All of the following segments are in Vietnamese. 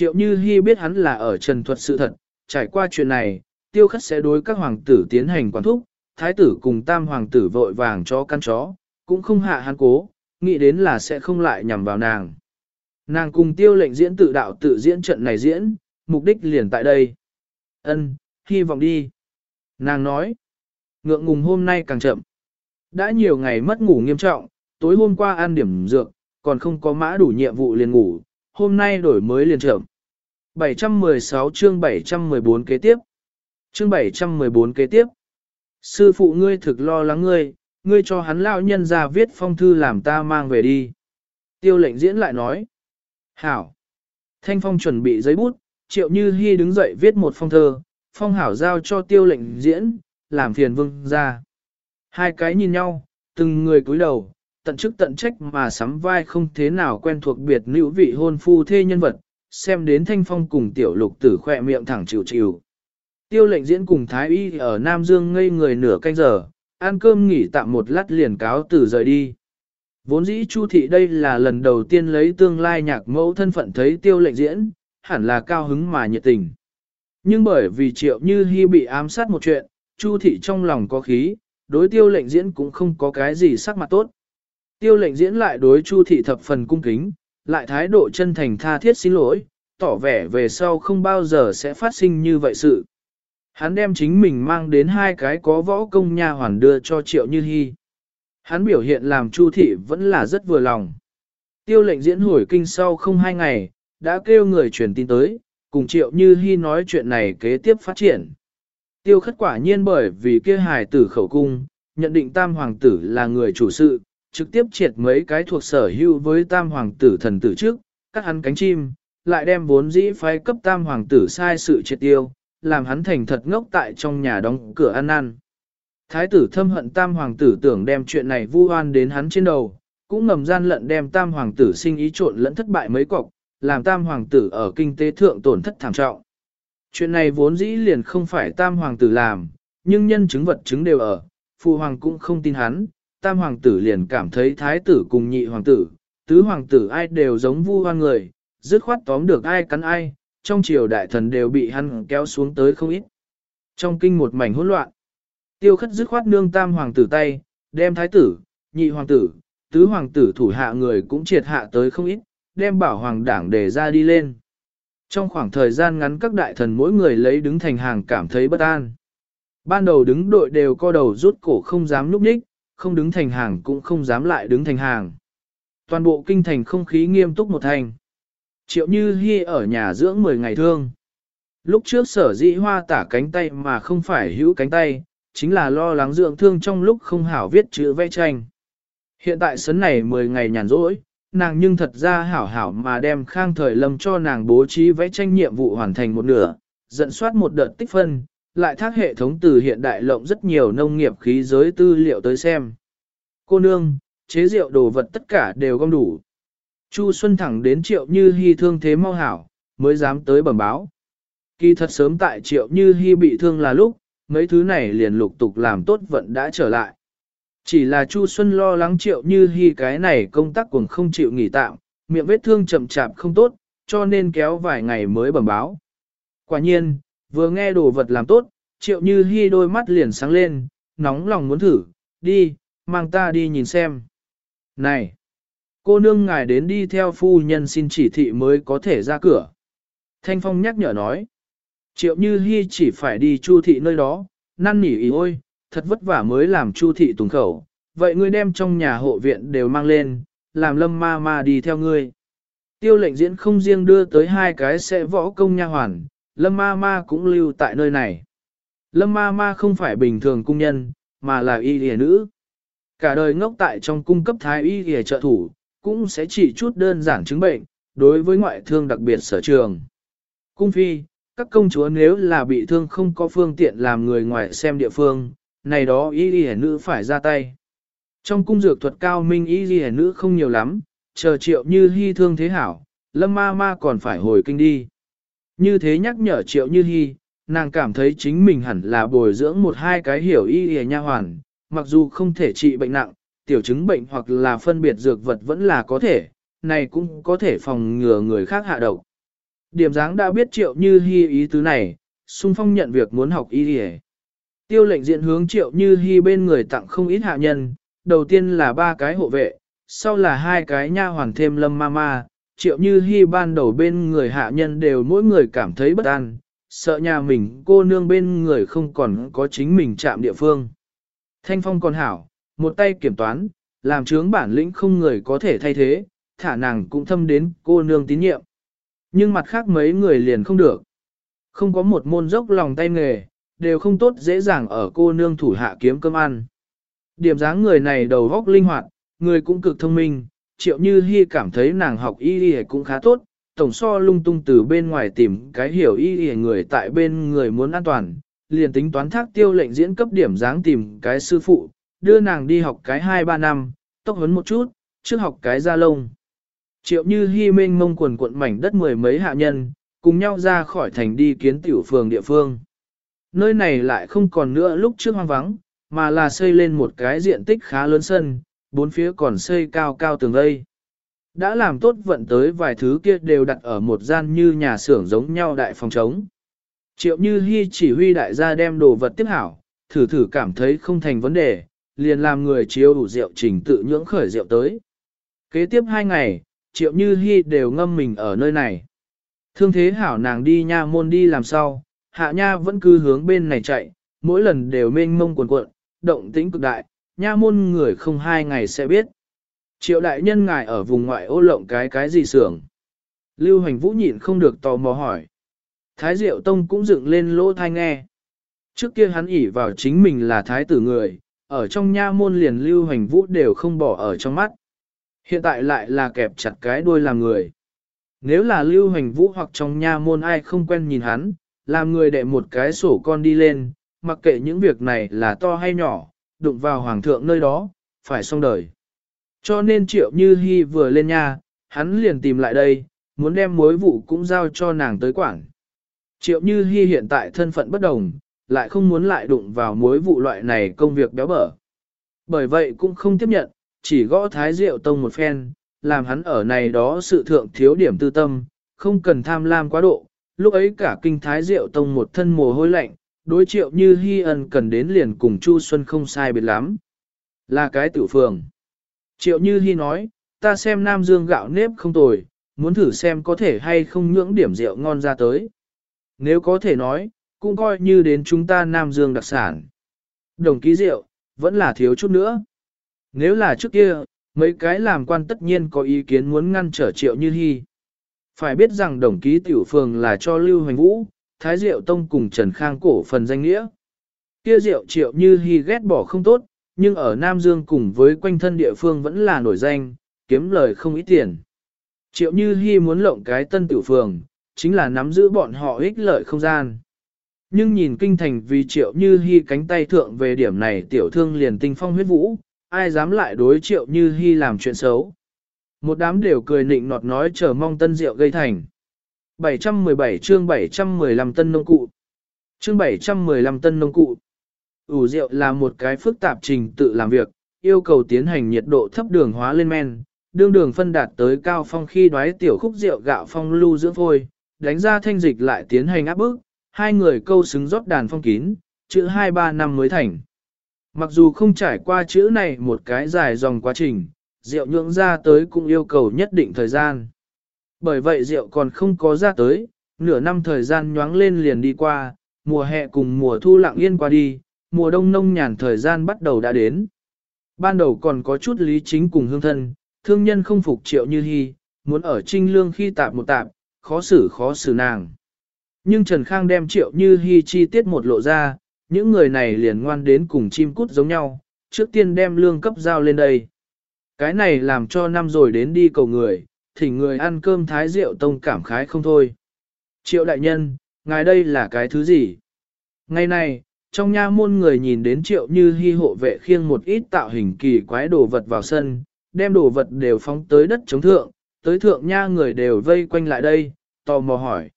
Triệu Như Hi biết hắn là ở trần thuật sự thật, trải qua chuyện này, tiêu khất sẽ đối các hoàng tử tiến hành quản thúc, thái tử cùng tam hoàng tử vội vàng cho căn chó, cũng không hạ hắn cố, nghĩ đến là sẽ không lại nhằm vào nàng. Nàng cùng tiêu lệnh diễn tự đạo tự diễn trận này diễn, mục đích liền tại đây. Ân, hy vọng đi. Nàng nói, ngượng ngùng hôm nay càng chậm. Đã nhiều ngày mất ngủ nghiêm trọng, tối hôm qua ăn điểm dược, còn không có mã đủ nhiệm vụ liền ngủ, hôm nay đổi mới liền chậm. 716 chương 714 kế tiếp. Chương 714 kế tiếp. Sư phụ ngươi thực lo lắng ngươi, ngươi cho hắn lão nhân ra viết phong thư làm ta mang về đi. Tiêu lệnh diễn lại nói. Hảo. Thanh phong chuẩn bị giấy bút, triệu như hy đứng dậy viết một phong thơ, phong hảo giao cho tiêu lệnh diễn, làm phiền vương ra. Hai cái nhìn nhau, từng người cúi đầu, tận chức tận trách mà sắm vai không thế nào quen thuộc biệt nữ vị hôn phu thê nhân vật, xem đến thanh phong cùng tiểu lục tử khỏe miệng thẳng chịu chịu. Tiêu lệnh diễn cùng Thái Y ở Nam Dương ngây người nửa canh giờ, ăn cơm nghỉ tạm một lát liền cáo từ rời đi. Vốn dĩ Chu thị đây là lần đầu tiên lấy tương lai nhạc mẫu thân phận thấy tiêu lệnh diễn, hẳn là cao hứng mà nhiệt tình. Nhưng bởi vì triệu như hy bị ám sát một chuyện, Chu thị trong lòng có khí, đối tiêu lệnh diễn cũng không có cái gì sắc mặt tốt. Tiêu lệnh diễn lại đối Chu thị thập phần cung kính, lại thái độ chân thành tha thiết xin lỗi, tỏ vẻ về sau không bao giờ sẽ phát sinh như vậy sự. Hắn đem chính mình mang đến hai cái có võ công nha hoàn đưa cho Triệu Như Hi. Hắn biểu hiện làm Chu thị vẫn là rất vừa lòng. Tiêu lệnh diễn hồi kinh sau không hai ngày, đã kêu người truyền tin tới, cùng Triệu Như Hi nói chuyện này kế tiếp phát triển. Tiêu khất quả nhiên bởi vì kia hài tử khẩu cung, nhận định tam hoàng tử là người chủ sự, trực tiếp triệt mấy cái thuộc sở hữu với tam hoàng tử thần tử trước, cắt hắn cánh chim, lại đem vốn dĩ phái cấp tam hoàng tử sai sự triệt tiêu, làm hắn thành thật ngốc tại trong nhà đóng cửa ăn ăn. Thái tử thâm hận tam hoàng tử tưởng đem chuyện này vu oan đến hắn trên đầu, cũng ngầm gian lận đem tam hoàng tử sinh ý trộn lẫn thất bại mấy cọc, làm tam hoàng tử ở kinh tế thượng tổn thất thảm trọng. Chuyện này vốn dĩ liền không phải tam hoàng tử làm, nhưng nhân chứng vật chứng đều ở, phụ hoàng cũng không tin hắn, tam hoàng tử liền cảm thấy thái tử cùng nhị hoàng tử, tứ hoàng tử ai đều giống vu hoan người, dứt khoát tóm được ai cắn ai, trong triều đại thần đều bị hắn kéo xuống tới không ít. Trong kinh một mảnh hỗn loạn, tiêu khất dứt khoát nương tam hoàng tử tay, đem thái tử, nhị hoàng tử, tứ hoàng tử thủ hạ người cũng triệt hạ tới không ít, đem bảo hoàng đảng để ra đi lên. Trong khoảng thời gian ngắn các đại thần mỗi người lấy đứng thành hàng cảm thấy bất an. Ban đầu đứng đội đều co đầu rút cổ không dám núp nhích không đứng thành hàng cũng không dám lại đứng thành hàng. Toàn bộ kinh thành không khí nghiêm túc một thành. Triệu Như Hi ở nhà dưỡng 10 ngày thương. Lúc trước sở dĩ hoa tả cánh tay mà không phải hữu cánh tay, chính là lo lắng dưỡng thương trong lúc không hảo viết chữ vẽ tranh. Hiện tại sấn này 10 ngày nhàn rỗi, nàng nhưng thật ra hảo hảo mà đem khang thời lâm cho nàng bố trí vẽ tranh nhiệm vụ hoàn thành một nửa, dẫn soát một đợt tích phân, lại thác hệ thống từ hiện đại lộng rất nhiều nông nghiệp khí giới tư liệu tới xem. Cô nương, chế rượu đồ vật tất cả đều gom đủ. Chu Xuân thẳng đến triệu như hy thương thế mau hảo, mới dám tới bẩm báo. Kỳ thật sớm tại triệu như hy bị thương là lúc, mấy thứ này liền lục tục làm tốt vận đã trở lại. Chỉ là Chu Xuân lo lắng triệu như hy cái này công tác cũng không chịu nghỉ tạm, miệng vết thương chậm chạp không tốt, cho nên kéo vài ngày mới bẩm báo. Quả nhiên, vừa nghe đồ vật làm tốt, triệu như hy đôi mắt liền sáng lên, nóng lòng muốn thử, đi, mang ta đi nhìn xem. Này, cô nương ngài đến đi theo phu nhân xin chỉ thị mới có thể ra cửa. Thanh Phong nhắc nhở nói, triệu như hy chỉ phải đi chu thị nơi đó, năn nỉ ý ôi, thật vất vả mới làm chu thị tùng khẩu, vậy ngươi đem trong nhà hộ viện đều mang lên, làm lâm ma ma đi theo ngươi. Tiêu lệnh diễn không riêng đưa tới hai cái sẽ võ công nha hoàn, lâm ma ma cũng lưu tại nơi này. Lâm ma ma không phải bình thường cung nhân, mà là y hề nữ. Cả đời ngốc tại trong cung cấp thái y hề trợ thủ, cũng sẽ chỉ chút đơn giản chứng bệnh, đối với ngoại thương đặc biệt sở trường. Cung phi, các công chúa nếu là bị thương không có phương tiện làm người ngoài xem địa phương, này đó y hề nữ phải ra tay. Trong cung dược thuật cao minh y hề nữ không nhiều lắm, chờ triệu như hy thương thế hảo, lâm ma ma còn phải hồi kinh đi. Như thế nhắc nhở triệu như hy, nàng cảm thấy chính mình hẳn là bồi dưỡng một hai cái hiểu y y nha hoàn, mặc dù không thể trị bệnh nặng, tiểu chứng bệnh hoặc là phân biệt dược vật vẫn là có thể, này cũng có thể phòng ngừa người khác hạ độc. Điểm dáng đã biết triệu như hy ý tứ này, xung phong nhận việc muốn học y y Tiêu lệnh diện hướng triệu như hy bên người tặng không ít hạ nhân, đầu tiên là ba cái hộ vệ, sau là hai cái nha hoàn thêm lâm ma ma, triệu như hy ban đầu bên người hạ nhân đều mỗi người cảm thấy bất an, sợ nhà mình cô nương bên người không còn có chính mình chạm địa phương. Thanh phong còn hảo, một tay kiểm toán, làm trướng bản lĩnh không người có thể thay thế, thả nàng cũng thâm đến cô nương tín nhiệm. Nhưng mặt khác mấy người liền không được. Không có một môn dốc lòng tay nghề, đều không tốt dễ dàng ở cô nương thủ hạ kiếm cơm ăn. Điểm dáng người này đầu góc linh hoạt, người cũng cực thông minh, triệu như hy cảm thấy nàng học y y cũng khá tốt, tổng so lung tung từ bên ngoài tìm cái hiểu y y người tại bên người muốn an toàn, liền tính toán thác tiêu lệnh diễn cấp điểm dáng tìm cái sư phụ, đưa nàng đi học cái 2-3 năm, tốc huấn một chút, trước học cái da lông. Triệu như hy mênh mông quần cuộn mảnh đất mười mấy hạ nhân, cùng nhau ra khỏi thành đi kiến tiểu phường địa phương. Nơi này lại không còn nữa lúc trước hoang vắng, mà là xây lên một cái diện tích khá lớn sân, bốn phía còn xây cao cao tường vây. Đã làm tốt vận tới vài thứ kia đều đặt ở một gian như nhà xưởng giống nhau đại phòng trống. Triệu Như Hi chỉ huy đại gia đem đồ vật tiếp hảo, thử thử cảm thấy không thành vấn đề, liền làm người chiếu đủ rượu trình tự nhưỡng khởi rượu tới. Kế tiếp hai ngày, Triệu Như Hi đều ngâm mình ở nơi này. Thương thế hảo nàng đi nha môn đi làm sao, hạ nha vẫn cứ hướng bên này chạy, mỗi lần đều mênh mông cuồn cuộn, động tĩnh cực đại, nha môn người không hai ngày sẽ biết. Triệu đại nhân ngài ở vùng ngoại ô lộng cái cái gì xưởng. Lưu Hoành Vũ nhịn không được tò mò hỏi. Thái Diệu Tông cũng dựng lên lỗ thai nghe. Trước kia hắn ỉ vào chính mình là thái tử người, ở trong nha môn liền Lưu Hoành Vũ đều không bỏ ở trong mắt. Hiện tại lại là kẹp chặt cái đuôi làm người. Nếu là Lưu Hoành Vũ hoặc trong nha môn ai không quen nhìn hắn, làm người đệ một cái sổ con đi lên, mặc kệ những việc này là to hay nhỏ, đụng vào hoàng thượng nơi đó, phải xong đời. Cho nên triệu như hy vừa lên nha, hắn liền tìm lại đây, muốn đem mối vụ cũng giao cho nàng tới quản. Triệu như hy hiện tại thân phận bất đồng, lại không muốn lại đụng vào mối vụ loại này công việc béo bở. Bởi vậy cũng không tiếp nhận, chỉ gõ thái diệu tông một phen, làm hắn ở này đó sự thượng thiếu điểm tư tâm, không cần tham lam quá độ. Lúc ấy cả kinh thái diệu tông một thân mồ hôi lạnh, đối triệu như hy ân cần đến liền cùng Chu Xuân không sai biệt lắm. Là cái tử phường. Triệu như hy nói, ta xem Nam Dương gạo nếp không tồi, muốn thử xem có thể hay không nhưỡng điểm rượu ngon ra tới. Nếu có thể nói, cũng coi như đến chúng ta Nam Dương đặc sản. Đồng ký rượu, vẫn là thiếu chút nữa. Nếu là trước kia, mấy cái làm quan tất nhiên có ý kiến muốn ngăn trở triệu như hy. Phải biết rằng đồng ký tiểu phường là cho Lưu Hoành Vũ, Thái Diệu Tông cùng Trần Khang cổ phần danh nghĩa. Kia Diệu triệu như Hi ghét bỏ không tốt, nhưng ở Nam Dương cùng với quanh thân địa phương vẫn là nổi danh, kiếm lời không ít tiền. Triệu như Hi muốn lộng cái tân tiểu phường, chính là nắm giữ bọn họ ích lợi không gian. Nhưng nhìn kinh thành vì triệu như Hi cánh tay thượng về điểm này tiểu thương liền tinh phong huyết vũ, ai dám lại đối triệu như Hi làm chuyện xấu. Một đám đều cười nịnh nọt nói chờ mong tân rượu gây thành. 717 chương 715 tân nông cụ. Chương 715 tân nông cụ. Ủ rượu là một cái phức tạp trình tự làm việc, yêu cầu tiến hành nhiệt độ thấp đường hóa lên men, đương đường phân đạt tới cao phong khi đoái tiểu khúc rượu gạo phong lưu dưỡng phôi, đánh ra thanh dịch lại tiến hành áp bức, hai người câu xứng rót đàn phong kín, chữ 2-3 năm mới thành. Mặc dù không trải qua chữ này một cái dài dòng quá trình, rượu nhưỡng ra tới cũng yêu cầu nhất định thời gian. Bởi vậy rượu còn không có ra tới, nửa năm thời gian nhoáng lên liền đi qua, mùa hè cùng mùa thu lặng yên qua đi, mùa đông nông nhàn thời gian bắt đầu đã đến. Ban đầu còn có chút lý chính cùng hương thân, thương nhân không phục triệu như hy, muốn ở trinh lương khi tạp một tạp, khó xử khó xử nàng. Nhưng Trần Khang đem triệu như hy chi tiết một lộ ra, những người này liền ngoan đến cùng chim cút giống nhau, trước tiên đem lương cấp giao lên đây. Cái này làm cho năm rồi đến đi cầu người, thỉnh người ăn cơm thái rượu tông cảm khái không thôi. Triệu đại nhân, ngài đây là cái thứ gì? Ngày này, trong nha môn người nhìn đến triệu như hy hộ vệ khiêng một ít tạo hình kỳ quái đồ vật vào sân, đem đồ vật đều phóng tới đất chống thượng, tới thượng nha người đều vây quanh lại đây, tò mò hỏi.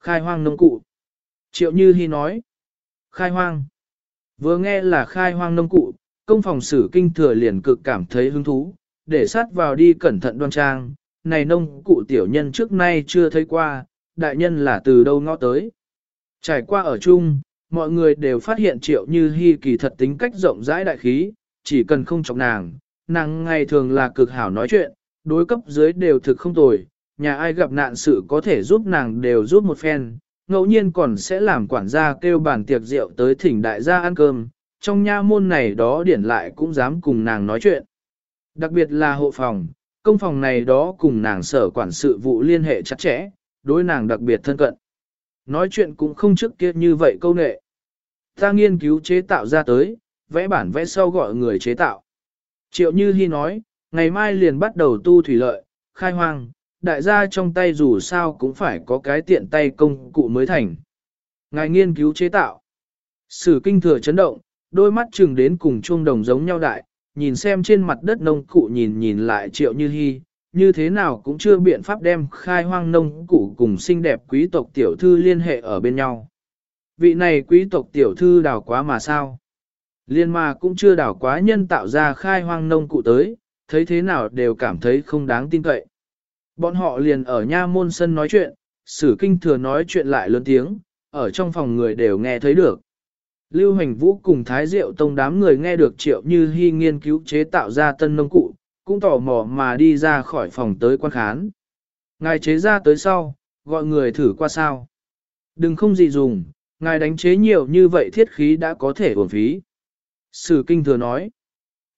Khai hoang nông cụ. Triệu như hy nói. Khai hoang. Vừa nghe là khai hoang nông cụ, công phòng sử kinh thừa liền cực cảm thấy hứng thú, để sát vào đi cẩn thận đoan trang, này nông cụ tiểu nhân trước nay chưa thấy qua, đại nhân là từ đâu ngõ tới. Trải qua ở chung, mọi người đều phát hiện triệu như hy kỳ thật tính cách rộng rãi đại khí, chỉ cần không chọc nàng, nàng ngày thường là cực hảo nói chuyện, đối cấp dưới đều thực không tồi, nhà ai gặp nạn sự có thể giúp nàng đều giúp một phen, ngẫu nhiên còn sẽ làm quản gia kêu bàn tiệc rượu tới thỉnh đại gia ăn cơm, trong nha môn này đó điển lại cũng dám cùng nàng nói chuyện. Đặc biệt là hộ phòng, công phòng này đó cùng nàng sở quản sự vụ liên hệ chặt chẽ, đối nàng đặc biệt thân cận. Nói chuyện cũng không trước kia như vậy câu nệ. Ta nghiên cứu chế tạo ra tới, vẽ bản vẽ sau gọi người chế tạo. Triệu Như Hi nói, ngày mai liền bắt đầu tu thủy lợi, khai hoang, đại gia trong tay dù sao cũng phải có cái tiện tay công cụ mới thành. Ngài nghiên cứu chế tạo. Sử kinh thừa chấn động, đôi mắt chừng đến cùng chuông đồng giống nhau đại, nhìn xem trên mặt đất nông cụ nhìn nhìn lại triệu như hy, như thế nào cũng chưa biện pháp đem khai hoang nông cụ cùng xinh đẹp quý tộc tiểu thư liên hệ ở bên nhau. Vị này quý tộc tiểu thư đào quá mà sao? Liên mà cũng chưa đào quá nhân tạo ra khai hoang nông cụ tới, thấy thế nào đều cảm thấy không đáng tin cậy. Bọn họ liền ở nha môn sân nói chuyện, sử kinh thừa nói chuyện lại lớn tiếng, ở trong phòng người đều nghe thấy được. Lưu Hành Vũ cùng Thái Diệu Tông đám người nghe được triệu như hy nghiên cứu chế tạo ra tân nông cụ, cũng tò mò mà đi ra khỏi phòng tới quan khán. Ngài chế ra tới sau, gọi người thử qua sao. Đừng không gì dùng, ngài đánh chế nhiều như vậy thiết khí đã có thể uổng phí. Sử kinh thừa nói,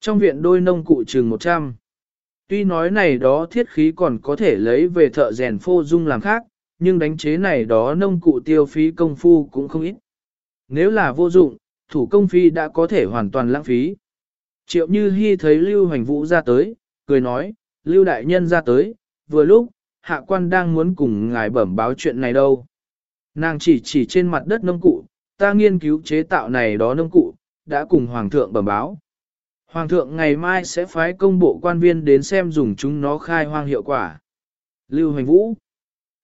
trong viện đôi nông cụ chừng 100. Tuy nói này đó thiết khí còn có thể lấy về thợ rèn phô dung làm khác, nhưng đánh chế này đó nông cụ tiêu phí công phu cũng không ít. Nếu là vô dụng, thủ công phi đã có thể hoàn toàn lãng phí. Triệu Như Hi thấy Lưu Hành Vũ ra tới, cười nói, Lưu Đại Nhân ra tới, vừa lúc, hạ quan đang muốn cùng ngài bẩm báo chuyện này đâu. Nàng chỉ chỉ trên mặt đất nông cụ, ta nghiên cứu chế tạo này đó nông cụ, đã cùng Hoàng thượng bẩm báo. Hoàng thượng ngày mai sẽ phái công bộ quan viên đến xem dùng chúng nó khai hoang hiệu quả. Lưu Hoành Vũ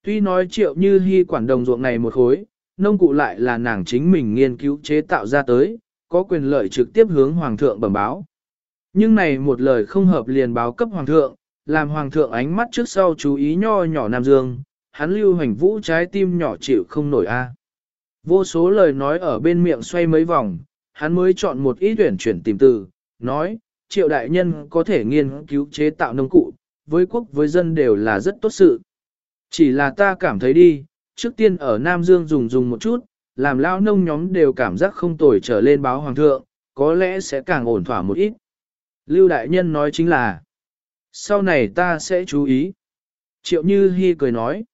Tuy nói triệu như hy quản đồng ruộng này một khối, nông cụ lại là nàng chính mình nghiên cứu chế tạo ra tới, có quyền lợi trực tiếp hướng Hoàng thượng bẩm báo. Nhưng này một lời không hợp liền báo cấp Hoàng thượng, làm Hoàng thượng ánh mắt trước sau chú ý nho nhỏ Nam Dương, hắn lưu hành vũ trái tim nhỏ chịu không nổi a. Vô số lời nói ở bên miệng xoay mấy vòng, hắn mới chọn một ý tuyển chuyển tìm từ, nói, triệu đại nhân có thể nghiên cứu chế tạo nông cụ, với quốc với dân đều là rất tốt sự. Chỉ là ta cảm thấy đi, trước tiên ở Nam Dương dùng dùng một chút, làm lao nông nhóm đều cảm giác không tồi trở lên báo hoàng thượng, có lẽ sẽ càng ổn thỏa một ít. Lưu đại nhân nói chính là, sau này ta sẽ chú ý. Triệu Như Hi cười nói,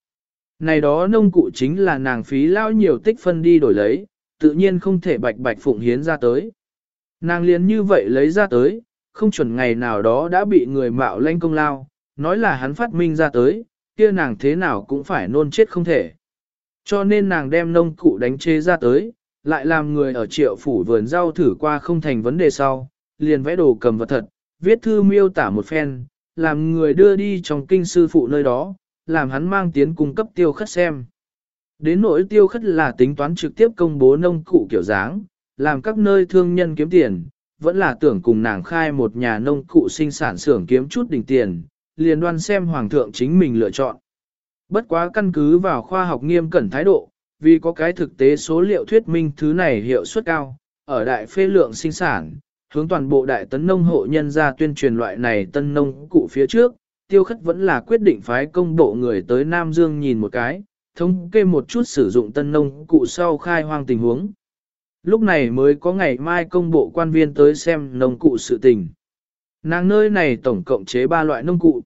này đó nông cụ chính là nàng phí lao nhiều tích phân đi đổi lấy, tự nhiên không thể bạch bạch phụng hiến ra tới. Nàng liền như vậy lấy ra tới, không chuẩn ngày nào đó đã bị người mạo lanh công lao, nói là hắn phát minh ra tới, kia nàng thế nào cũng phải nôn chết không thể. Cho nên nàng đem nông cụ đánh chế ra tới, lại làm người ở triệu phủ vườn rau thử qua không thành vấn đề sau, liền vẽ đồ cầm vật thật, viết thư miêu tả một phen, làm người đưa đi trong kinh sư phụ nơi đó, làm hắn mang tiến cung cấp tiêu khất xem. Đến nỗi tiêu khất là tính toán trực tiếp công bố nông cụ kiểu dáng, làm các nơi thương nhân kiếm tiền, vẫn là tưởng cùng nàng khai một nhà nông cụ sinh sản xưởng kiếm chút đỉnh tiền, liền đoan xem hoàng thượng chính mình lựa chọn. Bất quá căn cứ vào khoa học nghiêm cẩn thái độ, vì có cái thực tế số liệu thuyết minh thứ này hiệu suất cao, ở đại phê lượng sinh sản, hướng toàn bộ đại tấn nông hộ nhân ra tuyên truyền loại này tân nông cụ phía trước, tiêu khất vẫn là quyết định phái công bộ người tới Nam Dương nhìn một cái, thống kê một chút sử dụng tân nông cụ sau khai hoang tình huống. Lúc này mới có ngày mai công bộ quan viên tới xem nông cụ sự tình. Nàng nơi này tổng cộng chế 3 loại nông cụ.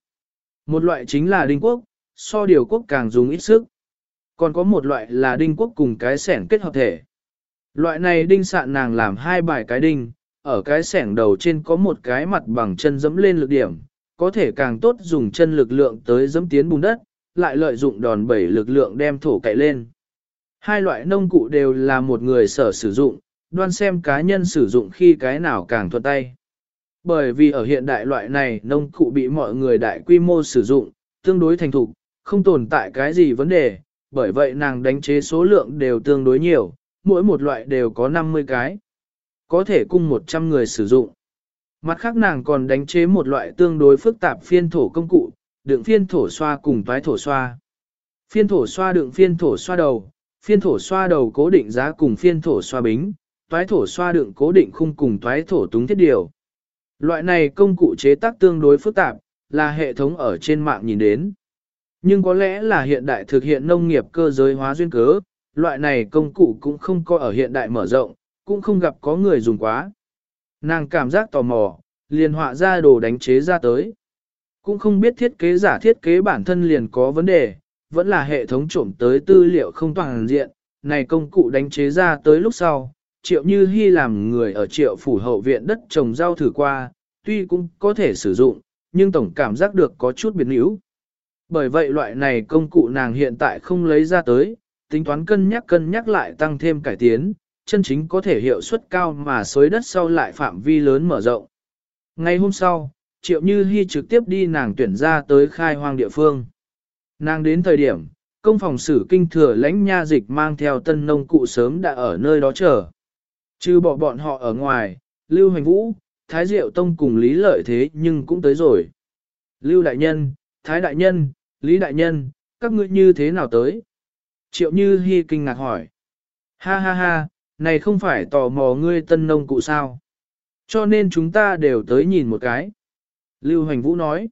Một loại chính là đinh quốc, so điều quốc càng dùng ít sức. Còn có một loại là đinh quốc cùng cái sẻng kết hợp thể. Loại này đinh sạn nàng làm hai bài cái đinh, ở cái sẻng đầu trên có một cái mặt bằng chân dẫm lên lực điểm, có thể càng tốt dùng chân lực lượng tới dẫm tiến bùn đất, lại lợi dụng đòn bẩy lực lượng đem thổ cậy lên. Hai loại nông cụ đều là một người sở sử dụng, đoan xem cá nhân sử dụng khi cái nào càng thuận tay. Bởi vì ở hiện đại loại này nông cụ bị mọi người đại quy mô sử dụng, tương đối thành thục, không tồn tại cái gì vấn đề, bởi vậy nàng đánh chế số lượng đều tương đối nhiều, mỗi một loại đều có 50 cái. Có thể cung 100 người sử dụng. Mặt khác nàng còn đánh chế một loại tương đối phức tạp phiên thổ công cụ, đựng phiên thổ xoa cùng toái thổ xoa. Phiên thổ xoa đựng phiên thổ xoa đầu, phiên thổ xoa đầu cố định giá cùng phiên thổ xoa bính, toái thổ xoa đựng cố định khung cùng toái thổ túng thiết điều. Loại này công cụ chế tác tương đối phức tạp, là hệ thống ở trên mạng nhìn đến. Nhưng có lẽ là hiện đại thực hiện nông nghiệp cơ giới hóa duyên cớ, loại này công cụ cũng không có ở hiện đại mở rộng, cũng không gặp có người dùng quá. Nàng cảm giác tò mò, liền họa ra đồ đánh chế ra tới. Cũng không biết thiết kế giả thiết kế bản thân liền có vấn đề, vẫn là hệ thống trộm tới tư liệu không toàn diện, này công cụ đánh chế ra tới lúc sau, triệu như hy làm người ở triệu phủ hậu viện đất trồng rau thử qua, tuy cũng có thể sử dụng, nhưng tổng cảm giác được có chút biến yếu. Bởi vậy loại này công cụ nàng hiện tại không lấy ra tới, tính toán cân nhắc cân nhắc lại tăng thêm cải tiến, chân chính có thể hiệu suất cao mà xới đất sau lại phạm vi lớn mở rộng. Ngày hôm sau, Triệu Như Hi trực tiếp đi nàng tuyển ra tới khai hoang địa phương. Nàng đến thời điểm, công phòng sử kinh thừa lãnh nha dịch mang theo tân nông cụ sớm đã ở nơi đó chờ. Trừ bỏ bọn họ ở ngoài, Lưu Hoành Vũ, Thái Diệu Tông cùng Lý Lợi thế nhưng cũng tới rồi. Lưu Đại Nhân, Thái Đại Nhân, Lý Đại Nhân, các ngươi như thế nào tới? Triệu Như Hi kinh ngạc hỏi. Ha ha ha, này không phải tò mò ngươi tân nông cụ sao? Cho nên chúng ta đều tới nhìn một cái. Lưu Hoành Vũ nói.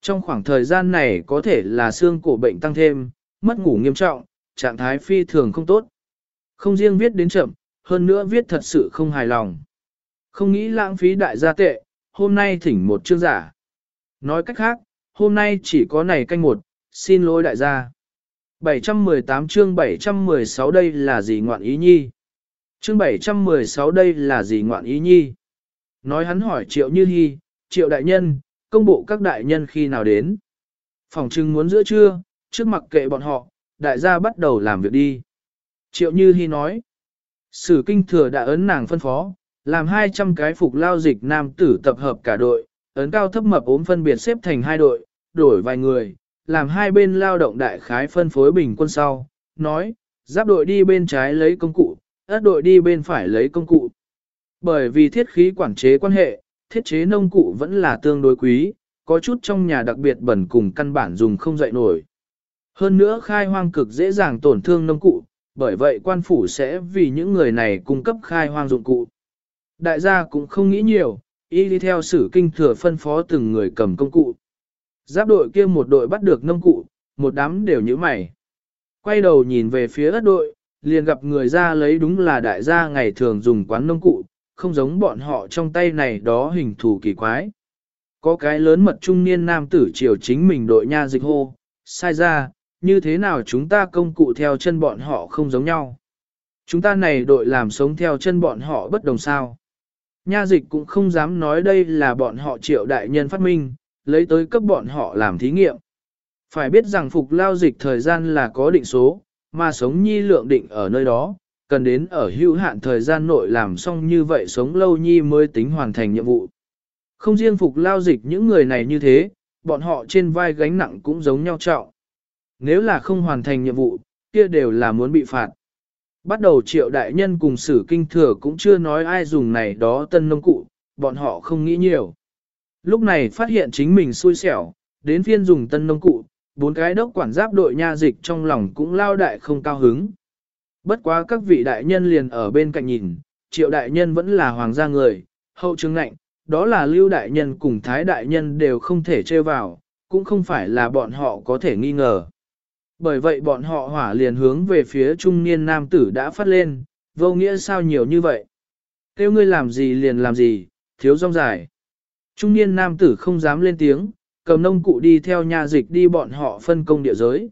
Trong khoảng thời gian này có thể là xương cổ bệnh tăng thêm, mất ngủ nghiêm trọng, trạng thái phi thường không tốt. Không riêng viết đến chậm, hơn nữa viết thật sự không hài lòng. Không nghĩ lãng phí đại gia tệ, hôm nay thỉnh một chương giả. Nói cách khác, hôm nay chỉ có này canh một, xin lỗi đại gia. 718 chương 716 đây là gì ngoạn ý nhi? Chương 716 đây là gì ngoạn ý nhi? Nói hắn hỏi triệu như hy, triệu đại nhân, công bộ các đại nhân khi nào đến? Phòng trưng muốn giữa trưa, trước mặt kệ bọn họ, đại gia bắt đầu làm việc đi. Triệu như hy nói, sử kinh thừa đã ấn nàng phân phó, làm 200 cái phục lao dịch nam tử tập hợp cả đội, ấn cao thấp mập ốm phân biệt xếp thành hai đội, đổi vài người, làm hai bên lao động đại khái phân phối bình quân sau, nói, giáp đội đi bên trái lấy công cụ, ất đội đi bên phải lấy công cụ. Bởi vì thiết khí quản chế quan hệ, thiết chế nông cụ vẫn là tương đối quý, có chút trong nhà đặc biệt bẩn cùng căn bản dùng không dậy nổi. Hơn nữa khai hoang cực dễ dàng tổn thương nông cụ, bởi vậy quan phủ sẽ vì những người này cung cấp khai hoang dụng cụ. Đại gia cũng không nghĩ nhiều, y đi theo sử kinh thừa phân phó từng người cầm công cụ. Giáp đội kia một đội bắt được nông cụ, một đám đều như mày. Quay đầu nhìn về phía ất đội, liền gặp người ra lấy đúng là đại gia ngày thường dùng quán nông cụ, không giống bọn họ trong tay này đó hình thù kỳ quái. Có cái lớn mật trung niên nam tử triều chính mình đội nha dịch hô, sai ra, như thế nào chúng ta công cụ theo chân bọn họ không giống nhau. Chúng ta này đội làm sống theo chân bọn họ bất đồng sao. Nha dịch cũng không dám nói đây là bọn họ triệu đại nhân phát minh, lấy tới cấp bọn họ làm thí nghiệm. Phải biết rằng phục lao dịch thời gian là có định số, mà sống nhi lượng định ở nơi đó, cần đến ở hữu hạn thời gian nội làm xong như vậy sống lâu nhi mới tính hoàn thành nhiệm vụ. Không riêng phục lao dịch những người này như thế, bọn họ trên vai gánh nặng cũng giống nhau trọng. Nếu là không hoàn thành nhiệm vụ, kia đều là muốn bị phạt. Bắt đầu triệu đại nhân cùng sử kinh thừa cũng chưa nói ai dùng này đó tân nông cụ, bọn họ không nghĩ nhiều. Lúc này phát hiện chính mình xui xẻo, đến phiên dùng tân nông cụ, bốn cái đốc quản giáp đội nha dịch trong lòng cũng lao đại không cao hứng. Bất quá các vị đại nhân liền ở bên cạnh nhìn, triệu đại nhân vẫn là hoàng gia người, hậu chứng ngạnh, đó là lưu đại nhân cùng thái đại nhân đều không thể trêu vào, cũng không phải là bọn họ có thể nghi ngờ. Bởi vậy bọn họ hỏa liền hướng về phía trung niên nam tử đã phát lên, vô nghĩa sao nhiều như vậy. Kêu ngươi làm gì liền làm gì, thiếu rong dài. Trung niên nam tử không dám lên tiếng, cầm nông cụ đi theo nhà dịch đi bọn họ phân công địa giới.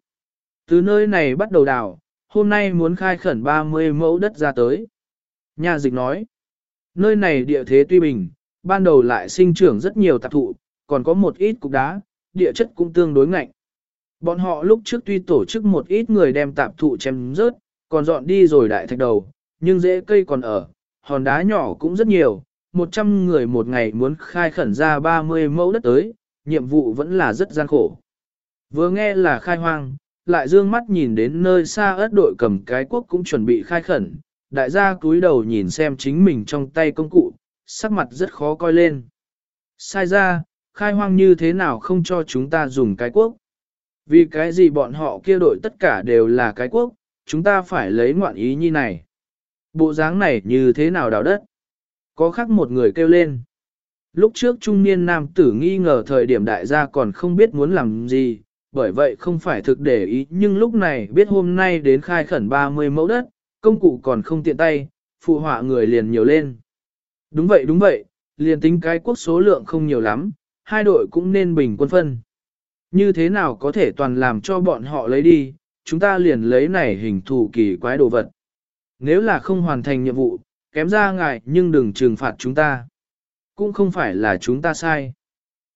Từ nơi này bắt đầu đào, hôm nay muốn khai khẩn 30 mẫu đất ra tới. Nhà dịch nói, nơi này địa thế tuy bình, ban đầu lại sinh trưởng rất nhiều tạp thụ, còn có một ít cục đá, địa chất cũng tương đối ngạnh. Bọn họ lúc trước tuy tổ chức một ít người đem tạp thụ chém rớt, còn dọn đi rồi đại thạch đầu, nhưng rễ cây còn ở, hòn đá nhỏ cũng rất nhiều, 100 người một ngày muốn khai khẩn ra 30 mẫu đất tới, nhiệm vụ vẫn là rất gian khổ. Vừa nghe là khai hoang, lại dương mắt nhìn đến nơi xa ớt đội cầm cái quốc cũng chuẩn bị khai khẩn, đại gia cúi đầu nhìn xem chính mình trong tay công cụ, sắc mặt rất khó coi lên. Sai ra, khai hoang như thế nào không cho chúng ta dùng cái quốc. Vì cái gì bọn họ kia đội tất cả đều là cái quốc, chúng ta phải lấy ngoạn ý như này. Bộ dáng này như thế nào đào đất? Có khác một người kêu lên. Lúc trước trung niên nam tử nghi ngờ thời điểm đại gia còn không biết muốn làm gì, bởi vậy không phải thực để ý nhưng lúc này biết hôm nay đến khai khẩn 30 mẫu đất, công cụ còn không tiện tay, phụ họa người liền nhiều lên. Đúng vậy đúng vậy, liền tính cái quốc số lượng không nhiều lắm, hai đội cũng nên bình quân phân. Như thế nào có thể toàn làm cho bọn họ lấy đi, chúng ta liền lấy này hình thù kỳ quái đồ vật. Nếu là không hoàn thành nhiệm vụ, kém ra ngại nhưng đừng trừng phạt chúng ta. Cũng không phải là chúng ta sai.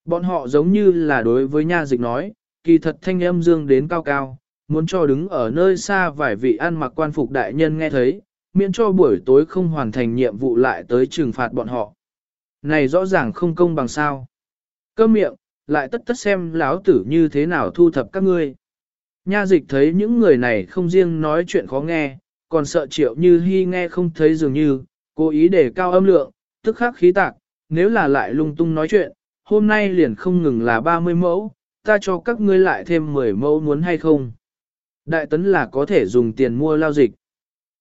Bọn họ giống như là đối với nha dịch nói, kỳ thật thanh âm dương đến cao cao, muốn cho đứng ở nơi xa vài vị ăn mặc quan phục đại nhân nghe thấy, miễn cho buổi tối không hoàn thành nhiệm vụ lại tới trừng phạt bọn họ. Này rõ ràng không công bằng sao. Câm miệng, lại tất tất xem lão tử như thế nào thu thập các ngươi. Nha dịch thấy những người này không riêng nói chuyện khó nghe, còn sợ triệu như hy nghe không thấy dường như, cố ý để cao âm lượng, tức khắc khí tạc, nếu là lại lung tung nói chuyện, hôm nay liền không ngừng là 30 mẫu, ta cho các ngươi lại thêm 10 mẫu muốn hay không. Đại tấn là có thể dùng tiền mua lao dịch.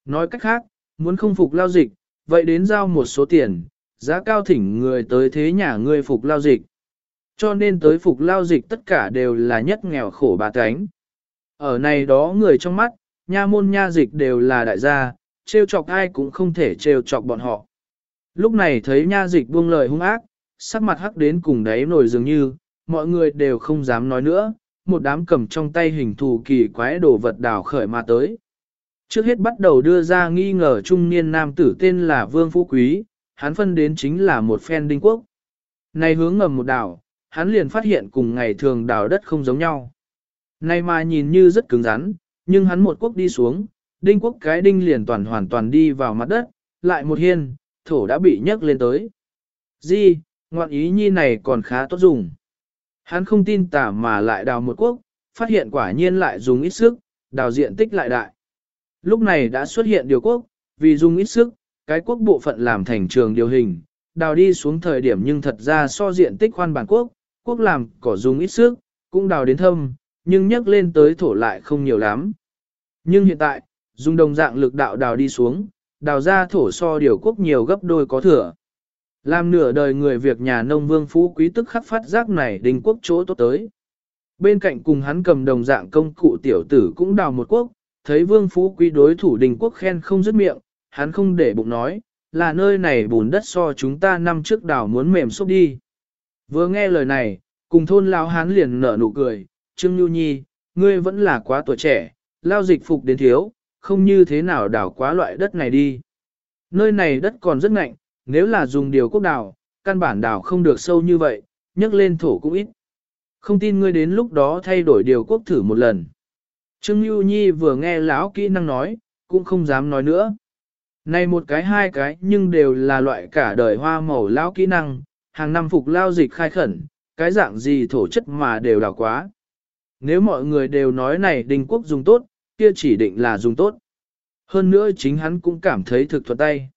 Nói cách khác, muốn không phục lao dịch, vậy đến giao một số tiền, giá cao thỉnh người tới thế nhà ngươi phục lao dịch. Cho nên tới phục lao dịch tất cả đều là nhất nghèo khổ bà cánh. Ở này đó người trong mắt, nha môn nha dịch đều là đại gia, trêu chọc ai cũng không thể trêu chọc bọn họ. Lúc này thấy nha dịch buông lời hung ác, sắc mặt hắc đến cùng đáy nổi dường như, mọi người đều không dám nói nữa, một đám cầm trong tay hình thù kỳ quái đồ vật đào khởi mà tới. Trước hết bắt đầu đưa ra nghi ngờ trung niên nam tử tên là Vương Phú Quý, hắn phân đến chính là một phen đinh quốc. Này hướng ngầm một đảo, hắn liền phát hiện cùng ngày thường đào đất không giống nhau. Này mà nhìn như rất cứng rắn, nhưng hắn một quốc đi xuống, đinh quốc cái đinh liền toàn hoàn toàn đi vào mặt đất, lại một hiên, thổ đã bị nhấc lên tới. Di, ngoạn ý nhi này còn khá tốt dùng. Hắn không tin tả mà lại đào một quốc, phát hiện quả nhiên lại dùng ít sức, đào diện tích lại đại. Lúc này đã xuất hiện điều quốc, vì dùng ít sức, cái quốc bộ phận làm thành trường điều hình, đào đi xuống thời điểm nhưng thật ra so diện tích khoan bản quốc, quốc làm cỏ dùng ít sức, cũng đào đến thâm, nhưng nhấc lên tới thổ lại không nhiều lắm. Nhưng hiện tại, dùng đồng dạng lực đạo đào đi xuống, đào ra thổ so điều quốc nhiều gấp đôi có thừa. Làm nửa đời người việc nhà nông vương phú quý tức khắc phát giác này đình quốc chỗ tốt tới. Bên cạnh cùng hắn cầm đồng dạng công cụ tiểu tử cũng đào một quốc, thấy vương phú quý đối thủ đình quốc khen không dứt miệng, hắn không để bụng nói, là nơi này bùn đất so chúng ta năm trước đào muốn mềm xúc đi. Vừa nghe lời này, cùng thôn lao hán liền nở nụ cười, Trương Nhu Nhi, ngươi vẫn là quá tuổi trẻ, lao dịch phục đến thiếu, không như thế nào đào quá loại đất này đi. Nơi này đất còn rất ngạnh, nếu là dùng điều quốc đào, căn bản đào không được sâu như vậy, nhấc lên thổ cũng ít. Không tin ngươi đến lúc đó thay đổi điều quốc thử một lần. Trương Nhu Nhi vừa nghe lão kỹ năng nói, cũng không dám nói nữa. Này một cái hai cái nhưng đều là loại cả đời hoa màu lão kỹ năng, hàng năm phục lao dịch khai khẩn, cái dạng gì thổ chất mà đều đào quá. Nếu mọi người đều nói này đình quốc dùng tốt, kia chỉ định là dùng tốt. Hơn nữa chính hắn cũng cảm thấy thực thuật tay.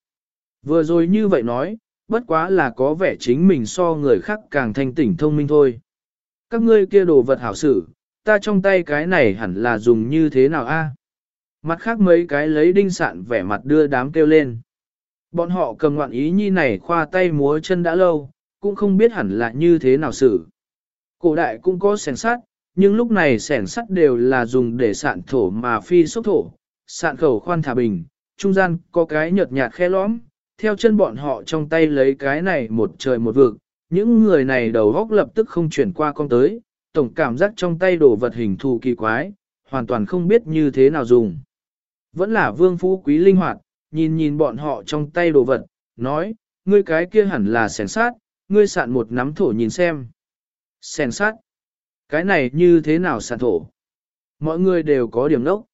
Vừa rồi như vậy nói, bất quá là có vẻ chính mình so người khác càng thanh tỉnh thông minh thôi. Các ngươi kia đồ vật hảo sử, ta trong tay cái này hẳn là dùng như thế nào a? Mặt khác mấy cái lấy đinh sạn vẻ mặt đưa đám kêu lên. Bọn họ cầm ngoạn ý nhi này khoa tay múa chân đã lâu, cũng không biết hẳn là như thế nào xử. Cổ đại cũng có sẻn sắt, nhưng lúc này sẻn sắt đều là dùng để sạn thổ mà phi xúc thổ, sạn khẩu khoan thả bình, trung gian có cái nhợt nhạt khe lõm, theo chân bọn họ trong tay lấy cái này một trời một vực, những người này đầu góc lập tức không chuyển qua con tới, tổng cảm giác trong tay đổ vật hình thù kỳ quái, hoàn toàn không biết như thế nào dùng. Vẫn là vương phú quý linh hoạt, nhìn nhìn bọn họ trong tay đồ vật, nói, ngươi cái kia hẳn là sẻn sát, ngươi sạn một nắm thổ nhìn xem. Sẻn sát, cái này như thế nào sạn thổ? Mọi người đều có điểm nốc.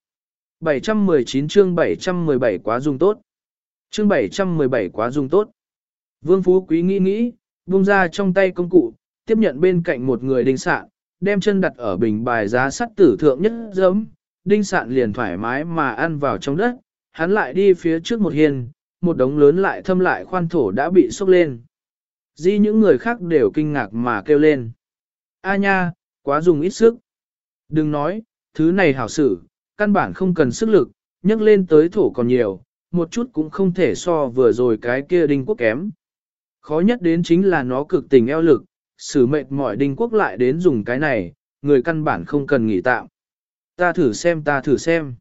719 chương 717 quá dùng tốt. Chương 717 quá dùng tốt. Vương Phú Quý nghĩ nghĩ, buông ra trong tay công cụ, tiếp nhận bên cạnh một người đinh sạn, đem chân đặt ở bình bài giá sắt tử thượng nhất giấm, đinh sạn liền thoải mái mà ăn vào trong đất, hắn lại đi phía trước một hiên, một đống lớn lại thâm lại khoan thổ đã bị sốc lên. Di những người khác đều kinh ngạc mà kêu lên. A nha, quá dùng ít sức. Đừng nói, thứ này hảo xử, căn bản không cần sức lực, nhấc lên tới thổ còn nhiều, một chút cũng không thể so vừa rồi cái kia đinh quốc kém. Khó nhất đến chính là nó cực tình eo lực, xử mệt mỏi đinh quốc lại đến dùng cái này, người căn bản không cần nghỉ tạm. Ta thử xem ta thử xem.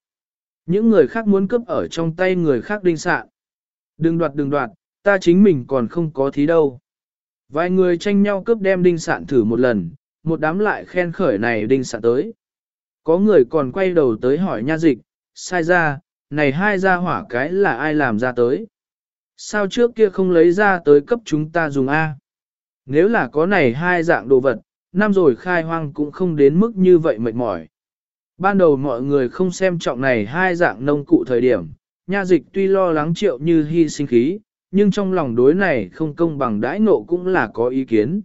Những người khác muốn cướp ở trong tay người khác đinh sạn. Đừng đoạt đừng đoạt, ta chính mình còn không có thí đâu. Vài người tranh nhau cướp đem đinh sạn thử một lần, một đám lại khen khởi này đinh sạn tới. Có người còn quay đầu tới hỏi nha dịch, sai ra, này hai ra hỏa cái là ai làm ra tới? Sao trước kia không lấy ra tới cấp chúng ta dùng A? Nếu là có này hai dạng đồ vật, năm rồi khai hoang cũng không đến mức như vậy mệt mỏi. Ban đầu mọi người không xem trọng này hai dạng nông cụ thời điểm, nha dịch tuy lo lắng triệu như hy sinh khí, nhưng trong lòng đối này không công bằng đãi nộ cũng là có ý kiến.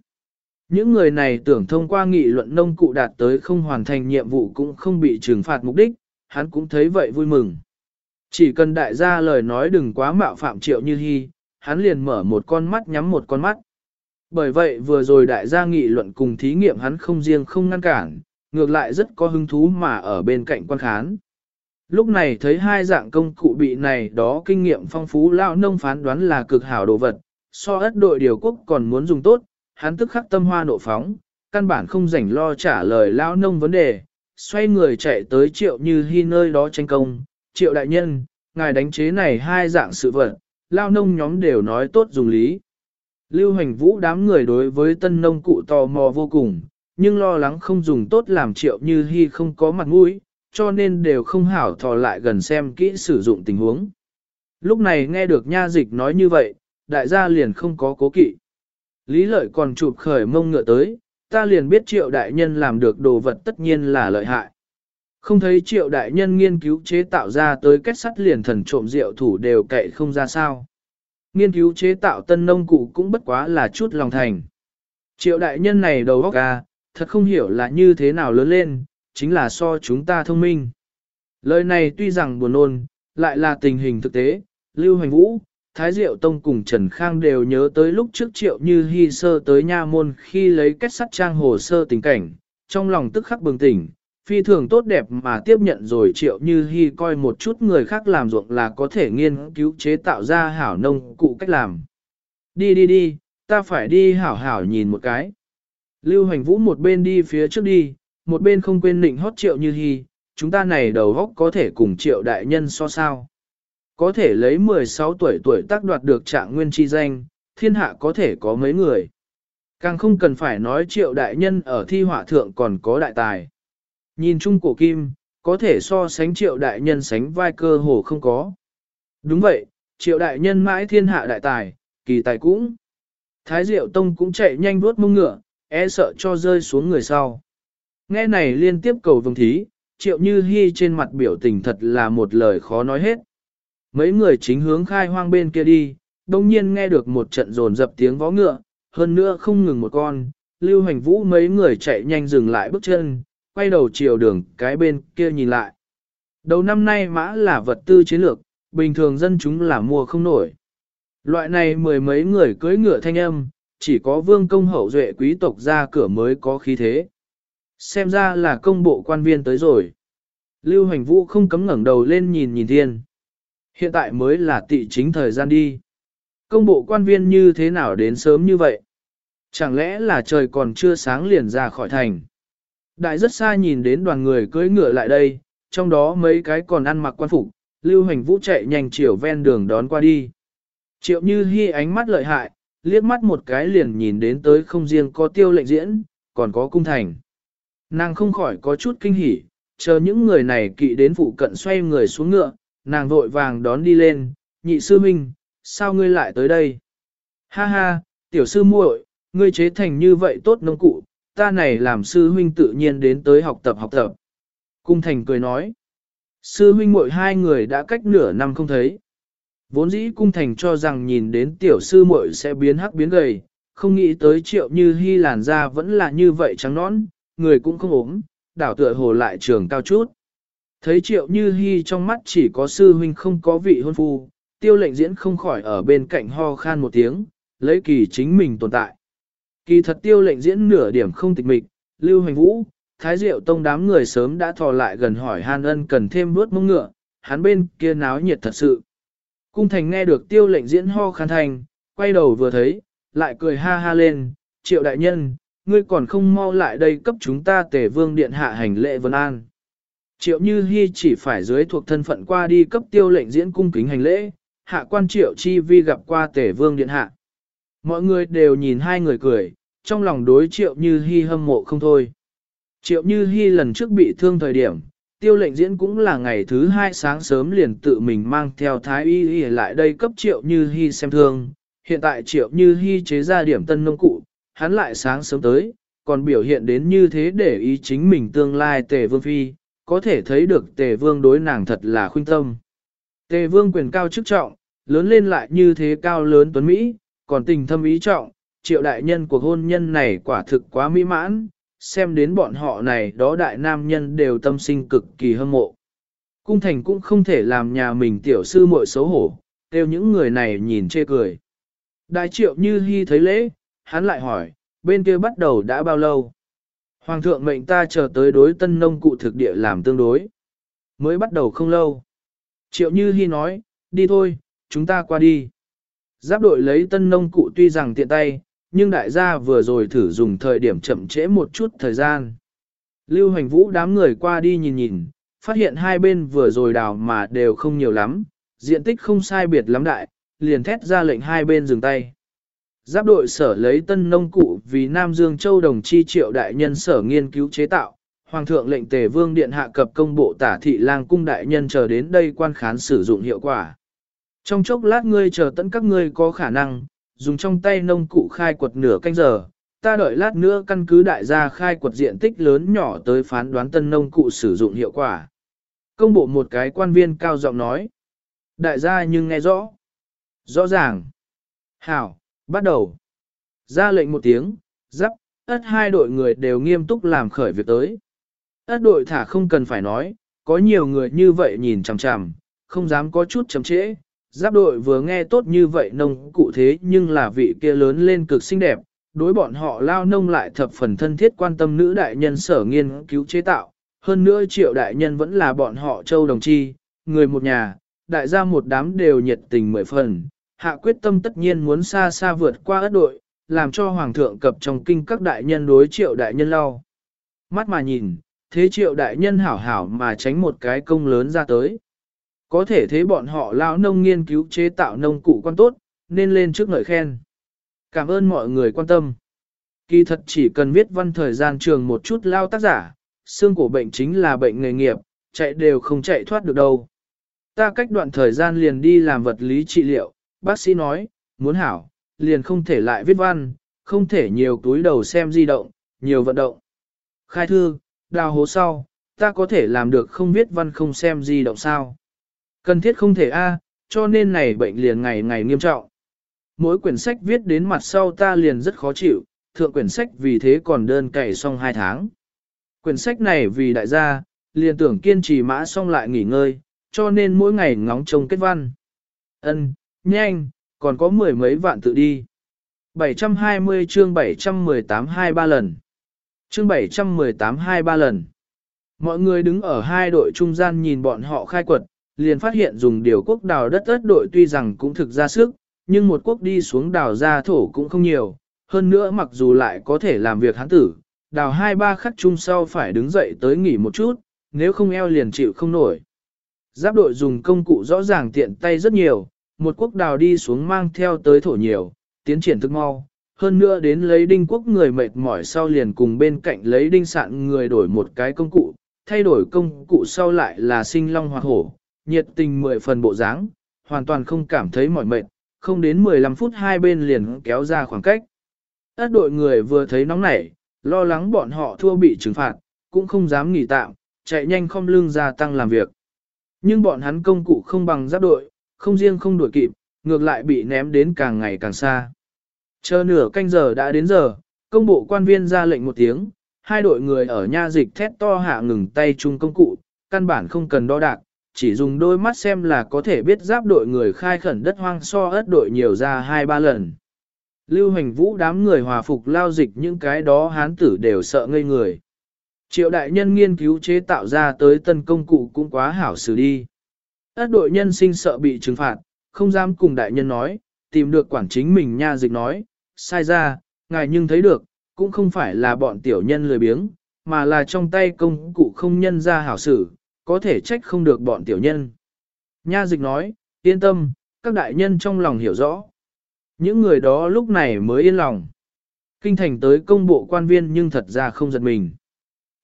Những người này tưởng thông qua nghị luận nông cụ đạt tới không hoàn thành nhiệm vụ cũng không bị trừng phạt mục đích, hắn cũng thấy vậy vui mừng. Chỉ cần đại gia lời nói đừng quá mạo phạm triệu như hy, hắn liền mở một con mắt nhắm một con mắt. Bởi vậy vừa rồi đại gia nghị luận cùng thí nghiệm hắn không riêng không ngăn cản, ngược lại rất có hứng thú mà ở bên cạnh quan khán. Lúc này thấy hai dạng công cụ bị này đó kinh nghiệm phong phú lão nông phán đoán là cực hảo đồ vật, so ất đội điều quốc còn muốn dùng tốt, hắn tức khắc tâm hoa nộ phóng, căn bản không rảnh lo trả lời lão nông vấn đề, xoay người chạy tới triệu như hy nơi đó tranh công, triệu đại nhân, ngài đánh chế này hai dạng sự vật, lao nông nhóm đều nói tốt dùng lý. Lưu hành vũ đám người đối với tân nông cụ tò mò vô cùng, nhưng lo lắng không dùng tốt làm triệu như hy không có mặt mũi, cho nên đều không hảo thò lại gần xem kỹ sử dụng tình huống. Lúc này nghe được nha dịch nói như vậy, đại gia liền không có cố kỵ. Lý lợi còn chụp khởi mông ngựa tới, ta liền biết triệu đại nhân làm được đồ vật tất nhiên là lợi hại. Không thấy triệu đại nhân nghiên cứu chế tạo ra tới kết sắt liền thần trộm rượu thủ đều cậy không ra sao. Nghiên cứu chế tạo tân nông cụ cũng bất quá là chút lòng thành. Triệu đại nhân này đầu óc ca, à, thật không hiểu là như thế nào lớn lên, chính là so chúng ta thông minh. Lời này tuy rằng buồn nôn, lại là tình hình thực tế, Lưu Hoành Vũ, Thái Diệu Tông cùng Trần Khang đều nhớ tới lúc trước triệu như hy sơ tới nha môn khi lấy kết sắt trang hồ sơ tình cảnh, trong lòng tức khắc bừng tỉnh, phi thường tốt đẹp mà tiếp nhận rồi triệu như hy coi một chút người khác làm ruộng là có thể nghiên cứu chế tạo ra hảo nông cụ cách làm. Đi đi đi, ta phải đi hảo hảo nhìn một cái. Lưu hành vũ một bên đi phía trước đi, một bên không quên định hót triệu như hy, chúng ta này đầu góc có thể cùng triệu đại nhân so sao. Có thể lấy 16 tuổi tuổi tác đoạt được trạng nguyên chi danh, thiên hạ có thể có mấy người. Càng không cần phải nói triệu đại nhân ở thi họa thượng còn có đại tài. Nhìn chung cổ kim, có thể so sánh triệu đại nhân sánh vai cơ hồ không có. Đúng vậy, triệu đại nhân mãi thiên hạ đại tài, kỳ tài cũng. Thái Diệu Tông cũng chạy nhanh vuốt mông ngựa, e sợ cho rơi xuống người sau. Nghe này liên tiếp cầu vương thí, triệu như hy trên mặt biểu tình thật là một lời khó nói hết. Mấy người chính hướng khai hoang bên kia đi, đồng nhiên nghe được một trận rồn dập tiếng vó ngựa, hơn nữa không ngừng một con, lưu hành vũ mấy người chạy nhanh dừng lại bước chân, quay đầu chiều đường cái bên kia nhìn lại. Đầu năm nay mã là vật tư chiến lược, bình thường dân chúng là mua không nổi. Loại này mười mấy người cưỡi ngựa thanh âm, chỉ có vương công hậu duệ quý tộc ra cửa mới có khí thế. Xem ra là công bộ quan viên tới rồi. Lưu hoành vũ không cấm ngẩng đầu lên nhìn nhìn thiên. Hiện tại mới là tị chính thời gian đi. Công bộ quan viên như thế nào đến sớm như vậy? Chẳng lẽ là trời còn chưa sáng liền ra khỏi thành? Đại rất xa nhìn đến đoàn người cưỡi ngựa lại đây, trong đó mấy cái còn ăn mặc quan phục, Lưu hoành Vũ chạy nhanh chiều ven đường đón qua đi. Triệu Như Hi ánh mắt lợi hại, liếc mắt một cái liền nhìn đến tới không riêng có tiêu lệnh diễn, còn có cung thành. Nàng không khỏi có chút kinh hỉ, chờ những người này kỵ đến phụ cận xoay người xuống ngựa, nàng vội vàng đón đi lên, nhị sư minh, sao ngươi lại tới đây? Ha ha, tiểu sư muội, ngươi chế thành như vậy tốt nông cụ, ta này làm sư huynh tự nhiên đến tới học tập học tập. Cung thành cười nói, sư huynh muội hai người đã cách nửa năm không thấy. Vốn dĩ cung thành cho rằng nhìn đến tiểu sư muội sẽ biến hắc biến gầy, không nghĩ tới triệu như hy làn da vẫn là như vậy trắng nõn, người cũng không ốm, đảo tựa hồ lại trường cao chút. Thấy triệu như hy trong mắt chỉ có sư huynh không có vị hôn phu, tiêu lệnh diễn không khỏi ở bên cạnh ho khan một tiếng, lấy kỳ chính mình tồn tại. Kỳ thật tiêu lệnh diễn nửa điểm không tịch mịch, lưu hành vũ, Thái Diệu Tông đám người sớm đã thò lại gần hỏi Han Ân cần thêm bước mông ngựa, hắn bên kia náo nhiệt thật sự. Cung thành nghe được tiêu lệnh diễn ho khan thành, quay đầu vừa thấy, lại cười ha ha lên, triệu đại nhân, ngươi còn không mau lại đây cấp chúng ta tề vương điện hạ hành lễ vân an. Triệu Như Hi chỉ phải dưới thuộc thân phận qua đi cấp tiêu lệnh diễn cung kính hành lễ, hạ quan triệu chi vi gặp qua tể vương điện hạ. Mọi người đều nhìn hai người cười, trong lòng đối triệu Như Hi hâm mộ không thôi. Triệu Như Hi lần trước bị thương thời điểm, tiêu lệnh diễn cũng là ngày thứ hai sáng sớm liền tự mình mang theo thái y y lại đây cấp triệu Như Hi xem thương. Hiện tại triệu Như Hi chế ra điểm tân nông cụ, hắn lại sáng sớm tới, còn biểu hiện đến như thế để ý chính mình tương lai tề vương phi, có thể thấy được tề vương đối nàng thật là khuyên tâm. Tề vương quyền cao chức trọng, lớn lên lại như thế cao lớn tuấn Mỹ, còn tình thâm ý trọng, triệu đại nhân cuộc hôn nhân này quả thực quá mỹ mãn, xem đến bọn họ này đó đại nam nhân đều tâm sinh cực kỳ hâm mộ. Cung thành cũng không thể làm nhà mình tiểu sư muội xấu hổ, kêu những người này nhìn chê cười. Đại triệu như hy thấy lễ, hắn lại hỏi, bên kia bắt đầu đã bao lâu? Hoàng thượng mệnh ta chờ tới đối tân nông cụ thực địa làm tương đối. Mới bắt đầu không lâu. Triệu Như Hi nói, đi thôi, chúng ta qua đi. Giáp đội lấy tân nông cụ tuy rằng tiện tay, nhưng đại gia vừa rồi thử dùng thời điểm chậm trễ một chút thời gian. Lưu hành vũ đám người qua đi nhìn nhìn, phát hiện hai bên vừa rồi đào mà đều không nhiều lắm, diện tích không sai biệt lắm đại, liền thét ra lệnh hai bên dừng tay. Giáp đội sở lấy tân nông cụ vì Nam Dương Châu đồng chi triệu đại nhân sở nghiên cứu chế tạo, Hoàng thượng lệnh tề vương điện hạ cập công bộ tả thị lang cung đại nhân chờ đến đây quan khán sử dụng hiệu quả. Trong chốc lát ngươi chờ tận các ngươi có khả năng, dùng trong tay nông cụ khai quật nửa canh giờ, ta đợi lát nữa căn cứ đại gia khai quật diện tích lớn nhỏ tới phán đoán tân nông cụ sử dụng hiệu quả. Công bộ một cái quan viên cao giọng nói. Đại gia nhưng nghe rõ. Rõ ràng. Hảo, bắt đầu. Ra lệnh một tiếng, giáp, ất hai đội người đều nghiêm túc làm khởi việc tới. Ất đội thả không cần phải nói, có nhiều người như vậy nhìn chằm chằm, không dám có chút chậm trễ. Giáp đội vừa nghe tốt như vậy nông cụ thế nhưng là vị kia lớn lên cực xinh đẹp, đối bọn họ lao nông lại thập phần thân thiết quan tâm nữ đại nhân sở nghiên cứu chế tạo. Hơn nữa triệu đại nhân vẫn là bọn họ châu đồng chi, người một nhà, đại gia một đám đều nhiệt tình mười phần, hạ quyết tâm tất nhiên muốn xa xa vượt qua ất đội, làm cho hoàng thượng cập trong kinh các đại nhân đối triệu đại nhân lau. Mắt mà nhìn, thế triệu đại nhân hảo hảo mà tránh một cái công lớn ra tới. Có thể thế bọn họ lao nông nghiên cứu chế tạo nông cụ quan tốt, nên lên trước ngợi khen. Cảm ơn mọi người quan tâm. Kỳ thật chỉ cần viết văn thời gian trường một chút lao tác giả, xương của bệnh chính là bệnh nghề nghiệp, chạy đều không chạy thoát được đâu. Ta cách đoạn thời gian liền đi làm vật lý trị liệu, bác sĩ nói, muốn hảo, liền không thể lại viết văn, không thể nhiều túi đầu xem di động, nhiều vận động. Khai thư, đào hố sau, ta có thể làm được không viết văn không xem di động sao. Cần thiết không thể a, cho nên này bệnh liền ngày ngày nghiêm trọng. Mỗi quyển sách viết đến mặt sau ta liền rất khó chịu, thượng quyển sách vì thế còn đơn cày xong hai tháng. Quyển sách này vì đại gia, liền tưởng kiên trì mã xong lại nghỉ ngơi, cho nên mỗi ngày ngóng trông kết văn. Ân, nhanh, còn có mười mấy vạn tự đi. 720 chương 718 hai ba lần. Chương 718 hai ba lần. Mọi người đứng ở hai đội trung gian nhìn bọn họ khai quật, liền phát hiện dùng điều quốc đào đất ớt đội tuy rằng cũng thực ra sức, nhưng một quốc đi xuống đào ra thổ cũng không nhiều. Hơn nữa mặc dù lại có thể làm việc hán tử, đào hai ba khắc chung sau phải đứng dậy tới nghỉ một chút, nếu không eo liền chịu không nổi. Giáp đội dùng công cụ rõ ràng tiện tay rất nhiều, một quốc đào đi xuống mang theo tới thổ nhiều, tiến triển thức mau. Hơn nữa đến lấy đinh quốc người mệt mỏi sau liền cùng bên cạnh lấy đinh sạn người đổi một cái công cụ, thay đổi công cụ sau lại là sinh long hoặc hổ, nhiệt tình mười phần bộ dáng, hoàn toàn không cảm thấy mỏi mệt, không đến 15 phút hai bên liền kéo ra khoảng cách. Ất đội người vừa thấy nóng nảy, lo lắng bọn họ thua bị trừng phạt, cũng không dám nghỉ tạm, chạy nhanh không lưng gia tăng làm việc. Nhưng bọn hắn công cụ không bằng giáp đội, không riêng không đuổi kịp, ngược lại bị ném đến càng ngày càng xa. Chờ nửa canh giờ đã đến giờ, công bộ quan viên ra lệnh một tiếng, hai đội người ở nha dịch thét to hạ ngừng tay chung công cụ, căn bản không cần đo đạc, chỉ dùng đôi mắt xem là có thể biết giáp đội người khai khẩn đất hoang so ớt đội nhiều ra hai ba lần. Lưu hành vũ đám người hòa phục lao dịch những cái đó hán tử đều sợ ngây người. Triệu đại nhân nghiên cứu chế tạo ra tới tân công cụ cũng quá hảo xử đi. Ất đội nhân sinh sợ bị trừng phạt, không dám cùng đại nhân nói, tìm được quản chính mình nha dịch nói, sai ra, ngài nhưng thấy được, cũng không phải là bọn tiểu nhân lười biếng, mà là trong tay công cụ không nhân ra hảo sử, có thể trách không được bọn tiểu nhân. Nha dịch nói, yên tâm, các đại nhân trong lòng hiểu rõ. Những người đó lúc này mới yên lòng. Kinh thành tới công bộ quan viên nhưng thật ra không giật mình.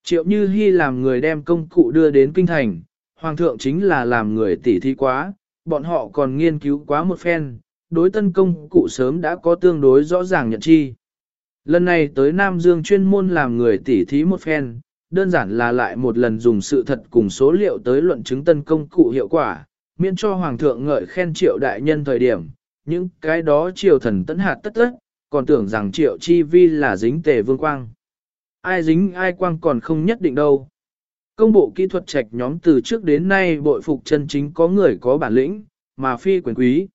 Triệu Như Hi làm người đem công cụ đưa đến kinh thành, hoàng thượng chính là làm người tỉ thi quá, bọn họ còn nghiên cứu quá một phen, đối tân công cụ sớm đã có tương đối rõ ràng nhận chi. Lần này tới Nam Dương chuyên môn làm người tỉ thí một phen, đơn giản là lại một lần dùng sự thật cùng số liệu tới luận chứng tân công cụ hiệu quả, miễn cho Hoàng thượng ngợi khen triệu đại nhân thời điểm, những cái đó triều thần tấn hạt tất tất, còn tưởng rằng triệu chi vi là dính tề vương quang. Ai dính ai quang còn không nhất định đâu. Công bộ kỹ thuật trạch nhóm từ trước đến nay bội phục chân chính có người có bản lĩnh, mà phi quyền quý.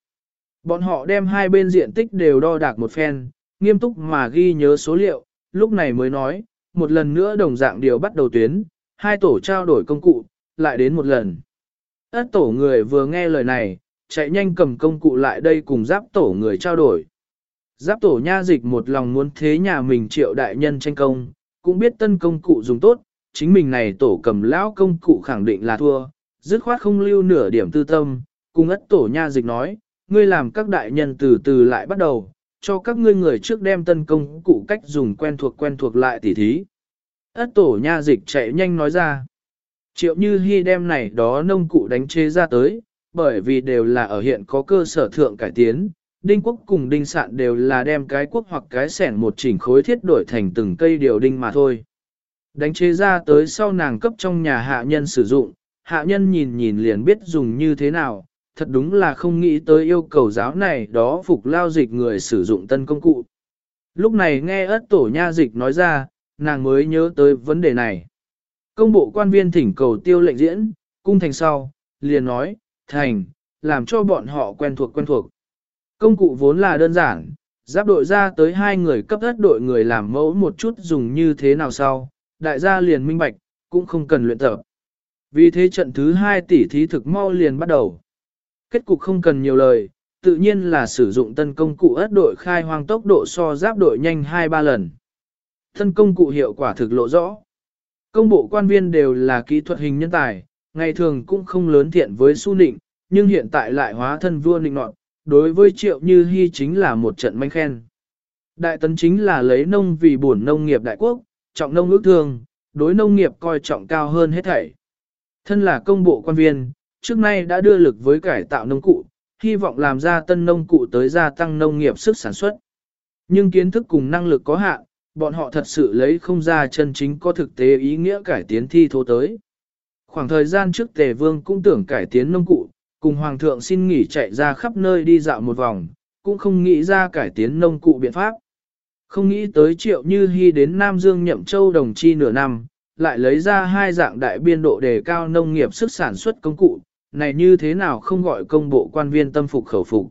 Bọn họ đem hai bên diện tích đều đo đạc một phen, nghiêm túc mà ghi nhớ số liệu, lúc này mới nói, một lần nữa đồng dạng điều bắt đầu tuyến, hai tổ trao đổi công cụ, lại đến một lần. Ất tổ người vừa nghe lời này, chạy nhanh cầm công cụ lại đây cùng giáp tổ người trao đổi. Giáp tổ nha dịch một lòng muốn thế nhà mình triệu đại nhân tranh công, cũng biết tân công cụ dùng tốt, chính mình này tổ cầm lão công cụ khẳng định là thua, dứt khoát không lưu nửa điểm tư tâm, cùng ất tổ nha dịch nói, ngươi làm các đại nhân từ từ lại bắt đầu, cho các ngươi người trước đem tân công cụ cách dùng quen thuộc quen thuộc lại tỉ thí. Ất tổ nha dịch chạy nhanh nói ra. Triệu như hy đem này đó nông cụ đánh chế ra tới, bởi vì đều là ở hiện có cơ sở thượng cải tiến, đinh quốc cùng đinh sạn đều là đem cái quốc hoặc cái sẻn một chỉnh khối thiết đổi thành từng cây điều đinh mà thôi. Đánh chế ra tới sau nàng cấp trong nhà hạ nhân sử dụng, hạ nhân nhìn nhìn liền biết dùng như thế nào, thật đúng là không nghĩ tới yêu cầu giáo này đó phục lao dịch người sử dụng tân công cụ. Lúc này nghe ất tổ nha dịch nói ra, nàng mới nhớ tới vấn đề này. Công bộ quan viên thỉnh cầu tiêu lệnh diễn, cung thành sau, liền nói, thành, làm cho bọn họ quen thuộc quen thuộc. Công cụ vốn là đơn giản, giáp đội ra tới hai người cấp ớt đội người làm mẫu một chút dùng như thế nào sau, đại gia liền minh bạch, cũng không cần luyện tập. Vì thế trận thứ hai tỷ thí thực mau liền bắt đầu. Kết cục không cần nhiều lời, tự nhiên là sử dụng tân công cụ ớt đội khai hoang tốc độ so giáp đội nhanh 2-3 lần. Tân công cụ hiệu quả thực lộ rõ. Công bộ quan viên đều là kỹ thuật hình nhân tài, ngày thường cũng không lớn thiện với su nịnh, nhưng hiện tại lại hóa thân vua nịnh nọt, đối với triệu như hy chính là một trận manh khen. Đại tấn chính là lấy nông vì buồn nông nghiệp đại quốc, trọng nông ước thương, đối nông nghiệp coi trọng cao hơn hết thảy. Thân là công bộ quan viên, trước nay đã đưa lực với cải tạo nông cụ, hy vọng làm ra tân nông cụ tới gia tăng nông nghiệp sức sản xuất. Nhưng kiến thức cùng năng lực có hạn, bọn họ thật sự lấy không ra chân chính có thực tế ý nghĩa cải tiến thi thố tới. Khoảng thời gian trước Tề Vương cũng tưởng cải tiến nông cụ, cùng Hoàng thượng xin nghỉ chạy ra khắp nơi đi dạo một vòng, cũng không nghĩ ra cải tiến nông cụ biện pháp. Không nghĩ tới triệu như hy đến Nam Dương nhậm châu đồng chi nửa năm, lại lấy ra hai dạng đại biên độ đề cao nông nghiệp sức sản xuất công cụ, này như thế nào không gọi công bộ quan viên tâm phục khẩu phục.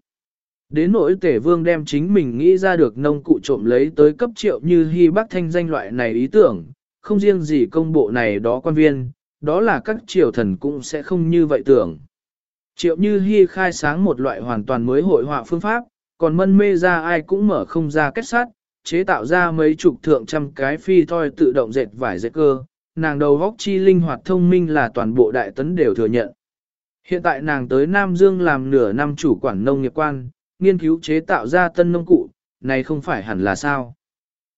Đến nỗi tể vương đem chính mình nghĩ ra được nông cụ trộm lấy tới cấp triệu như hy bác thanh danh loại này ý tưởng, không riêng gì công bộ này đó quan viên, đó là các triều thần cũng sẽ không như vậy tưởng. Triệu như hy khai sáng một loại hoàn toàn mới hội họa phương pháp, còn mân mê ra ai cũng mở không ra kết sát, chế tạo ra mấy chục thượng trăm cái phi thoi tự động dệt vải dệt cơ, nàng đầu góc chi linh hoạt thông minh là toàn bộ đại tấn đều thừa nhận. Hiện tại nàng tới Nam Dương làm nửa năm chủ quản nông nghiệp quan, nghiên cứu chế tạo ra tân nông cụ, này không phải hẳn là sao.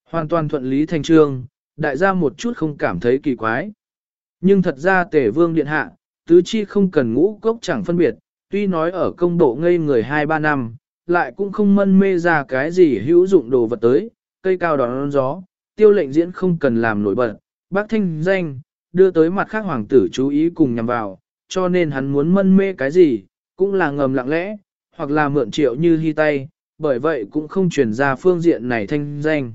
Hoàn toàn thuận lý thành trương, đại gia một chút không cảm thấy kỳ quái. Nhưng thật ra tể vương điện hạ, tứ chi không cần ngũ cốc chẳng phân biệt, tuy nói ở công độ ngây người 2-3 năm, lại cũng không mân mê ra cái gì hữu dụng đồ vật tới, cây cao đón gió, tiêu lệnh diễn không cần làm nổi bật, bác thanh danh, đưa tới mặt khác hoàng tử chú ý cùng nhằm vào, cho nên hắn muốn mân mê cái gì, cũng là ngầm lặng lẽ, hoặc là mượn triệu như hy tay, bởi vậy cũng không truyền ra phương diện này thanh danh.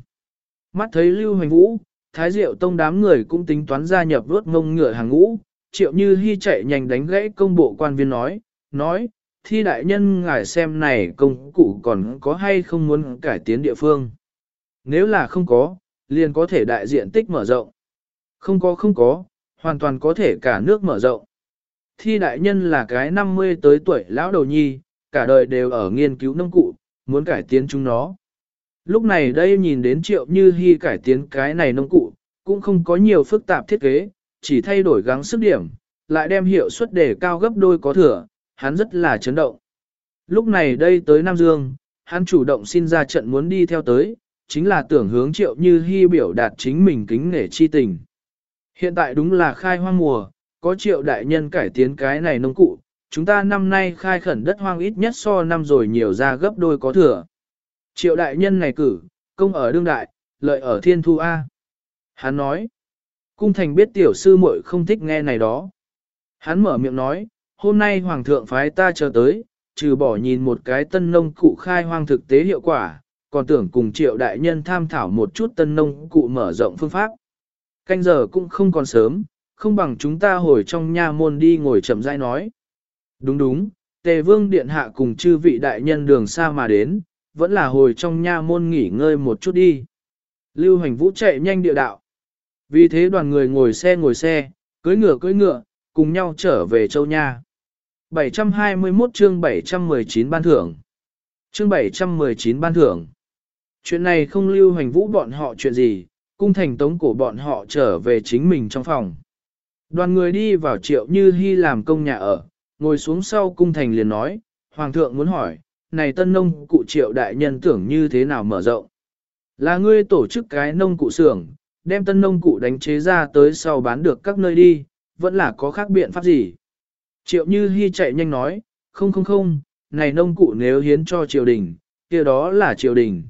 Mắt thấy Lưu Hoành Vũ, Thái Diệu Tông đám người cũng tính toán gia nhập vớt ngông ngựa hàng ngũ, triệu như hy chạy nhanh đánh gãy công bộ quan viên nói, nói, thi đại nhân ngài xem này công cụ còn có hay không muốn cải tiến địa phương. Nếu là không có, liền có thể đại diện tích mở rộng. Không có không có, hoàn toàn có thể cả nước mở rộng. Thi đại nhân là cái 50 tới tuổi lão đầu nhi, cả đời đều ở nghiên cứu nông cụ, muốn cải tiến chúng nó. Lúc này đây nhìn đến triệu như hy cải tiến cái này nông cụ, cũng không có nhiều phức tạp thiết kế, chỉ thay đổi gắng sức điểm, lại đem hiệu suất để cao gấp đôi có thừa, hắn rất là chấn động. Lúc này đây tới Nam Dương, hắn chủ động xin ra trận muốn đi theo tới, chính là tưởng hướng triệu như hy biểu đạt chính mình kính nể chi tình. Hiện tại đúng là khai hoang mùa, có triệu đại nhân cải tiến cái này nông cụ, chúng ta năm nay khai khẩn đất hoang ít nhất so năm rồi nhiều ra gấp đôi có thừa. Triệu đại nhân này cử, công ở đương đại, lợi ở thiên thu A. Hắn nói, cung thành biết tiểu sư muội không thích nghe này đó. Hắn mở miệng nói, hôm nay hoàng thượng phái ta chờ tới, trừ bỏ nhìn một cái tân nông cụ khai hoang thực tế hiệu quả, còn tưởng cùng triệu đại nhân tham thảo một chút tân nông cụ mở rộng phương pháp. Canh giờ cũng không còn sớm, không bằng chúng ta hồi trong nha môn đi ngồi chậm rãi nói. Đúng đúng, tề vương điện hạ cùng chư vị đại nhân đường xa mà đến, vẫn là hồi trong nha môn nghỉ ngơi một chút đi. Lưu hành vũ chạy nhanh địa đạo. Vì thế đoàn người ngồi xe ngồi xe, cưới ngựa cưới ngựa, cùng nhau trở về châu nha. 721 chương 719 ban thưởng. Chương 719 ban thưởng. Chuyện này không lưu hành vũ bọn họ chuyện gì, cung thành tống của bọn họ trở về chính mình trong phòng. Đoàn người đi vào triệu như hy làm công nhà ở, ngồi xuống sau cung thành liền nói, Hoàng thượng muốn hỏi, này tân nông cụ triệu đại nhân tưởng như thế nào mở rộng. Là ngươi tổ chức cái nông cụ xưởng, đem tân nông cụ đánh chế ra tới sau bán được các nơi đi, vẫn là có khác biện pháp gì. Triệu Như Hi chạy nhanh nói, không không không, này nông cụ nếu hiến cho triều đình, kia đó là triều đình.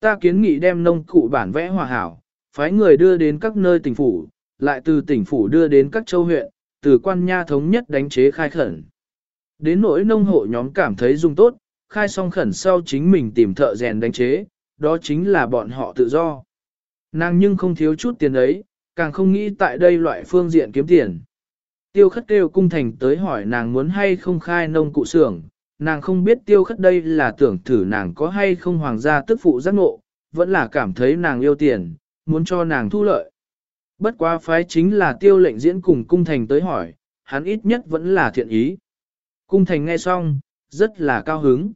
Ta kiến nghị đem nông cụ bản vẽ hòa hảo, phái người đưa đến các nơi tỉnh phủ, lại từ tỉnh phủ đưa đến các châu huyện, từ quan nha thống nhất đánh chế khai khẩn. Đến nỗi nông hộ nhóm cảm thấy dùng tốt, khai xong khẩn sau chính mình tìm thợ rèn đánh chế, đó chính là bọn họ tự do. Nàng nhưng không thiếu chút tiền ấy, càng không nghĩ tại đây loại phương diện kiếm tiền. Tiêu khất kêu cung thành tới hỏi nàng muốn hay không khai nông cụ xưởng, nàng không biết tiêu khất đây là tưởng thử nàng có hay không hoàng gia tức phụ giác ngộ, vẫn là cảm thấy nàng yêu tiền, muốn cho nàng thu lợi. Bất quá phái chính là tiêu lệnh diễn cùng cung thành tới hỏi, hắn ít nhất vẫn là thiện ý. Cung thành nghe xong, rất là cao hứng.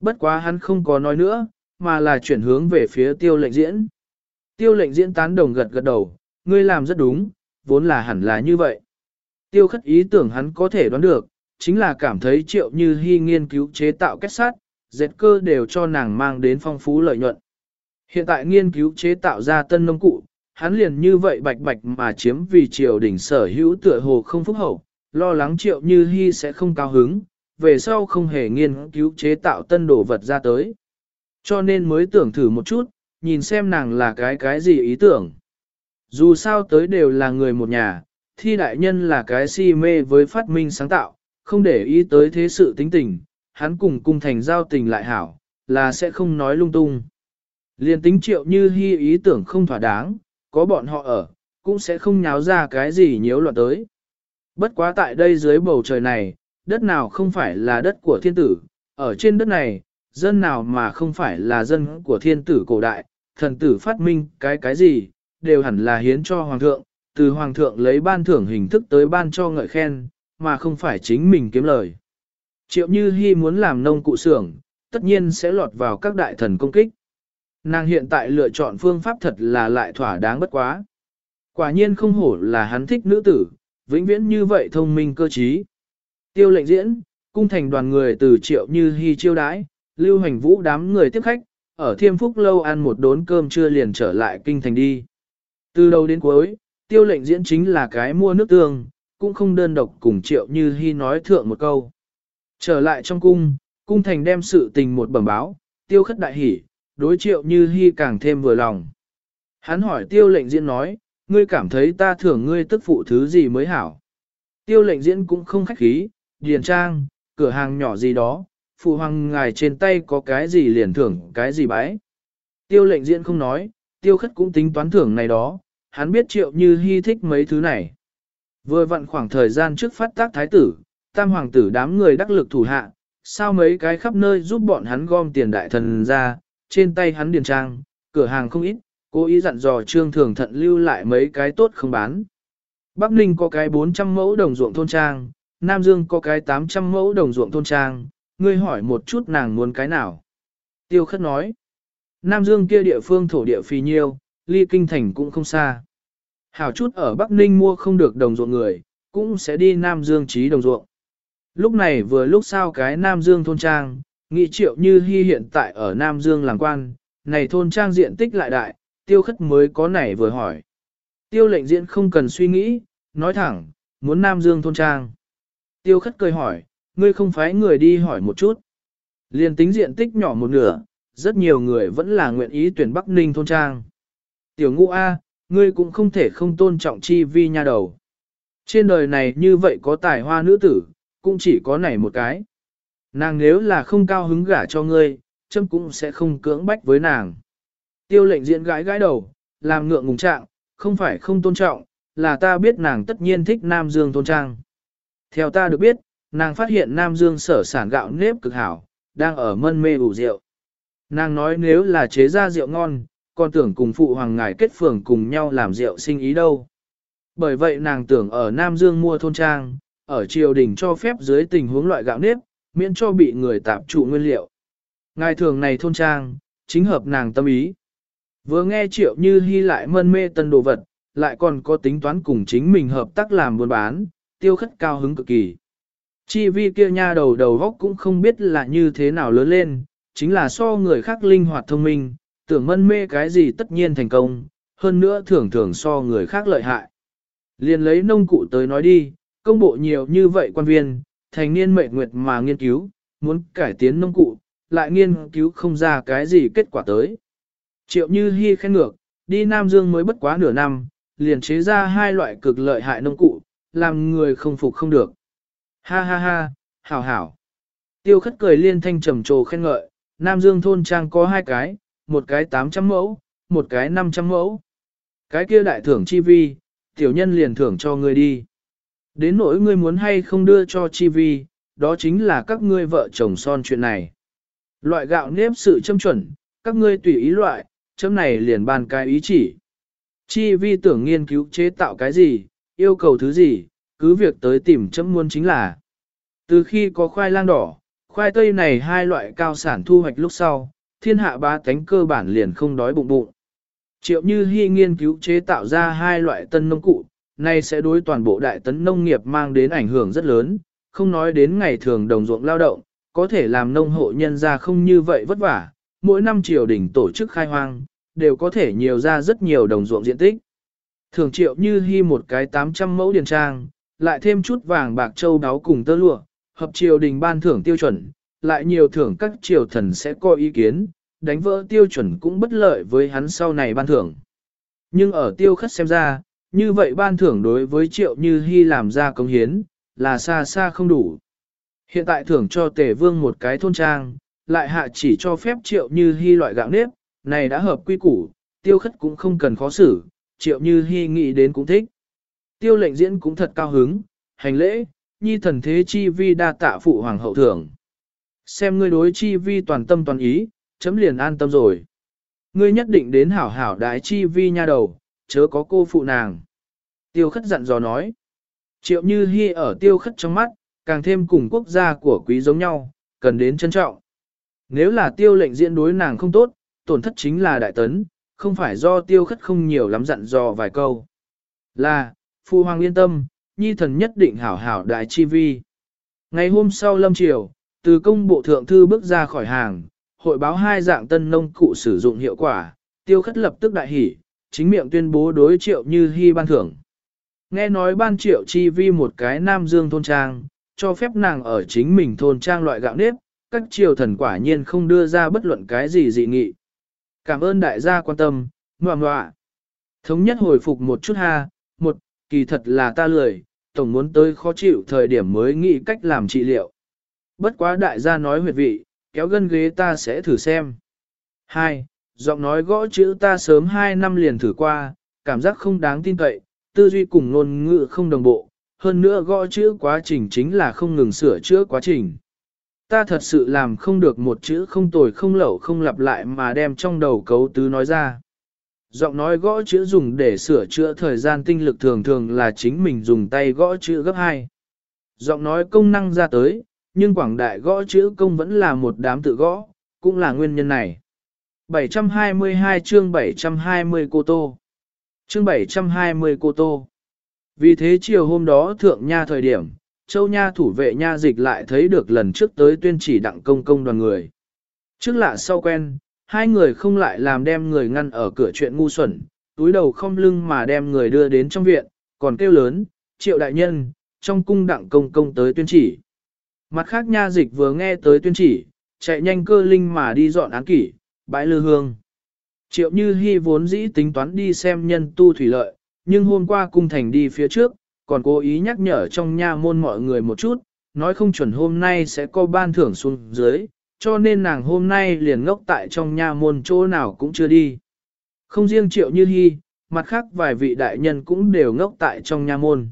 Bất quá hắn không có nói nữa, mà là chuyển hướng về phía tiêu lệnh diễn. Tiêu lệnh diễn tán đồng gật gật đầu, ngươi làm rất đúng, vốn là hẳn là như vậy. Tiêu khất ý tưởng hắn có thể đoán được, chính là cảm thấy triệu như hy nghiên cứu chế tạo kết sát, dệt cơ đều cho nàng mang đến phong phú lợi nhuận. Hiện tại nghiên cứu chế tạo ra tân nông cụ, hắn liền như vậy bạch bạch mà chiếm vì triều đỉnh sở hữu tựa hồ không phúc hậu, lo lắng triệu như hy sẽ không cao hứng, về sau không hề nghiên cứu chế tạo tân đồ vật ra tới. Cho nên mới tưởng thử một chút, nhìn xem nàng là cái cái gì ý tưởng. Dù sao tới đều là người một nhà, thi đại nhân là cái si mê với phát minh sáng tạo, không để ý tới thế sự tính tình, hắn cùng cung thành giao tình lại hảo, là sẽ không nói lung tung. Liên tính triệu như hy ý tưởng không thỏa đáng, có bọn họ ở, cũng sẽ không nháo ra cái gì nhiễu loạn tới. Bất quá tại đây dưới bầu trời này, đất nào không phải là đất của thiên tử, ở trên đất này, dân nào mà không phải là dân của thiên tử cổ đại, thần tử phát minh cái cái gì, đều hẳn là hiến cho hoàng thượng, từ hoàng thượng lấy ban thưởng hình thức tới ban cho ngợi khen, mà không phải chính mình kiếm lời. Triệu Như Hi muốn làm nông cụ xưởng, tất nhiên sẽ lọt vào các đại thần công kích. Nàng hiện tại lựa chọn phương pháp thật là lại thỏa đáng bất quá. Quả nhiên không hổ là hắn thích nữ tử, vĩnh viễn như vậy thông minh cơ trí. Tiêu lệnh diễn, cung thành đoàn người từ triệu như Hi chiêu đãi, lưu hành vũ đám người tiếp khách, ở thiêm phúc lâu ăn một đốn cơm trưa liền trở lại kinh thành đi. Từ đầu đến cuối, tiêu lệnh diễn chính là cái mua nước tương, cũng không đơn độc cùng triệu như hy nói thượng một câu. Trở lại trong cung, cung thành đem sự tình một bẩm báo, tiêu khất đại hỉ, đối triệu như hy càng thêm vừa lòng. Hắn hỏi tiêu lệnh diễn nói, ngươi cảm thấy ta thưởng ngươi tức phụ thứ gì mới hảo. Tiêu lệnh diễn cũng không khách khí, điền trang, cửa hàng nhỏ gì đó, phụ hoàng ngài trên tay có cái gì liền thưởng cái gì bái. Tiêu lệnh diễn không nói, tiêu khất cũng tính toán thưởng này đó, hắn biết triệu như hy thích mấy thứ này. Vừa vặn khoảng thời gian trước phát tác thái tử, tam hoàng tử đám người đắc lực thủ hạ, sao mấy cái khắp nơi giúp bọn hắn gom tiền đại thần ra, trên tay hắn điền trang, cửa hàng không ít, Cố ý dặn dò Trương Thường Thận lưu lại mấy cái tốt không bán. Bắc Ninh có cái 400 mẫu đồng ruộng thôn trang, Nam Dương có cái 800 mẫu đồng ruộng thôn trang, ngươi hỏi một chút nàng muốn cái nào. Tiêu khất nói, Nam Dương kia địa phương thổ địa phì nhiêu, ly kinh thành cũng không xa. Hảo chút ở Bắc Ninh mua không được đồng ruộng người, cũng sẽ đi Nam Dương trí đồng ruộng. Lúc này vừa lúc sao cái Nam Dương thôn trang, nghị triệu như hy hiện tại ở Nam Dương làng quan, này thôn trang diện tích lại đại, tiêu khất mới có này vừa hỏi. Tiêu lệnh diễn không cần suy nghĩ, nói thẳng, muốn Nam Dương thôn trang. Tiêu khất cười hỏi, ngươi không phái người đi hỏi một chút. Liên tính diện tích nhỏ một nửa, rất nhiều người vẫn là nguyện ý tuyển Bắc Ninh thôn trang. Tiểu ngũ A, ngươi cũng không thể không tôn trọng chi vi nha đầu. Trên đời này như vậy có tài hoa nữ tử, cũng chỉ có này một cái. Nàng nếu là không cao hứng gả cho ngươi, châm cũng sẽ không cưỡng bách với nàng. Tiêu lệnh diễn gái gái đầu, làm ngượng ngùng trạng, không phải không tôn trọng, là ta biết nàng tất nhiên thích Nam Dương tôn trang. Theo ta được biết, nàng phát hiện Nam Dương sở sản gạo nếp cực hảo, đang ở mân mê ủ rượu. Nàng nói nếu là chế ra rượu ngon, còn tưởng cùng phụ hoàng ngài kết phường cùng nhau làm rượu sinh ý đâu. Bởi vậy nàng tưởng ở Nam Dương mua thôn trang, ở triều đình cho phép dưới tình huống loại gạo nếp, miễn cho bị người tạp trụ nguyên liệu. Ngài thường này thôn trang, chính hợp nàng tâm ý. Vừa nghe triệu như hy lại mân mê tân đồ vật, lại còn có tính toán cùng chính mình hợp tác làm buôn bán, tiêu khất cao hứng cực kỳ. Chi vi kia nha đầu đầu góc cũng không biết là như thế nào lớn lên, chính là so người khác linh hoạt thông minh, tưởng mân mê cái gì tất nhiên thành công, hơn nữa thường thường so người khác lợi hại. Liền lấy nông cụ tới nói đi, công bộ nhiều như vậy quan viên, thành niên mệnh nguyệt mà nghiên cứu, muốn cải tiến nông cụ, lại nghiên cứu không ra cái gì kết quả tới. Triệu Như Hi khen ngược, đi Nam Dương mới bất quá nửa năm, liền chế ra hai loại cực lợi hại nông cụ, làm người không phục không được. Ha ha ha, hảo hảo. Tiêu khất cười liên thanh trầm trồ khen ngợi, Nam Dương thôn trang có hai cái, một cái 800 mẫu, một cái 500 mẫu. Cái kia đại thưởng chi vi, tiểu nhân liền thưởng cho ngươi đi. Đến nỗi ngươi muốn hay không đưa cho chi vi, đó chính là các ngươi vợ chồng son chuyện này. Loại gạo nếp sự châm chuẩn, các ngươi tùy ý loại, chấm này liền bàn cái ý chỉ. Chi vi tưởng nghiên cứu chế tạo cái gì, yêu cầu thứ gì, cứ việc tới tìm chấm muôn chính là. Từ khi có khoai lang đỏ, khoai tây này hai loại cao sản thu hoạch lúc sau, thiên hạ ba cánh cơ bản liền không đói bụng bụng. Triệu Như Hi nghiên cứu chế tạo ra hai loại tân nông cụ, này sẽ đối toàn bộ đại tấn nông nghiệp mang đến ảnh hưởng rất lớn, không nói đến ngày thường đồng ruộng lao động, có thể làm nông hộ nhân ra không như vậy vất vả, mỗi năm triều đình tổ chức khai hoang, đều có thể nhiều ra rất nhiều đồng ruộng diện tích. Thường triệu như hy một cái 800 mẫu điền trang, lại thêm chút vàng bạc châu đáo cùng tơ lụa, hợp triều đình ban thưởng tiêu chuẩn, lại nhiều thưởng các triều thần sẽ có ý kiến, đánh vỡ tiêu chuẩn cũng bất lợi với hắn sau này ban thưởng. Nhưng ở tiêu khất xem ra, như vậy ban thưởng đối với triệu như hy làm ra công hiến, là xa xa không đủ. Hiện tại thưởng cho tề vương một cái thôn trang, lại hạ chỉ cho phép triệu như hy loại gạo nếp, này đã hợp quy củ, tiêu khất cũng không cần khó xử, triệu như hy nghĩ đến cũng thích. Tiêu lệnh diễn cũng thật cao hứng, hành lễ, nhi thần thế chi vi đa tạ phụ hoàng hậu thưởng. Xem ngươi đối chi vi toàn tâm toàn ý, chấm liền an tâm rồi. Ngươi nhất định đến hảo hảo đái chi vi nha đầu, chớ có cô phụ nàng. Tiêu khất dặn dò nói. Triệu như hy ở tiêu khất trong mắt, càng thêm cùng quốc gia của quý giống nhau, cần đến trân trọng. Nếu là tiêu lệnh diễn đối nàng không tốt, tổn thất chính là đại tấn, không phải do tiêu khất không nhiều lắm dặn dò vài câu. Là, phu hoàng yên tâm, nhi thần nhất định hảo hảo đại chi vi. Ngày hôm sau lâm triều, từ công bộ thượng thư bước ra khỏi hàng, hội báo hai dạng tân nông cụ sử dụng hiệu quả, tiêu khất lập tức đại hỉ, chính miệng tuyên bố đối triệu như hy ban thưởng. Nghe nói ban triệu chi vi một cái nam dương thôn trang, cho phép nàng ở chính mình thôn trang loại gạo nếp, các triều thần quả nhiên không đưa ra bất luận cái gì dị nghị. Cảm ơn đại gia quan tâm, ngoạ ngoạ. Thống nhất hồi phục một chút ha, một, kỳ thật là ta lười, tổng muốn tới khó chịu thời điểm mới nghĩ cách làm trị liệu. Bất quá đại gia nói huyệt vị, kéo gân ghế ta sẽ thử xem. Hai, giọng nói gõ chữ ta sớm hai năm liền thử qua, cảm giác không đáng tin cậy, tư duy cùng ngôn ngữ không đồng bộ, hơn nữa gõ chữ quá trình chính là không ngừng sửa chữa quá trình. Ta thật sự làm không được một chữ không tồi không lẩu không lặp lại mà đem trong đầu cấu tứ nói ra. Giọng nói gõ chữ dùng để sửa chữa thời gian tinh lực thường thường là chính mình dùng tay gõ chữ gấp 2. Giọng nói công năng ra tới, nhưng quảng đại gõ chữ công vẫn là một đám tự gõ, cũng là nguyên nhân này. 722 chương 720 cô tô. Chương 720 cô tô. Vì thế chiều hôm đó thượng nha thời điểm, châu nha thủ vệ nha dịch lại thấy được lần trước tới tuyên chỉ đặng công công đoàn người. Trước lạ sau quen, hai người không lại làm đem người ngăn ở cửa chuyện ngu xuẩn, túi đầu không lưng mà đem người đưa đến trong viện, còn kêu lớn, triệu đại nhân, trong cung đặng công công tới tuyên chỉ. Mặt khác nha dịch vừa nghe tới tuyên chỉ, chạy nhanh cơ linh mà đi dọn án kỷ, bãi lư hương. Triệu như Hi vốn dĩ tính toán đi xem nhân tu thủy lợi, nhưng hôm qua cung thành đi phía trước, còn cố ý nhắc nhở trong nha môn mọi người một chút, nói không chuẩn hôm nay sẽ có ban thưởng xuống dưới, cho nên nàng hôm nay liền ngốc tại trong nha môn chỗ nào cũng chưa đi. Không riêng triệu như Hi, mặt khác vài vị đại nhân cũng đều ngốc tại trong nha môn.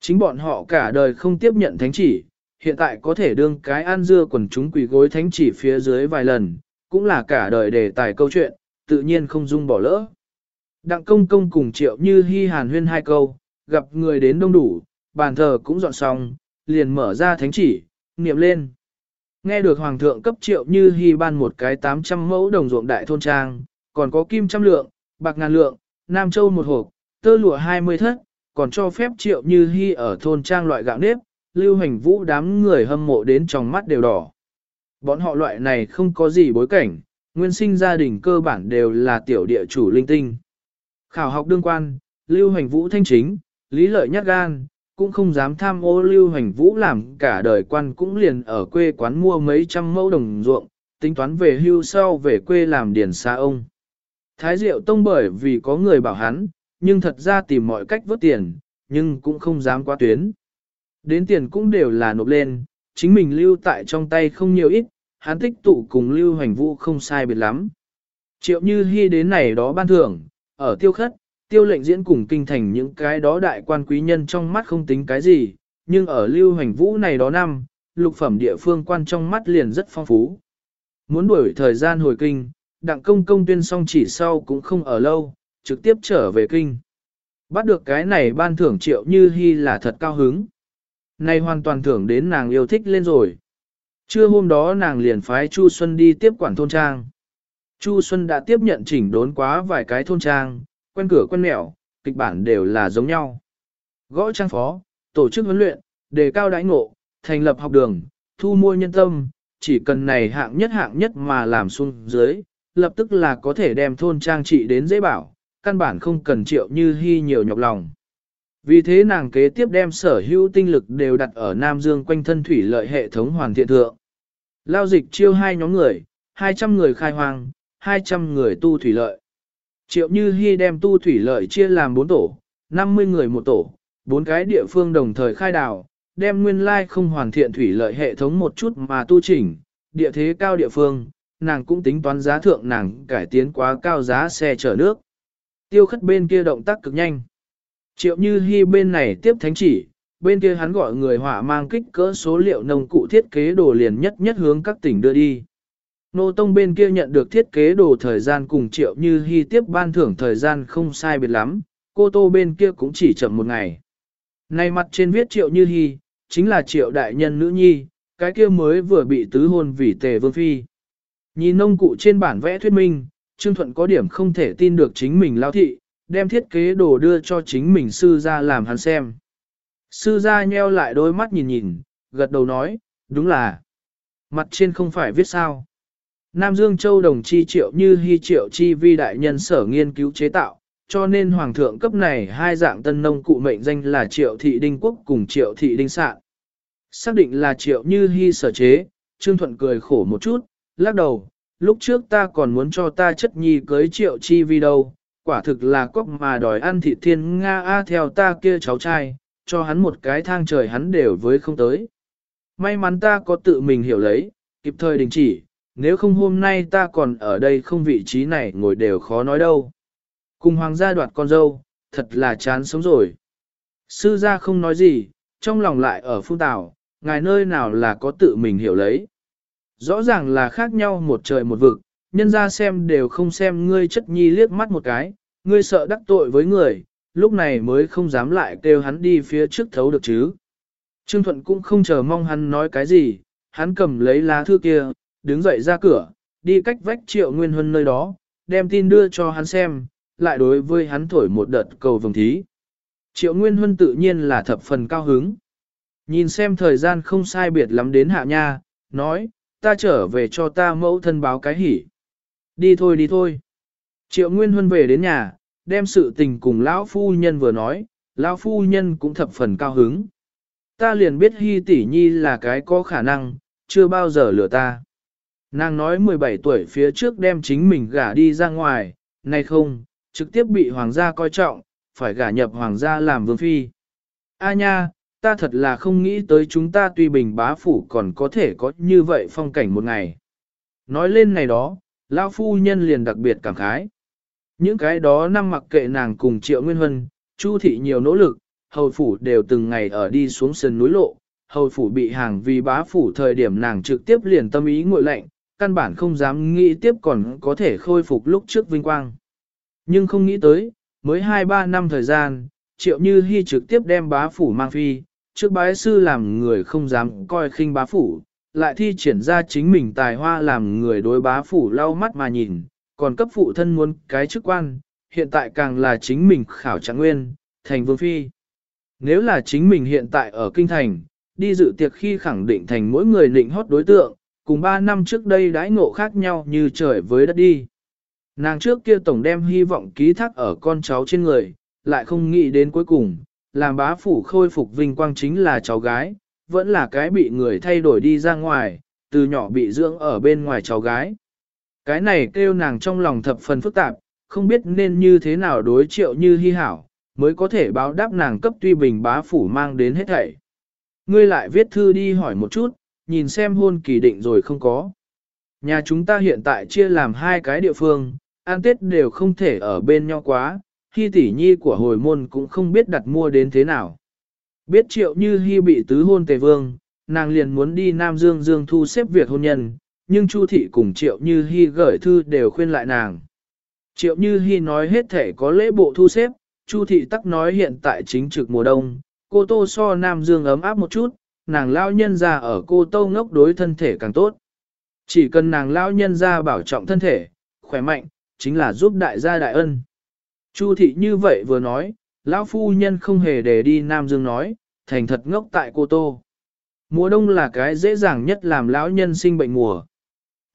Chính bọn họ cả đời không tiếp nhận thánh chỉ, hiện tại có thể đương cái an dưa quần chúng quỳ gối thánh chỉ phía dưới vài lần, cũng là cả đời đề tài câu chuyện, tự nhiên không dung bỏ lỡ. Đặng công công cùng triệu như hy hàn huyên hai câu, gặp người đến đông đủ, bàn thờ cũng dọn xong, liền mở ra thánh chỉ, niệm lên. Nghe được hoàng thượng cấp triệu như hy ban một cái 800 mẫu đồng ruộng đại thôn trang, còn có kim trăm lượng, bạc ngàn lượng, nam châu một hộp, tơ lụa 20 thất, còn cho phép triệu như hy ở thôn trang loại gạo nếp, lưu hành vũ đám người hâm mộ đến trong mắt đều đỏ. Bọn họ loại này không có gì bối cảnh, nguyên sinh gia đình cơ bản đều là tiểu địa chủ linh tinh. Khảo học đương quan, lưu hành vũ thanh chính, lý lợi nhát gan, cũng không dám tham ô lưu hành vũ làm cả đời quan cũng liền ở quê quán mua mấy trăm mẫu đồng ruộng, tính toán về hưu sau về quê làm điển xa ông. Thái Diệu Tông bởi vì có người bảo hắn, nhưng thật ra tìm mọi cách vớt tiền, nhưng cũng không dám qua tuyến. Đến tiền cũng đều là nộp lên, chính mình lưu tại trong tay không nhiều ít, hắn tích tụ cùng lưu hành vũ không sai biệt lắm. Triệu như hy đến này đó ban thưởng, ở tiêu khất, tiêu lệnh diễn cùng kinh thành những cái đó đại quan quý nhân trong mắt không tính cái gì, nhưng ở lưu hành vũ này đó năm, lục phẩm địa phương quan trong mắt liền rất phong phú. Muốn đuổi thời gian hồi kinh, đặng công công tuyên xong chỉ sau cũng không ở lâu, trực tiếp trở về kinh. Bắt được cái này ban thưởng triệu như hy là thật cao hứng nay hoàn toàn thưởng đến nàng yêu thích lên rồi. Trưa hôm đó nàng liền phái Chu Xuân đi tiếp quản thôn trang. Chu Xuân đã tiếp nhận chỉnh đốn quá vài cái thôn trang, quen cửa quen mẹo, kịch bản đều là giống nhau. Gõ trang phó, tổ chức huấn luyện, đề cao đãi ngộ, thành lập học đường, thu mua nhân tâm, chỉ cần này hạng nhất hạng nhất mà làm xuống dưới, lập tức là có thể đem thôn trang trị đến dễ bảo, căn bản không cần triệu như hy nhiều nhọc lòng. Vì thế nàng kế tiếp đem sở hữu tinh lực đều đặt ở Nam Dương quanh thân thủy lợi hệ thống hoàn thiện thượng. Lao dịch chiêu hai nhóm người, 200 người khai hoang, 200 người tu thủy lợi. Triệu Như Hi đem tu thủy lợi chia làm 4 tổ, 50 người một tổ, bốn cái địa phương đồng thời khai đào, đem nguyên lai không hoàn thiện thủy lợi hệ thống một chút mà tu chỉnh, địa thế cao địa phương, nàng cũng tính toán giá thượng nàng cải tiến quá cao giá xe chở nước. Tiêu khất bên kia động tác cực nhanh. Triệu Như Hi bên này tiếp thánh chỉ, bên kia hắn gọi người hỏa mang kích cỡ số liệu nông cụ thiết kế đồ liền nhất nhất hướng các tỉnh đưa đi. Nô Tông bên kia nhận được thiết kế đồ thời gian cùng triệu như Hi tiếp ban thưởng thời gian không sai biệt lắm, cô Tô bên kia cũng chỉ chậm một ngày. Này mặt trên viết triệu như Hi chính là triệu đại nhân nữ nhi, cái kia mới vừa bị tứ hôn vì tề vương phi. Nhìn nông cụ trên bản vẽ thuyết minh, Trương Thuận có điểm không thể tin được chính mình lao thị, đem thiết kế đồ đưa cho chính mình sư ra làm hắn xem. Sư gia nheo lại đôi mắt nhìn nhìn, gật đầu nói, đúng là. Mặt trên không phải viết sao. Nam Dương Châu đồng chi triệu như hy triệu chi vi đại nhân sở nghiên cứu chế tạo, cho nên hoàng thượng cấp này hai dạng tân nông cụ mệnh danh là triệu thị đinh quốc cùng triệu thị đinh sạn. Xác định là triệu như hy sở chế, Trương Thuận cười khổ một chút, lắc đầu, lúc trước ta còn muốn cho ta chất nhi cưới triệu chi vi đâu, quả thực là cóc mà đòi ăn thị thiên Nga A theo ta kia cháu trai, cho hắn một cái thang trời hắn đều với không tới. May mắn ta có tự mình hiểu lấy, kịp thời đình chỉ, nếu không hôm nay ta còn ở đây không vị trí này ngồi đều khó nói đâu. Cùng hoàng gia đoạt con dâu, thật là chán sống rồi. Sư gia không nói gì, trong lòng lại ở phun tảo, ngài nơi nào là có tự mình hiểu lấy. Rõ ràng là khác nhau một trời một vực, nhân ra xem đều không xem ngươi chất nhi liếc mắt một cái, ngươi sợ đắc tội với người, lúc này mới không dám lại kêu hắn đi phía trước thấu được chứ. Trương Thuận cũng không chờ mong hắn nói cái gì, hắn cầm lấy lá thư kia, đứng dậy ra cửa, đi cách vách triệu nguyên huân nơi đó, đem tin đưa cho hắn xem, lại đối với hắn thổi một đợt cầu vồng thí. Triệu Nguyên Huân tự nhiên là thập phần cao hứng. Nhìn xem thời gian không sai biệt lắm đến hạ nha, nói, ta trở về cho ta mẫu thân báo cái hỉ. Đi thôi đi thôi. Triệu Nguyên Huân về đến nhà, đem sự tình cùng lão phu nhân vừa nói, lão phu nhân cũng thập phần cao hứng. Ta liền biết Hi tỷ nhi là cái có khả năng, chưa bao giờ lừa ta. Nàng nói 17 tuổi phía trước đem chính mình gả đi ra ngoài, nay không, trực tiếp bị hoàng gia coi trọng, phải gả nhập hoàng gia làm vương phi. A nha, ta thật là không nghĩ tới chúng ta tuy bình bá phủ còn có thể có như vậy phong cảnh một ngày. Nói lên này đó, lão phu nhân liền đặc biệt cảm khái. Những cái đó năm mặc kệ nàng cùng triệu nguyên huân, chu thị nhiều nỗ lực, hầu phủ đều từng ngày ở đi xuống sườn núi lộ, hầu phủ bị hàng vì bá phủ thời điểm nàng trực tiếp liền tâm ý ngội lạnh, căn bản không dám nghĩ tiếp còn có thể khôi phục lúc trước vinh quang. Nhưng không nghĩ tới, mới 2-3 năm thời gian, triệu như hy trực tiếp đem bá phủ mang phi, trước bái sư làm người không dám coi khinh bá phủ, lại thi triển ra chính mình tài hoa làm người đối bá phủ lau mắt mà nhìn, còn cấp phụ thân muốn cái chức quan, hiện tại càng là chính mình khảo trạng nguyên, thành vương phi. Nếu là chính mình hiện tại ở kinh thành, đi dự tiệc khi khẳng định thành mỗi người định hót đối tượng, cùng 3 năm trước đây đãi ngộ khác nhau như trời với đất đi. Nàng trước kia tổng đem hy vọng ký thác ở con cháu trên người, lại không nghĩ đến cuối cùng, làm bá phủ khôi phục vinh quang chính là cháu gái, vẫn là cái bị người thay đổi đi ra ngoài, từ nhỏ bị dưỡng ở bên ngoài cháu gái. Cái này kêu nàng trong lòng thập phần phức tạp, không biết nên như thế nào đối triệu như hy hảo, mới có thể báo đáp nàng cấp tuy bình bá phủ mang đến hết thảy. Ngươi lại viết thư đi hỏi một chút, nhìn xem hôn kỳ định rồi không có. Nhà chúng ta hiện tại chia làm hai cái địa phương, an tết đều không thể ở bên nhau quá, khi tỷ nhi của hồi môn cũng không biết đặt mua đến thế nào. Biết triệu như hy bị tứ hôn tề vương, nàng liền muốn đi Nam Dương Dương thu xếp việc hôn nhân, nhưng Chu thị cùng triệu như hy gửi thư đều khuyên lại nàng. Triệu như hy nói hết thể có lễ bộ thu xếp, Chu thị tắc nói hiện tại chính trực mùa đông, cô tô so Nam Dương ấm áp một chút, nàng lao nhân ra ở cô tô ngốc đối thân thể càng tốt. Chỉ cần nàng lao nhân ra bảo trọng thân thể, khỏe mạnh, chính là giúp đại gia đại ân. Chu thị như vậy vừa nói, lão phu nhân không hề để đi Nam Dương nói, thành thật ngốc tại cô Tô. Mùa đông là cái dễ dàng nhất làm lão nhân sinh bệnh mùa.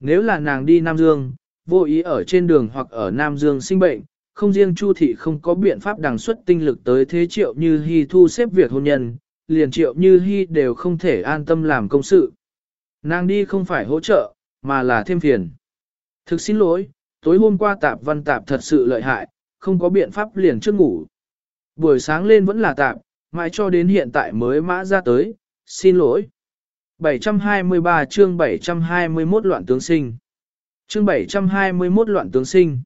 Nếu là nàng đi Nam Dương, vô ý ở trên đường hoặc ở Nam Dương sinh bệnh, không riêng Chu thị không có biện pháp đằng xuất tinh lực tới thế triệu như hy thu xếp việc hôn nhân, liền triệu như hy đều không thể an tâm làm công sự. Nàng đi không phải hỗ trợ, mà là thêm phiền. Thực xin lỗi, tối hôm qua tạp văn tạp thật sự lợi hại, không có biện pháp liền trước ngủ. Buổi sáng lên vẫn là tạm, mãi cho đến hiện tại mới mã ra tới, xin lỗi. 723 chương 721 loạn tướng sinh. Chương 721 loạn tướng sinh.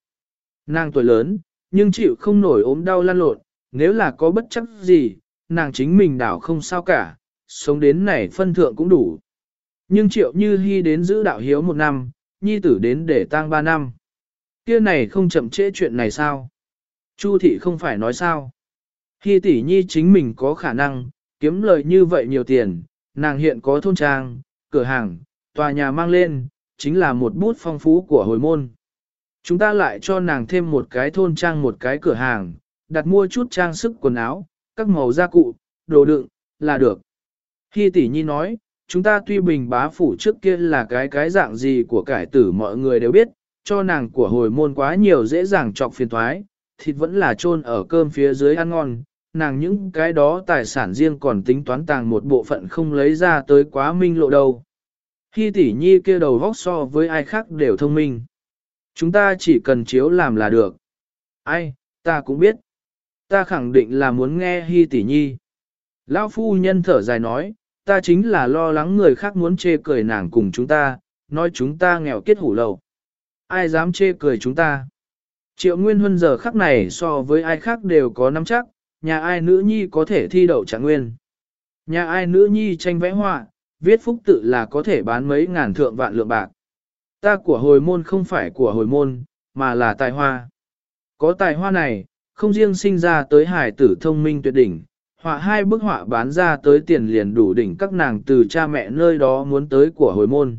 Nàng tuổi lớn, nhưng chịu không nổi ốm đau lăn lộn, nếu là có bất chấp gì, nàng chính mình đảo không sao cả, sống đến này phân thượng cũng đủ. Nhưng triệu như hy đến giữ đạo hiếu một năm, nhi tử đến để tang ba năm. Kia này không chậm trễ chuyện này sao? Chu thị không phải nói sao? Hy tỷ nhi chính mình có khả năng, kiếm lời như vậy nhiều tiền, nàng hiện có thôn trang, cửa hàng, tòa nhà mang lên, chính là một bút phong phú của hồi môn. Chúng ta lại cho nàng thêm một cái thôn trang một cái cửa hàng, đặt mua chút trang sức quần áo, các màu gia cụ, đồ đựng, là được. Hy tỷ nhi nói, chúng ta tuy bình bá phủ trước kia là cái cái dạng gì của cải tử mọi người đều biết, cho nàng của hồi môn quá nhiều dễ dàng chọc phiền thoái, thịt vẫn là chôn ở cơm phía dưới ăn ngon, nàng những cái đó tài sản riêng còn tính toán tàng một bộ phận không lấy ra tới quá minh lộ đâu. Khi tỷ nhi kia đầu vóc so với ai khác đều thông minh. Chúng ta chỉ cần chiếu làm là được. Ai, ta cũng biết. Ta khẳng định là muốn nghe Hi tỷ nhi. Lão phu nhân thở dài nói, ta chính là lo lắng người khác muốn chê cười nàng cùng chúng ta, nói chúng ta nghèo kết hủ lầu. Ai dám chê cười chúng ta? Triệu Nguyên Huân giờ khắc này so với ai khác đều có nắm chắc, nhà ai nữ nhi có thể thi đậu trạng nguyên. Nhà ai nữ nhi tranh vẽ họa, viết phúc tự là có thể bán mấy ngàn thượng vạn lượng bạc. Ta của hồi môn không phải của hồi môn, mà là tài hoa. Có tài hoa này, không riêng sinh ra tới hải tử thông minh tuyệt đỉnh, họa hai bức họa bán ra tới tiền liền đủ đỉnh các nàng từ cha mẹ nơi đó muốn tới của hồi môn.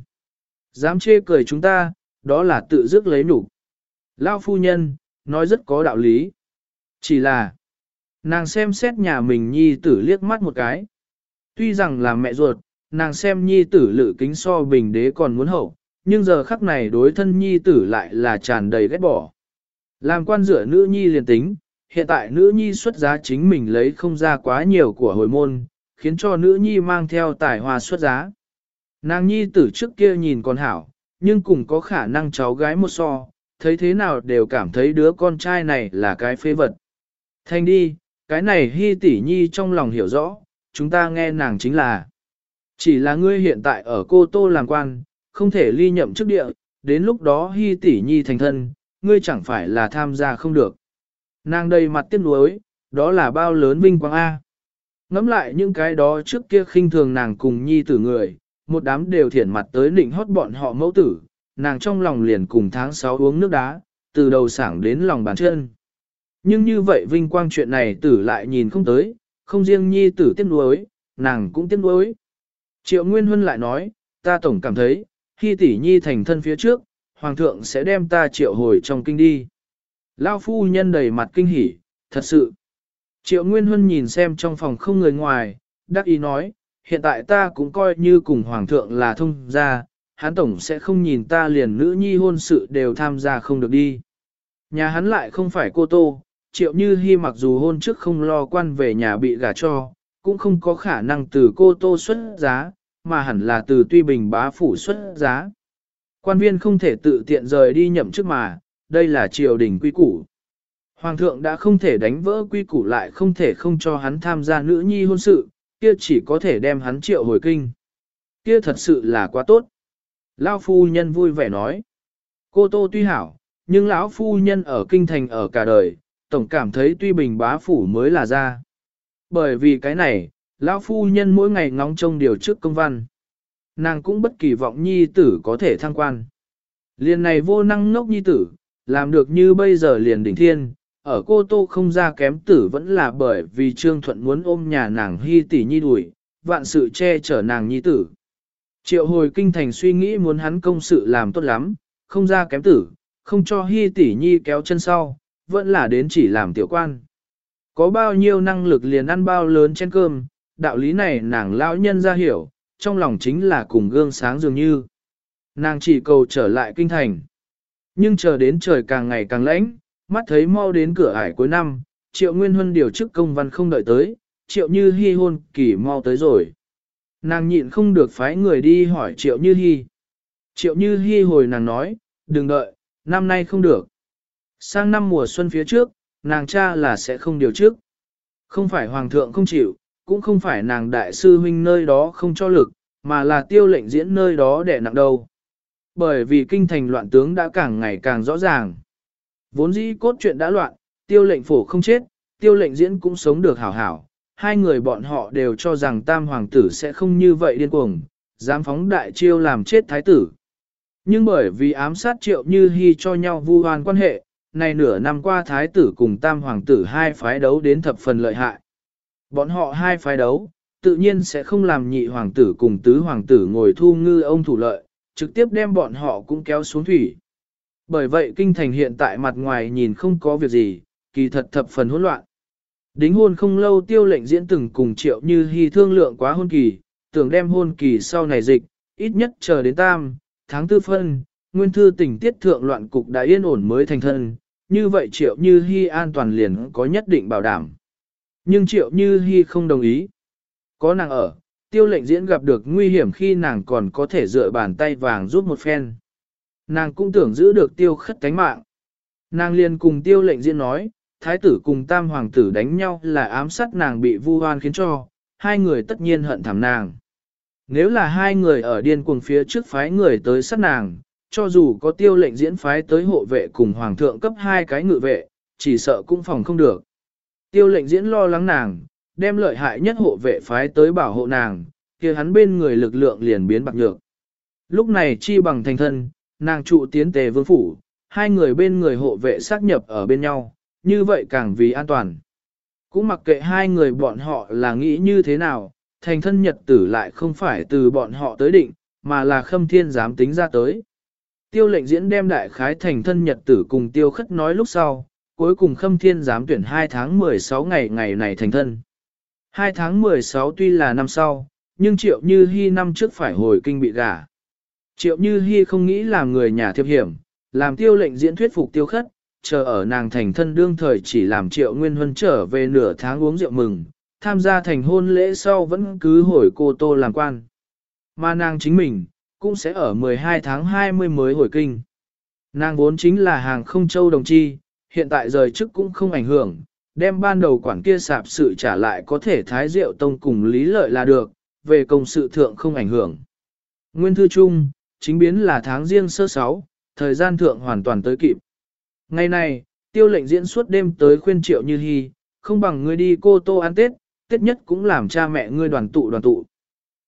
Dám chê cười chúng ta, đó là tự dứt lấy nhục. Lao phu nhân, nói rất có đạo lý. Chỉ là, nàng xem xét nhà mình nhi tử liếc mắt một cái. Tuy rằng là mẹ ruột, nàng xem nhi tử lự kính so bình đế còn muốn hậu, nhưng giờ khắc này đối thân nhi tử lại là tràn đầy ghét bỏ. Làm quan rửa nữ nhi liền tính, hiện tại nữ nhi xuất giá chính mình lấy không ra quá nhiều của hồi môn, khiến cho nữ nhi mang theo tài hoa xuất giá. Nàng nhi tử trước kia nhìn còn hảo, nhưng cũng có khả năng cháu gái một so, thấy thế nào đều cảm thấy đứa con trai này là cái phê vật. Thanh đi, cái này hy tỷ nhi trong lòng hiểu rõ, chúng ta nghe nàng chính là. Chỉ là ngươi hiện tại ở cô Tô làm quan, không thể ly nhậm chức địa, đến lúc đó hy tỷ nhi thành thân, ngươi chẳng phải là tham gia không được. Nàng đầy mặt tiếc nuối, đó là bao lớn vinh quang A. Ngắm lại những cái đó trước kia khinh thường nàng cùng nhi tử người, một đám đều thiển mặt tới định hót bọn họ mẫu tử, nàng trong lòng liền cùng tháng 6 uống nước đá, từ đầu sảng đến lòng bàn chân. Nhưng như vậy vinh quang chuyện này tử lại nhìn không tới, không riêng nhi tử tiếc nuối, nàng cũng tiếc nuối. Triệu Nguyên Huân lại nói, ta tổng cảm thấy, khi tỷ nhi thành thân phía trước, hoàng thượng sẽ đem ta triệu hồi trong kinh đi. Lao phu nhân đầy mặt kinh hỉ, thật sự. Triệu Nguyên Huân nhìn xem trong phòng không người ngoài, đắc ý nói, hiện tại ta cũng coi như cùng hoàng thượng là thông gia, hắn tổng sẽ không nhìn ta liền nữ nhi hôn sự đều tham gia không được đi. Nhà hắn lại không phải cô tô, triệu như hy mặc dù hôn trước không lo quan về nhà bị gả cho, cũng không có khả năng từ cô tô xuất giá, mà hẳn là từ tuy bình bá phủ xuất giá. Quan viên không thể tự tiện rời đi nhậm chức mà, đây là triều đình quy củ. Hoàng thượng đã không thể đánh vỡ quy củ lại không thể không cho hắn tham gia nữ nhi hôn sự, kia chỉ có thể đem hắn triệu hồi kinh. Kia thật sự là quá tốt. Lão phu nhân vui vẻ nói. Cô Tô tuy hảo, nhưng lão phu nhân ở kinh thành ở cả đời, tổng cảm thấy tuy bình bá phủ mới là ra. Bởi vì cái này, lão phu nhân mỗi ngày ngóng trông điều trước công văn. Nàng cũng bất kỳ vọng nhi tử có thể thăng quan. Liền này vô năng ngốc nhi tử, làm được như bây giờ liền đỉnh thiên, ở cô tô không ra kém tử vẫn là bởi vì Trương Thuận muốn ôm nhà nàng hy tỷ nhi đuổi, vạn sự che chở nàng nhi tử. Triệu hồi kinh thành suy nghĩ muốn hắn công sự làm tốt lắm, không ra kém tử, không cho hy tỷ nhi kéo chân sau, vẫn là đến chỉ làm tiểu quan. Có bao nhiêu năng lực liền ăn bao lớn trên cơm, đạo lý này nàng lão nhân ra hiểu, trong lòng chính là cùng gương sáng dường như. Nàng chỉ cầu trở lại kinh thành. Nhưng chờ đến trời càng ngày càng lạnh, mắt thấy mau đến cửa ải cuối năm, triệu nguyên huân điều chức công văn không đợi tới, triệu như hy hôn kỳ mau tới rồi. Nàng nhịn không được phái người đi hỏi triệu như hy. Triệu như hy hồi nàng nói, đừng đợi, năm nay không được. Sang năm mùa xuân phía trước, nàng cha là sẽ không điều trước. Không phải hoàng thượng không chịu, cũng không phải nàng đại sư huynh nơi đó không cho lực, mà là tiêu lệnh diễn nơi đó để nặng đầu. Bởi vì kinh thành loạn tướng đã càng ngày càng rõ ràng. Vốn dĩ cốt truyện đã loạn, tiêu lệnh phổ không chết, tiêu lệnh diễn cũng sống được hảo hảo. Hai người bọn họ đều cho rằng tam hoàng tử sẽ không như vậy điên cuồng, dám phóng đại chiêu làm chết thái tử. Nhưng bởi vì ám sát triệu như hy cho nhau vu hoàn quan hệ, này nửa năm qua thái tử cùng tam hoàng tử hai phái đấu đến thập phần lợi hại. Bọn họ hai phái đấu, tự nhiên sẽ không làm nhị hoàng tử cùng tứ hoàng tử ngồi thu ngư ông thủ lợi, trực tiếp đem bọn họ cũng kéo xuống thủy. Bởi vậy kinh thành hiện tại mặt ngoài nhìn không có việc gì, kỳ thật thập phần hỗn loạn. Đính hôn không lâu tiêu lệnh diễn từng cùng triệu như hy thương lượng quá hôn kỳ, tưởng đem hôn kỳ sau này dịch, ít nhất chờ đến tam, tháng tư phân, nguyên thư tỉnh tiết thượng loạn cục đã yên ổn mới thành thân, như vậy triệu như hy an toàn liền có nhất định bảo đảm. Nhưng triệu như hy không đồng ý. Có nàng ở, tiêu lệnh diễn gặp được nguy hiểm khi nàng còn có thể dựa bàn tay vàng giúp một phen. Nàng cũng tưởng giữ được tiêu khất cánh mạng. Nàng liền cùng tiêu lệnh diễn nói, thái tử cùng tam hoàng tử đánh nhau là ám sát nàng bị vu hoan khiến cho, hai người tất nhiên hận thảm nàng. Nếu là hai người ở điên cuồng phía trước phái người tới sát nàng, cho dù có tiêu lệnh diễn phái tới hộ vệ cùng hoàng thượng cấp hai cái ngự vệ, chỉ sợ cũng phòng không được. Tiêu lệnh diễn lo lắng nàng, đem lợi hại nhất hộ vệ phái tới bảo hộ nàng, kia hắn bên người lực lượng liền biến bạc nhược. Lúc này chi bằng thành thân, nàng trụ tiến tề vương phủ, hai người bên người hộ vệ xác nhập ở bên nhau, như vậy càng vì an toàn. Cũng mặc kệ hai người bọn họ là nghĩ như thế nào, thành thân nhật tử lại không phải từ bọn họ tới định, mà là khâm thiên dám tính ra tới. Tiêu lệnh diễn đem đại khái thành thân nhật tử cùng tiêu khất nói lúc sau, cuối cùng khâm thiên giám tuyển 2 tháng 16 ngày ngày này thành thân. 2 tháng 16 tuy là năm sau, nhưng triệu như hy năm trước phải hồi kinh bị gả. Triệu như hy không nghĩ làm người nhà thiệp hiểm, làm tiêu lệnh diễn thuyết phục tiêu khất, chờ ở nàng thành thân đương thời chỉ làm triệu nguyên huân trở về nửa tháng uống rượu mừng, tham gia thành hôn lễ sau vẫn cứ hồi cô tô làm quan. Mà nàng chính mình, cũng sẽ ở 12 tháng 20 mới hồi kinh. Nàng vốn chính là hàng không châu đồng chi, hiện tại rời chức cũng không ảnh hưởng, đem ban đầu quản kia sạp sự trả lại có thể thái rượu tông cùng lý lợi là được, về công sự thượng không ảnh hưởng. Nguyên thư chung, chính biến là tháng riêng sơ sáu, thời gian thượng hoàn toàn tới kịp. Ngày này, tiêu lệnh diễn suốt đêm tới khuyên triệu như hy, không bằng ngươi đi cô tô ăn Tết, Tết nhất cũng làm cha mẹ ngươi đoàn tụ đoàn tụ.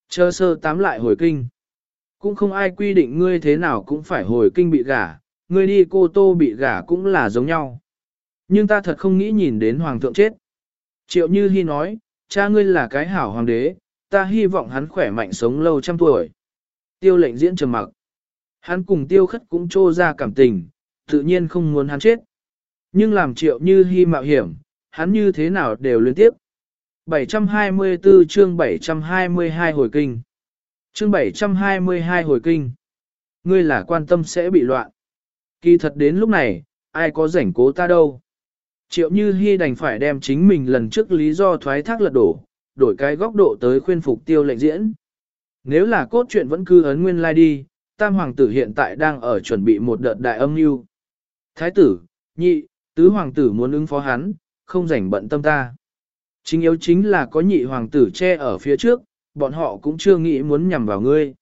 Chờ sơ tám lại hồi kinh. Cũng không ai quy định ngươi thế nào cũng phải hồi kinh bị gả, ngươi đi cô tô bị gả cũng là giống nhau. Nhưng ta thật không nghĩ nhìn đến hoàng thượng chết. Triệu Như Hi nói, cha ngươi là cái hảo hoàng đế, ta hy vọng hắn khỏe mạnh sống lâu trăm tuổi. Tiêu lệnh diễn trầm mặc. Hắn cùng tiêu khất cũng trô ra cảm tình, tự nhiên không muốn hắn chết. Nhưng làm triệu như hy mạo hiểm, hắn như thế nào đều liên tiếp. 724 chương 722 hồi kinh. Chương 722 hồi kinh. Ngươi là quan tâm sẽ bị loạn. Kỳ thật đến lúc này, ai có rảnh cố ta đâu. Triệu Như Hi đành phải đem chính mình lần trước lý do thoái thác lật đổ, đổi cái góc độ tới khuyên phục tiêu lệnh diễn. Nếu là cốt truyện vẫn cứ ấn nguyên lai like đi, tam hoàng tử hiện tại đang ở chuẩn bị một đợt đại âm mưu. Thái tử, nhị, tứ hoàng tử muốn ứng phó hắn, không rảnh bận tâm ta. Chính yếu chính là có nhị hoàng tử che ở phía trước, bọn họ cũng chưa nghĩ muốn nhằm vào ngươi.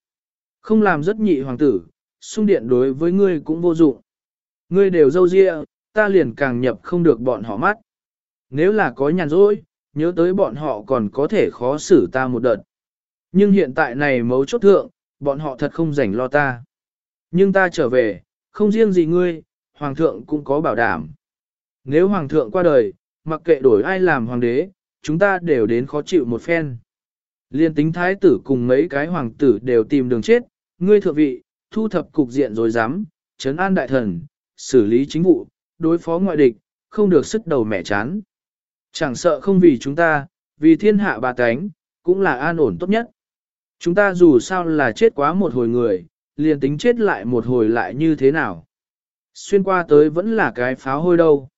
Không làm rất nhị hoàng tử, xung điện đối với ngươi cũng vô dụng. Ngươi đều dâu dịa, ta liền càng nhập không được bọn họ mắt. Nếu là có nhàn rỗi, nhớ tới bọn họ còn có thể khó xử ta một đợt. Nhưng hiện tại này mấu chốt thượng, bọn họ thật không rảnh lo ta. Nhưng ta trở về, không riêng gì ngươi, hoàng thượng cũng có bảo đảm. Nếu hoàng thượng qua đời, mặc kệ đổi ai làm hoàng đế, chúng ta đều đến khó chịu một phen. Liên tính thái tử cùng mấy cái hoàng tử đều tìm đường chết, ngươi thượng vị, thu thập cục diện rồi dám, trấn an đại thần, xử lý chính vụ, đối phó ngoại địch, không được sức đầu mẻ chán. Chẳng sợ không vì chúng ta, vì thiên hạ bà cánh, cũng là an ổn tốt nhất. Chúng ta dù sao là chết quá một hồi người, liền tính chết lại một hồi lại như thế nào. Xuyên qua tới vẫn là cái pháo hôi đâu.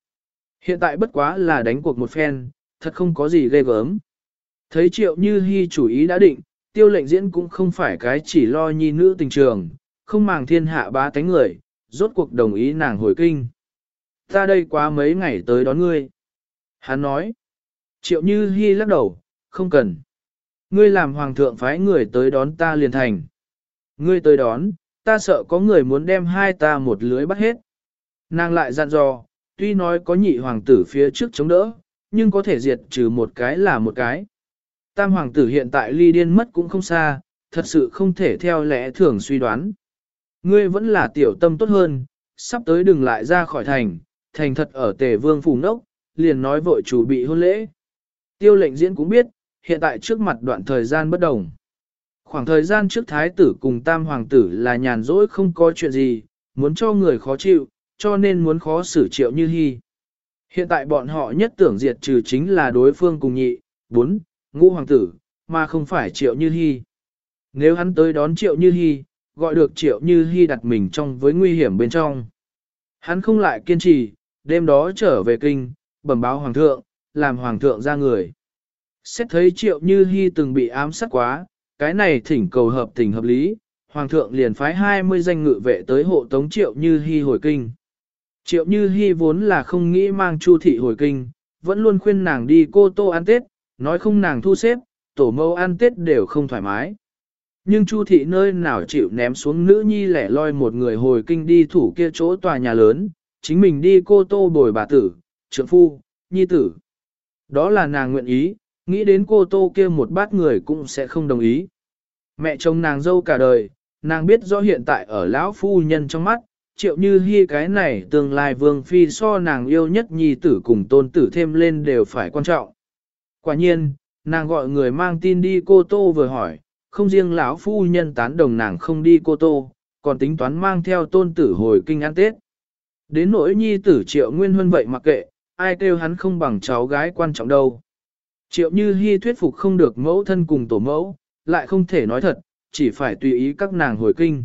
Hiện tại bất quá là đánh cuộc một phen, thật không có gì ghê gớm. Thấy triệu như hy chủ ý đã định, tiêu lệnh diễn cũng không phải cái chỉ lo nhi nữ tình trường, không màng thiên hạ ba tánh người, rốt cuộc đồng ý nàng hồi kinh. Ta đây quá mấy ngày tới đón ngươi. Hắn nói. Triệu Như hy lắc đầu, không cần. Ngươi làm hoàng thượng phái người tới đón ta liền thành. Ngươi tới đón, ta sợ có người muốn đem hai ta một lưới bắt hết. Nàng lại dặn dò, tuy nói có nhị hoàng tử phía trước chống đỡ, nhưng có thể diệt trừ một cái là một cái. Tam hoàng tử hiện tại ly điên mất cũng không xa, thật sự không thể theo lẽ thường suy đoán. Ngươi vẫn là tiểu tâm tốt hơn, sắp tới đừng lại ra khỏi thành, thành thật ở tề vương phủ nốc, liền nói vội chủ bị hôn lễ. Tiêu lệnh diễn cũng biết, hiện tại trước mặt đoạn thời gian bất đồng. Khoảng thời gian trước thái tử cùng tam hoàng tử là nhàn rỗi không có chuyện gì, muốn cho người khó chịu, cho nên muốn khó xử triệu như hy. Hiện tại bọn họ nhất tưởng diệt trừ chính là đối phương cùng nhị, bốn, ngũ hoàng tử, mà không phải triệu như hy. Nếu hắn tới đón triệu như hy, gọi được triệu như hy đặt mình trong với nguy hiểm bên trong. Hắn không lại kiên trì, đêm đó trở về kinh, bẩm báo hoàng thượng, làm hoàng thượng ra người. Xét thấy triệu như hy từng bị ám sát quá, cái này thỉnh cầu hợp tình hợp lý, hoàng thượng liền phái 20 danh ngự vệ tới hộ tống triệu như hy hồi kinh. Triệu như hy vốn là không nghĩ mang chu thị hồi kinh, vẫn luôn khuyên nàng đi cô tô ăn tết, nói không nàng thu xếp, tổ mâu ăn tết đều không thoải mái. Nhưng Chu thị nơi nào chịu ném xuống nữ nhi lẻ loi một người hồi kinh đi thủ kia chỗ tòa nhà lớn, chính mình đi cô tô bồi bà tử, trưởng phu, nhi tử. Đó là nàng nguyện ý, nghĩ đến cô tô kia một bát người cũng sẽ không đồng ý. Mẹ chồng nàng dâu cả đời, nàng biết rõ hiện tại ở lão phu nhân trong mắt, triệu như hy cái này tương lai vương phi so nàng yêu nhất nhi tử cùng tôn tử thêm lên đều phải quan trọng. Quả nhiên, nàng gọi người mang tin đi cô tô vừa hỏi, không riêng lão phu nhân tán đồng nàng không đi cô tô, còn tính toán mang theo tôn tử hồi kinh ăn Tết. Đến nỗi nhi tử triệu nguyên huân vậy mặc kệ, ai kêu hắn không bằng cháu gái quan trọng đâu. Triệu như hy thuyết phục không được mẫu thân cùng tổ mẫu, lại không thể nói thật, chỉ phải tùy ý các nàng hồi kinh.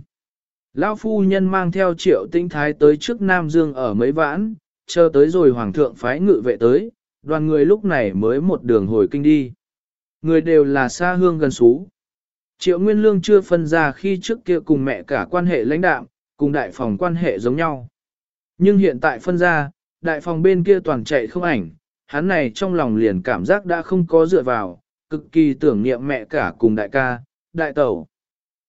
Lão phu nhân mang theo triệu tinh thái tới trước Nam Dương ở mấy vãn, chờ tới rồi hoàng thượng phái ngự vệ tới, đoàn người lúc này mới một đường hồi kinh đi. Người đều là xa hương gần xú. Triệu Nguyên Lương chưa phân ra khi trước kia cùng mẹ cả quan hệ lãnh đạm, cùng đại phòng quan hệ giống nhau. Nhưng hiện tại phân ra, đại phòng bên kia toàn chạy không ảnh, hắn này trong lòng liền cảm giác đã không có dựa vào, cực kỳ tưởng niệm mẹ cả cùng đại ca, đại tẩu.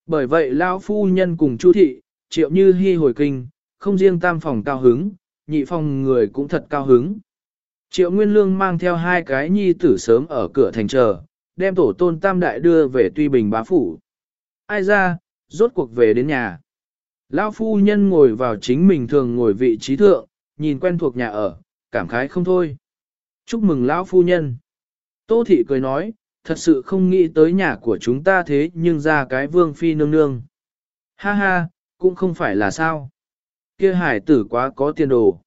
Bởi vậy lão phu nhân cùng Chu thị, triệu như hi hồi kinh, không riêng tam phòng cao hứng, nhị phòng người cũng thật cao hứng. Triệu Nguyên Lương mang theo hai cái nhi tử sớm ở cửa thành chờ, đem tổ tôn tam đại đưa về tuy bình bá phủ. Ai ra, rốt cuộc về đến nhà. Lão phu nhân ngồi vào chính mình thường ngồi vị trí thượng, nhìn quen thuộc nhà ở, cảm khái không thôi. Chúc mừng lão phu nhân. Tô thị cười nói, thật sự không nghĩ tới nhà của chúng ta thế nhưng ra cái vương phi nương nương. Ha ha, cũng không phải là sao. Kia hải tử quá có tiền đồ.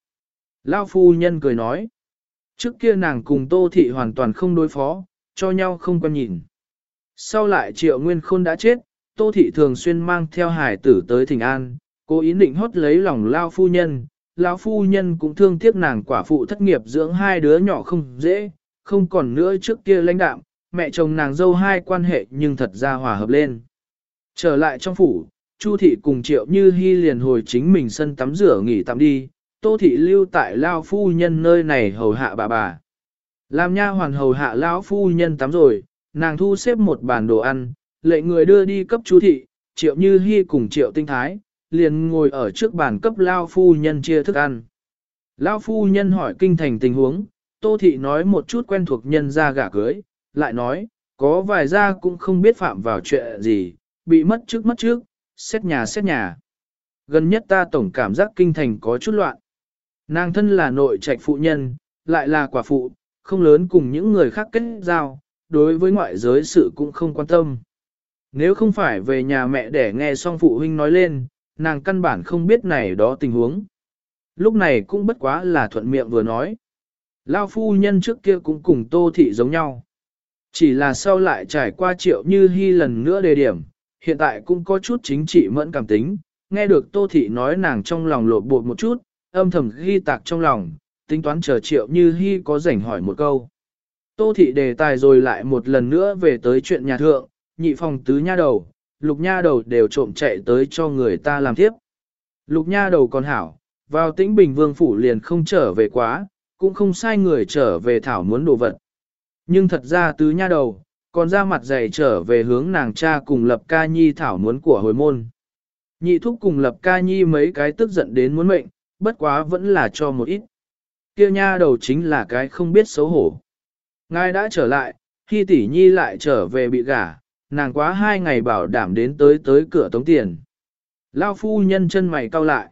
Lão phu nhân cười nói. Trước kia nàng cùng tô thị hoàn toàn không đối phó, cho nhau không quan nhìn. Sau lại triệu nguyên khôn đã chết, tô thị thường xuyên mang theo hải tử tới thỉnh an, cố ý định hót lấy lòng lao phu nhân. Lão phu nhân cũng thương tiếc nàng quả phụ thất nghiệp dưỡng hai đứa nhỏ không dễ, không còn nữa trước kia lãnh đạm, mẹ chồng nàng dâu hai quan hệ nhưng thật ra hòa hợp lên. Trở lại trong phủ, Chu thị cùng Triệu Như Hi liền hồi chính mình sân tắm rửa nghỉ tắm đi, Tô thị lưu tại lao phu nhân nơi này hầu hạ bà bà. Làm nha hoàn hầu hạ lão phu nhân tắm rồi, nàng thu xếp một bàn đồ ăn, lệ người đưa đi cấp chú thị, triệu như hy cùng triệu tinh thái, liền ngồi ở trước bàn cấp lao phu nhân chia thức ăn. Lao phu nhân hỏi kinh thành tình huống, tô thị nói một chút quen thuộc nhân ra gả cưới, lại nói, có vài gia cũng không biết phạm vào chuyện gì, bị mất trước mất trước, xét nhà xét nhà. Gần nhất ta tổng cảm giác kinh thành có chút loạn. Nàng thân là nội trạch phụ nhân, lại là quả phụ, không lớn cùng những người khác kết giao, đối với ngoại giới sự cũng không quan tâm. Nếu không phải về nhà mẹ để nghe xong phụ huynh nói lên, nàng căn bản không biết này đó tình huống. Lúc này cũng bất quá là thuận miệng vừa nói. Lao phu nhân trước kia cũng cùng tô thị giống nhau. Chỉ là sau lại trải qua triệu như hy lần nữa đề điểm, hiện tại cũng có chút chính trị mẫn cảm tính, nghe được tô thị nói nàng trong lòng lột bột một chút, âm thầm ghi tạc trong lòng, tính toán chờ triệu như hy có rảnh hỏi một câu. Tô thị đề tài rồi lại một lần nữa về tới chuyện nhà thượng, nhị phòng tứ nha đầu, lục nha đầu đều trộm chạy tới cho người ta làm tiếp. Lục nha đầu còn hảo, vào tĩnh bình vương phủ liền không trở về quá, cũng không sai người trở về thảo muốn đồ vật. Nhưng thật ra tứ nha đầu, còn ra mặt dày trở về hướng nàng cha cùng lập ca nhi thảo muốn của hồi môn. Nhị thúc cùng lập ca nhi mấy cái tức giận đến muốn mệnh, bất quá vẫn là cho một ít. Kia nha đầu chính là cái không biết xấu hổ. Ngài đã trở lại, khi tỷ nhi lại trở về bị gả, nàng quá hai ngày bảo đảm đến tới tới cửa tống tiền. Lao phu nhân chân mày cau lại.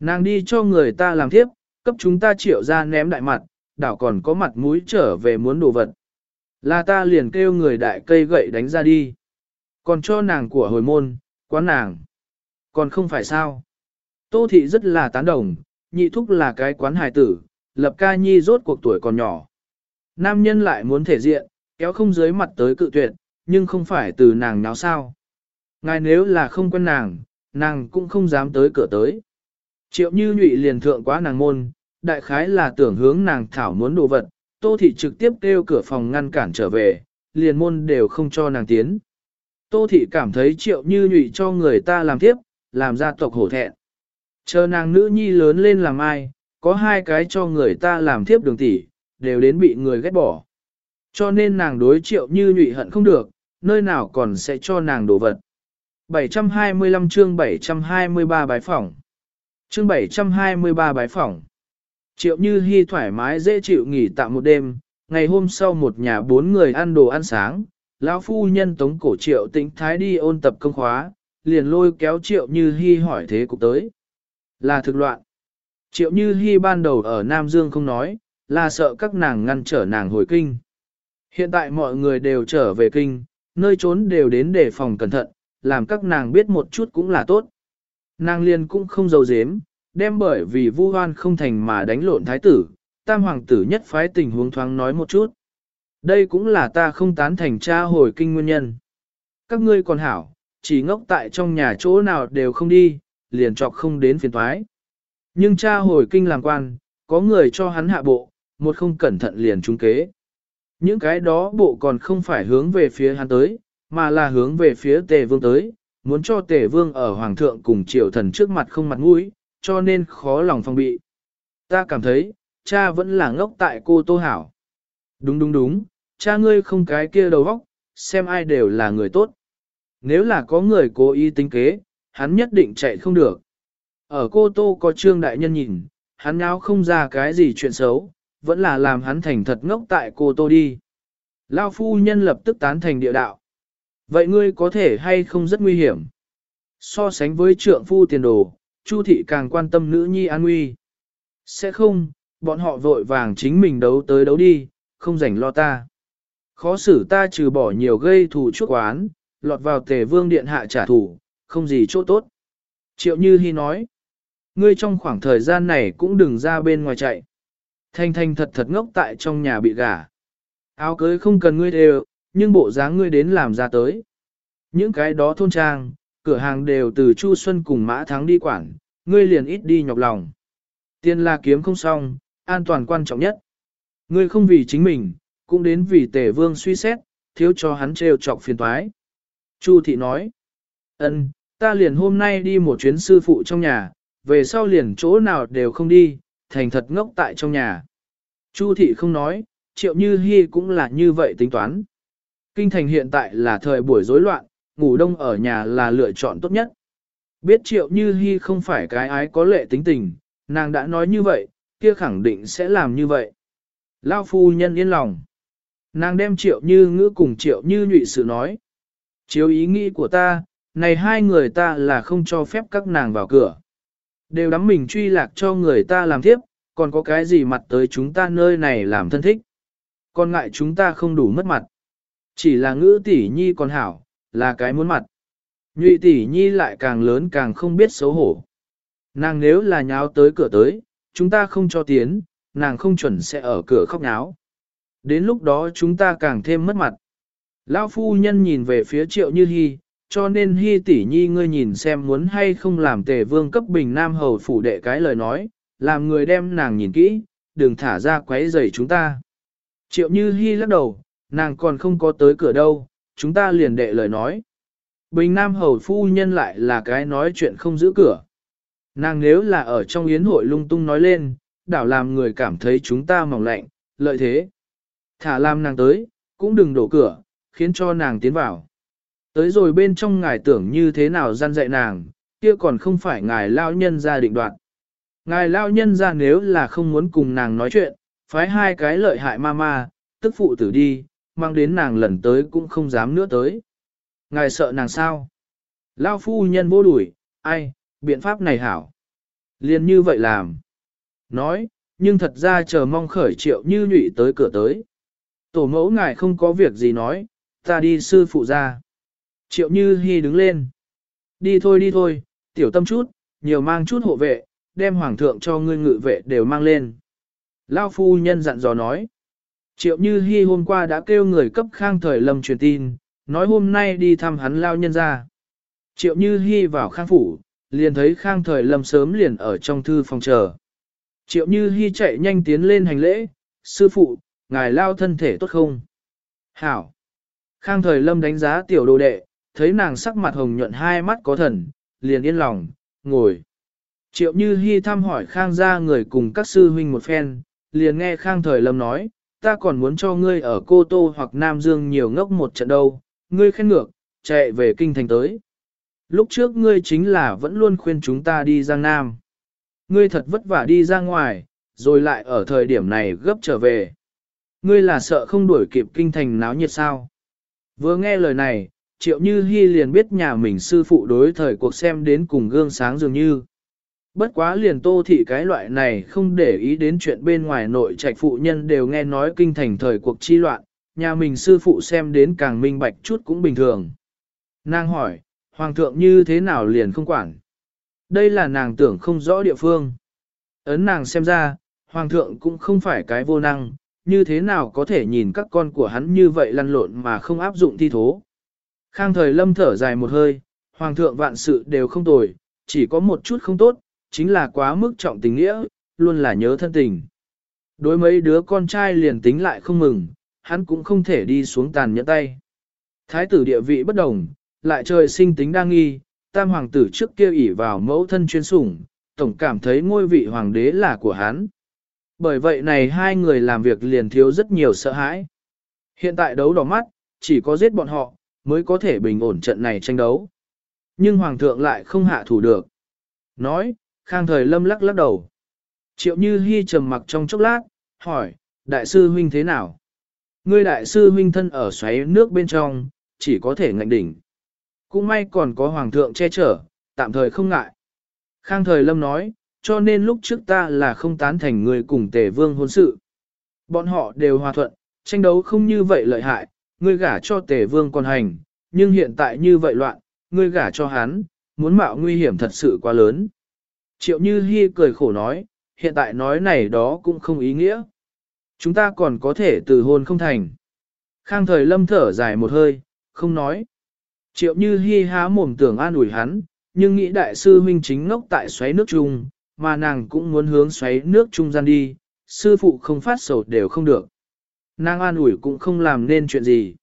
Nàng đi cho người ta làm tiếp, cấp chúng ta triệu ra ném đại mặt, đảo còn có mặt mũi trở về muốn đồ vật. Là ta liền kêu người đại cây gậy đánh ra đi. Còn cho nàng của hồi môn, quán nàng. Còn không phải sao. Tô thị rất là tán đồng, nhị thúc là cái quán hài tử, lập ca nhi rốt cuộc tuổi còn nhỏ. Nam nhân lại muốn thể diện, kéo không dưới mặt tới cự tuyệt, nhưng không phải từ nàng náo sao. Ngài nếu là không quen nàng, nàng cũng không dám tới cửa tới. Triệu như nhụy liền thượng quá nàng môn, đại khái là tưởng hướng nàng thảo muốn đồ vật, tô thị trực tiếp kêu cửa phòng ngăn cản trở về, liền môn đều không cho nàng tiến. Tô thị cảm thấy triệu như nhụy cho người ta làm tiếp, làm gia tộc hổ thẹn. Chờ nàng nữ nhi lớn lên làm ai, có hai cái cho người ta làm thiếp đường tỷ, đều đến bị người ghét bỏ. Cho nên nàng đối triệu như nhụy hận không được, nơi nào còn sẽ cho nàng đồ vật. 725 chương 723 bái phỏng. Chương 723 bái phỏng. Triệu như hy thoải mái dễ chịu nghỉ tạm một đêm, ngày hôm sau một nhà bốn người ăn đồ ăn sáng, lão phu nhân tống cổ triệu tĩnh thái đi ôn tập công khóa, liền lôi kéo triệu như hy hỏi thế cục tới. Là thực loạn. Triệu Như Hi ban đầu ở Nam Dương không nói, là sợ các nàng ngăn trở nàng hồi kinh. Hiện tại mọi người đều trở về kinh, nơi trốn đều đến để phòng cẩn thận, làm các nàng biết một chút cũng là tốt. Nàng liền cũng không giấu giếm, đem bởi vì vu hoan không thành mà đánh lộn thái tử, tam hoàng tử nhất phái tình huống thoáng nói một chút. Đây cũng là ta không tán thành cha hồi kinh nguyên nhân. Các ngươi còn hảo, chỉ ngốc tại trong nhà chỗ nào đều không đi, liền chọc không đến phiền thoái. Nhưng cha hồi kinh làm quan, có người cho hắn hạ bộ, một không cẩn thận liền trúng kế. Những cái đó bộ còn không phải hướng về phía hắn tới, mà là hướng về phía tề vương tới, muốn cho tề vương ở hoàng thượng cùng triều thần trước mặt không mặt mũi, cho nên khó lòng phong bị. Ta cảm thấy, cha vẫn là ngốc tại cô Tô Hảo. Đúng đúng đúng, cha ngươi không cái kia đầu óc, xem ai đều là người tốt. Nếu là có người cố ý tính kế, hắn nhất định chạy không được. Ở cô Tô có trương đại nhân nhìn, hắn nháo không ra cái gì chuyện xấu, vẫn là làm hắn thành thật ngốc tại cô Tô đi. Lao phu nhân lập tức tán thành địa đạo. Vậy ngươi có thể hay không rất nguy hiểm? So sánh với trượng phu tiền đồ, Chu thị càng quan tâm nữ nhi an nguy. Sẽ không, bọn họ vội vàng chính mình đấu tới đấu đi, không rảnh lo ta. Khó xử ta trừ bỏ nhiều gây thù chuốc oán, lọt vào tề vương điện hạ trả thù, không gì chỗ tốt. Triệu Như Hi nói, ngươi trong khoảng thời gian này cũng đừng ra bên ngoài chạy. Thanh thanh thật thật ngốc tại trong nhà bị gả. Áo cưới không cần ngươi đều, nhưng bộ dáng ngươi đến làm ra tới. Những cái đó thôn trang, cửa hàng đều từ Chu Xuân cùng Mã Thắng đi quản, ngươi liền ít đi nhọc lòng. Tiền là kiếm không xong, an toàn quan trọng nhất. Ngươi không vì chính mình, cũng đến vì tề vương suy xét, thiếu cho hắn trêu chọc phiền toái. Chu thị nói, ân, ta liền hôm nay đi một chuyến sư phụ trong nhà, về sau liền chỗ nào đều không đi, thành thật ngốc tại trong nhà. Chu thị không nói, triệu như hy cũng là như vậy tính toán. Kinh thành hiện tại là thời buổi rối loạn, ngủ đông ở nhà là lựa chọn tốt nhất. Biết triệu như hy không phải cái ái có lệ tính tình, nàng đã nói như vậy, kia khẳng định sẽ làm như vậy. Lao phu nhân yên lòng. Nàng đem triệu như ngữ cùng triệu như nhụy sự nói. Chiếu ý nghĩ của ta, này hai người ta là không cho phép các nàng vào cửa. Đều đắm mình truy lạc cho người ta làm tiếp, còn có cái gì mặt tới chúng ta nơi này làm thân thích. Còn ngại chúng ta không đủ mất mặt. Chỉ là ngữ tỷ nhi còn hảo, là cái muốn mặt. Nhụy tỷ nhi lại càng lớn càng không biết xấu hổ. Nàng nếu là nháo tới cửa tới, chúng ta không cho tiến, nàng không chuẩn sẽ ở cửa khóc nháo. Đến lúc đó chúng ta càng thêm mất mặt. Lão phu nhân nhìn về phía triệu như hy, cho nên hy tỷ nhi ngươi nhìn xem muốn hay không làm tề vương cấp bình nam hầu phủ đệ cái lời nói, làm người đem nàng nhìn kỹ, đừng thả ra quấy rầy chúng ta. Triệu như hy lắc đầu, nàng còn không có tới cửa đâu, chúng ta liền đệ lời nói. Bình nam hầu phu nhân lại là cái nói chuyện không giữ cửa. Nàng nếu là ở trong yến hội lung tung nói lên, đảo làm người cảm thấy chúng ta mỏng lạnh, lợi thế. Thả làm nàng tới, cũng đừng đổ cửa, khiến cho nàng tiến vào. Tới rồi bên trong ngài tưởng như thế nào gian dạy nàng, kia còn không phải ngài lao nhân ra định đoạt. Ngài lao nhân ra nếu là không muốn cùng nàng nói chuyện, phái hai cái lợi hại ma ma, tức phụ tử đi, mang đến nàng lần tới cũng không dám nữa tới. Ngài sợ nàng sao? Lao phu nhân vô đuổi, ai, biện pháp này hảo. Liên như vậy làm. Nói, nhưng thật ra chờ mong khởi triệu như nhụy tới cửa tới. Tổ mẫu ngài không có việc gì nói, ta đi sư phụ ra. Triệu như hy đứng lên. Đi thôi đi thôi, tiểu tâm chút, nhiều mang chút hộ vệ, đem hoàng thượng cho ngươi ngự vệ đều mang lên. Lao phu nhân dặn dò nói. Triệu như hy hôm qua đã kêu người cấp khang thời lâm truyền tin, nói hôm nay đi thăm hắn lao nhân ra. Triệu như hy vào khang phủ, liền thấy khang thời lâm sớm liền ở trong thư phòng chờ. Triệu như hy chạy nhanh tiến lên hành lễ, sư phụ, ngài lao thân thể tốt không? Hảo! Khang thời lâm đánh giá tiểu đồ đệ, thấy nàng sắc mặt hồng nhuận hai mắt có thần, liền yên lòng, ngồi. Triệu như hy thăm hỏi khang gia người cùng các sư huynh một phen, liền nghe khang thời lâm nói, ta còn muốn cho ngươi ở Cô Tô hoặc Nam Dương nhiều ngốc một trận đâu, ngươi khen ngược, chạy về kinh thành tới. Lúc trước ngươi chính là vẫn luôn khuyên chúng ta đi Giang Nam. Ngươi thật vất vả đi ra ngoài, rồi lại ở thời điểm này gấp trở về. Ngươi là sợ không đuổi kịp kinh thành náo nhiệt sao. Vừa nghe lời này, triệu như hy liền biết nhà mình sư phụ đối thời cuộc xem đến cùng gương sáng dường như. Bất quá liền tô thị cái loại này không để ý đến chuyện bên ngoài nội trạch phụ nhân đều nghe nói kinh thành thời cuộc chi loạn, nhà mình sư phụ xem đến càng minh bạch chút cũng bình thường. Nàng hỏi, Hoàng thượng như thế nào liền không quản? Đây là nàng tưởng không rõ địa phương. Ấn nàng xem ra, Hoàng thượng cũng không phải cái vô năng, như thế nào có thể nhìn các con của hắn như vậy lăn lộn mà không áp dụng thi thố. Khang thời lâm thở dài một hơi, Hoàng thượng vạn sự đều không tồi, chỉ có một chút không tốt, chính là quá mức trọng tình nghĩa, luôn là nhớ thân tình. Đối mấy đứa con trai liền tính lại không mừng, hắn cũng không thể đi xuống tàn nhẫn tay. Thái tử địa vị bất đồng, lại trời sinh tính đa nghi, tam hoàng tử trước kia ỷ vào mẫu thân chuyên sủng, tổng cảm thấy ngôi vị hoàng đế là của hắn. Bởi vậy này hai người làm việc liền thiếu rất nhiều sợ hãi. Hiện tại đấu đỏ mắt, chỉ có giết bọn họ, mới có thể bình ổn trận này tranh đấu. Nhưng hoàng thượng lại không hạ thủ được. Nói, khang thời lâm lắc lắc đầu. Triệu như hy trầm mặc trong chốc lát, hỏi, đại sư huynh thế nào? Ngươi đại sư huynh thân ở xoáy nước bên trong, chỉ có thể ngạnh đỉnh. Cũng may còn có hoàng thượng che chở, tạm thời không ngại. Khang thời lâm nói, cho nên lúc trước ta là không tán thành người cùng tề vương hôn sự. Bọn họ đều hòa thuận, tranh đấu không như vậy lợi hại, ngươi gả cho tề vương còn hành, nhưng hiện tại như vậy loạn, ngươi gả cho hắn, muốn mạo nguy hiểm thật sự quá lớn. Triệu Như Hi cười khổ nói, hiện tại nói này đó cũng không ý nghĩa. Chúng ta còn có thể từ hôn không thành. Khang thời lâm thở dài một hơi, không nói. Triệu Như Hi há mồm tưởng an ủi hắn, nhưng nghĩ đại sư huynh chính ngốc tại xoáy nước chung, mà nàng cũng muốn hướng xoáy nước trung gian đi, sư phụ không phát sầu đều không được. Nàng an ủi cũng không làm nên chuyện gì.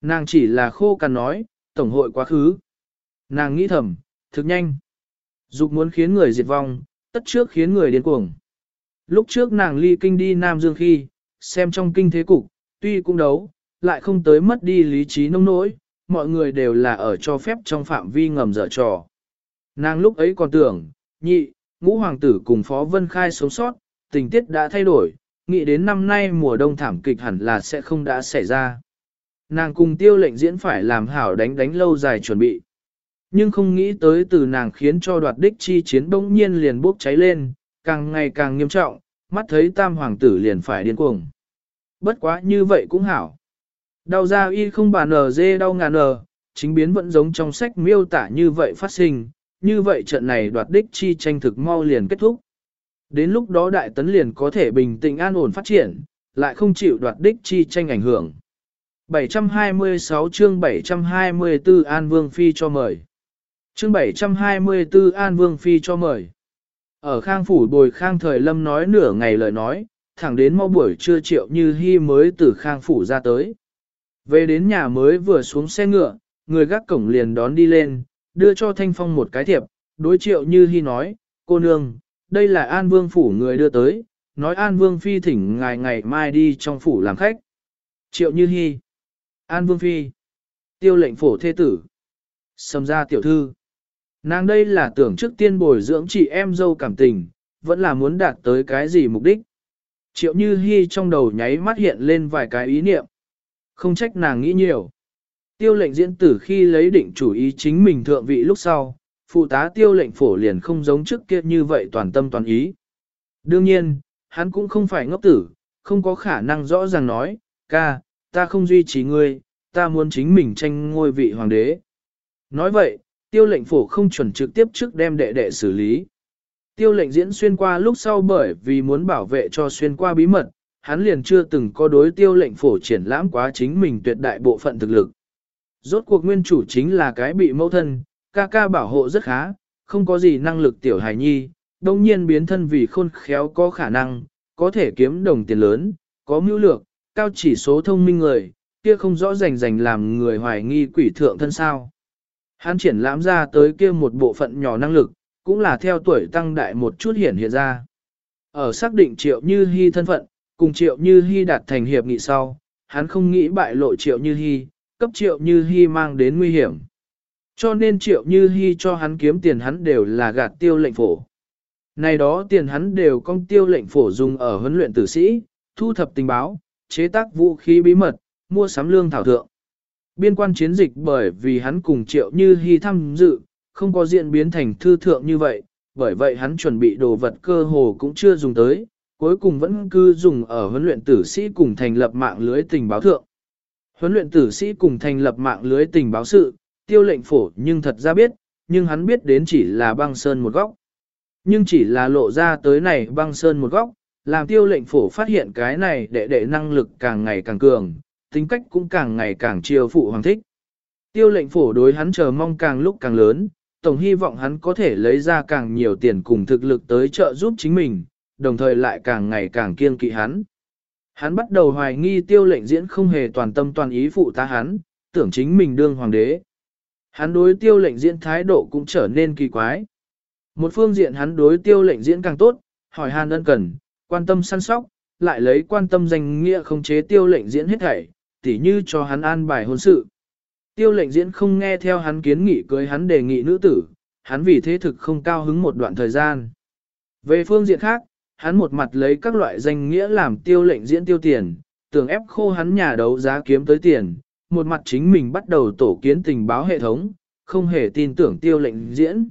Nàng chỉ là khô cằn nói, tổng hội quá khứ. Nàng nghĩ thầm, thực nhanh. Dục muốn khiến người diệt vong, tất trước khiến người điên cuồng. Lúc trước nàng ly kinh đi Nam Dương khi, xem trong kinh thế cục, tuy cũng đấu, lại không tới mất đi lý trí nông nỗi, mọi người đều là ở cho phép trong phạm vi ngầm dở trò. Nàng lúc ấy còn tưởng, nhị, ngũ hoàng tử cùng Phó Vân Khai sống sót, tình tiết đã thay đổi, nghĩ đến năm nay mùa đông thảm kịch hẳn là sẽ không đã xảy ra. Nàng cùng tiêu lệnh diễn phải làm hảo đánh đánh lâu dài chuẩn bị. Nhưng không nghĩ tới từ nàng khiến cho đoạt đích chi chiến bỗng nhiên liền bốc cháy lên, càng ngày càng nghiêm trọng, mắt thấy tam hoàng tử liền phải điên cuồng. Bất quá như vậy cũng hảo. Đau da y không bà nờ dê đau ngàn nờ, chính biến vẫn giống trong sách miêu tả như vậy phát sinh, như vậy trận này đoạt đích chi tranh thực mau liền kết thúc. Đến lúc đó đại tấn liền có thể bình tĩnh an ổn phát triển, lại không chịu đoạt đích chi tranh ảnh hưởng. 726 chương 724 An Vương Phi cho mời. Chương 724 An Vương Phi cho mời. Ở Khang Phủ bồi Khang Thời Lâm nói nửa ngày lời nói, thẳng đến mau buổi trưa triệu như hy mới từ Khang Phủ ra tới. Về đến nhà mới vừa xuống xe ngựa, người gác cổng liền đón đi lên, đưa cho Thanh Phong một cái thiệp, đối triệu như hy nói, cô nương, đây là An Vương Phủ người đưa tới, nói An Vương Phi thỉnh ngài ngày mai đi trong phủ làm khách. Triệu như hy, An Vương Phi, tiêu lệnh phổ thê tử, sầm ra tiểu thư. Nàng đây là tưởng trước tiên bồi dưỡng chị em dâu cảm tình, vẫn là muốn đạt tới cái gì mục đích. Triệu Như Hi trong đầu nháy mắt hiện lên vài cái ý niệm. Không trách nàng nghĩ nhiều. Tiêu lệnh diễn tử khi lấy định chủ ý chính mình thượng vị lúc sau, phụ tá tiêu lệnh phổ liền không giống trước kia như vậy toàn tâm toàn ý. Đương nhiên, hắn cũng không phải ngốc tử, không có khả năng rõ ràng nói, ca, ta không duy trì ngươi, ta muốn chính mình tranh ngôi vị hoàng đế. Nói vậy, tiêu lệnh phổ không chuẩn trực tiếp trước đem đệ đệ xử lý. Tiêu lệnh diễn xuyên qua lúc sau bởi vì muốn bảo vệ cho xuyên qua bí mật, hắn liền chưa từng có đối tiêu lệnh phổ triển lãm quá chính mình tuyệt đại bộ phận thực lực. Rốt cuộc nguyên chủ chính là cái bị mẫu thân, ca ca bảo hộ rất khá, không có gì năng lực tiểu hài nhi, đồng nhiên biến thân vì khôn khéo có khả năng, có thể kiếm đồng tiền lớn, có mưu lược, cao chỉ số thông minh người, kia không rõ rành rành làm người hoài nghi quỷ thượng thân sao. Hắn triển lãm ra tới kia một bộ phận nhỏ năng lực, cũng là theo tuổi tăng đại một chút hiển hiện ra. Ở xác định triệu như hy thân phận, cùng triệu như hy đạt thành hiệp nghị sau, hắn không nghĩ bại lộ triệu như hy, cấp triệu như hy mang đến nguy hiểm. Cho nên triệu như hy cho hắn kiếm tiền hắn đều là gạt tiêu lệnh phổ. Này đó tiền hắn đều công tiêu lệnh phổ dùng ở huấn luyện tử sĩ, thu thập tình báo, chế tác vũ khí bí mật, mua sắm lương thảo thượng. Biên quan chiến dịch bởi vì hắn cùng triệu như hy tham dự, không có diễn biến thành thư thượng như vậy, bởi vậy hắn chuẩn bị đồ vật cơ hồ cũng chưa dùng tới, cuối cùng vẫn cứ dùng ở huấn luyện tử sĩ cùng thành lập mạng lưới tình báo thượng. Huấn luyện tử sĩ cùng thành lập mạng lưới tình báo sự, tiêu lệnh phổ nhưng thật ra biết, nhưng hắn biết đến chỉ là băng sơn một góc. Nhưng chỉ là lộ ra tới này băng sơn một góc, làm tiêu lệnh phổ phát hiện cái này để đệ năng lực càng ngày càng cường, tính cách cũng càng ngày càng chiều phụ hoàng thích. Tiêu lệnh phổ đối hắn chờ mong càng lúc càng lớn, tổng hy vọng hắn có thể lấy ra càng nhiều tiền cùng thực lực tới trợ giúp chính mình, đồng thời lại càng ngày càng kiên kỵ hắn. Hắn bắt đầu hoài nghi tiêu lệnh diễn không hề toàn tâm toàn ý phụ tá hắn, tưởng chính mình đương hoàng đế. Hắn đối tiêu lệnh diễn thái độ cũng trở nên kỳ quái. Một phương diện hắn đối tiêu lệnh diễn càng tốt, hỏi han ân cần, quan tâm săn sóc, lại lấy quan tâm danh nghĩa không chế tiêu lệnh diễn hết thảy, tỉ như cho hắn an bài hôn sự. Tiêu lệnh diễn không nghe theo hắn kiến nghị cưới hắn đề nghị nữ tử, hắn vì thế thực không cao hứng một đoạn thời gian. Về phương diện khác, hắn một mặt lấy các loại danh nghĩa làm tiêu lệnh diễn tiêu tiền, tưởng ép khô hắn nhà đấu giá kiếm tới tiền, một mặt chính mình bắt đầu tổ kiến tình báo hệ thống, không hề tin tưởng tiêu lệnh diễn.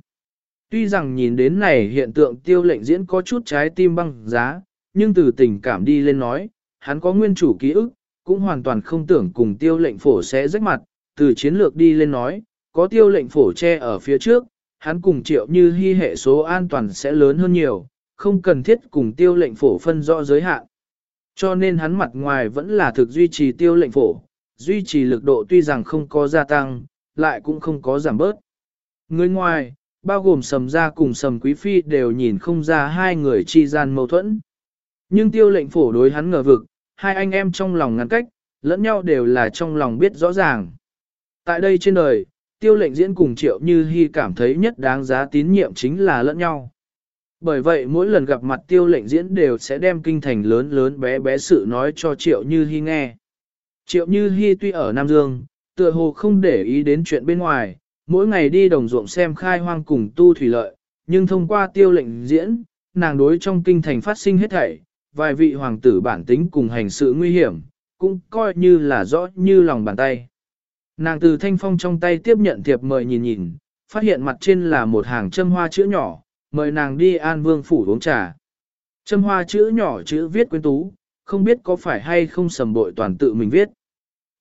Tuy rằng nhìn đến này hiện tượng tiêu lệnh diễn có chút trái tim băng giá, nhưng từ tình cảm đi lên nói, hắn có nguyên chủ ký ức, cũng hoàn toàn không tưởng cùng tiêu lệnh phổ sẽ rách mặt, từ chiến lược đi lên nói, có tiêu lệnh phổ che ở phía trước, hắn cùng triệu như hy hệ số an toàn sẽ lớn hơn nhiều, không cần thiết cùng tiêu lệnh phổ phân rõ giới hạn. Cho nên hắn mặt ngoài vẫn là thực duy trì tiêu lệnh phổ, duy trì lực độ tuy rằng không có gia tăng, lại cũng không có giảm bớt. Người ngoài, bao gồm sầm gia cùng sầm quý phi đều nhìn không ra hai người chi gian mâu thuẫn. Nhưng tiêu lệnh phổ đối hắn ngờ vực, hai anh em trong lòng ngăn cách, lẫn nhau đều là trong lòng biết rõ ràng. Tại đây trên đời, tiêu lệnh diễn cùng triệu như hy cảm thấy nhất đáng giá tín nhiệm chính là lẫn nhau. Bởi vậy mỗi lần gặp mặt tiêu lệnh diễn đều sẽ đem kinh thành lớn lớn bé bé sự nói cho triệu như hy nghe. Triệu như Hi tuy ở Nam Dương, tựa hồ không để ý đến chuyện bên ngoài, mỗi ngày đi đồng ruộng xem khai hoang cùng tu thủy lợi, nhưng thông qua tiêu lệnh diễn, nàng đối trong kinh thành phát sinh hết thảy, vài vị hoàng tử bản tính cùng hành sự nguy hiểm, cũng coi như là rõ như lòng bàn tay. Nàng từ thanh phong trong tay tiếp nhận thiệp mời nhìn nhìn, phát hiện mặt trên là một hàng châm hoa chữ nhỏ, mời nàng đi an vương phủ uống trà. Châm hoa chữ nhỏ chữ viết quyến tú, không biết có phải hay không sầm bội toàn tự mình viết.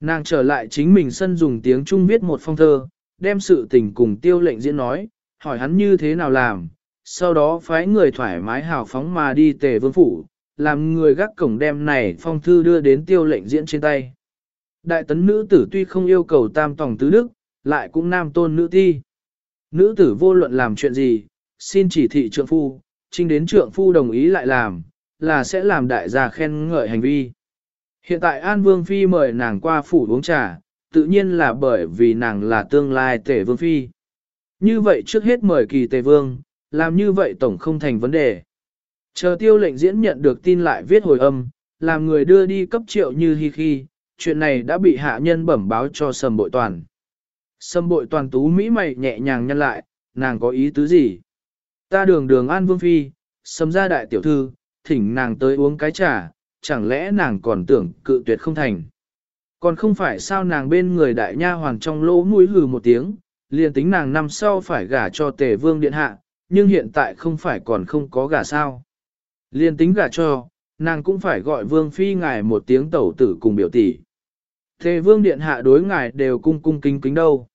Nàng trở lại chính mình sân dùng tiếng Trung viết một phong thơ, đem sự tình cùng tiêu lệnh diễn nói, hỏi hắn như thế nào làm, sau đó phái người thoải mái hào phóng mà đi tề vương phủ, làm người gác cổng đem này phong thư đưa đến tiêu lệnh diễn trên tay. Đại tấn nữ tử tuy không yêu cầu tam tòng tứ đức, lại cũng nam tôn nữ thi. Nữ tử vô luận làm chuyện gì, xin chỉ thị trượng phu, trinh đến trượng phu đồng ý lại làm, là sẽ làm đại gia khen ngợi hành vi. Hiện tại An Vương Phi mời nàng qua phủ uống trà, tự nhiên là bởi vì nàng là tương lai tể Vương Phi. Như vậy trước hết mời kỳ tề Vương, làm như vậy tổng không thành vấn đề. Chờ tiêu lệnh diễn nhận được tin lại viết hồi âm, làm người đưa đi cấp triệu như hi khi, chuyện này đã bị hạ nhân bẩm báo cho sầm bội toàn. Sầm bội toàn tú Mỹ mày nhẹ nhàng nhăn lại, nàng có ý tứ gì? Ta đường đường an vương phi, sầm ra đại tiểu thư, thỉnh nàng tới uống cái trà, chẳng lẽ nàng còn tưởng cự tuyệt không thành? Còn không phải sao nàng bên người đại nha hoàng trong lỗ mũi hừ một tiếng, liền tính nàng năm sau phải gả cho tề vương điện hạ, nhưng hiện tại không phải còn không có gả sao. Liền tính gả cho, nàng cũng phải gọi vương phi ngài một tiếng tẩu tử cùng biểu tỷ. Tề vương điện hạ đối ngài đều cung cung kính kính đâu.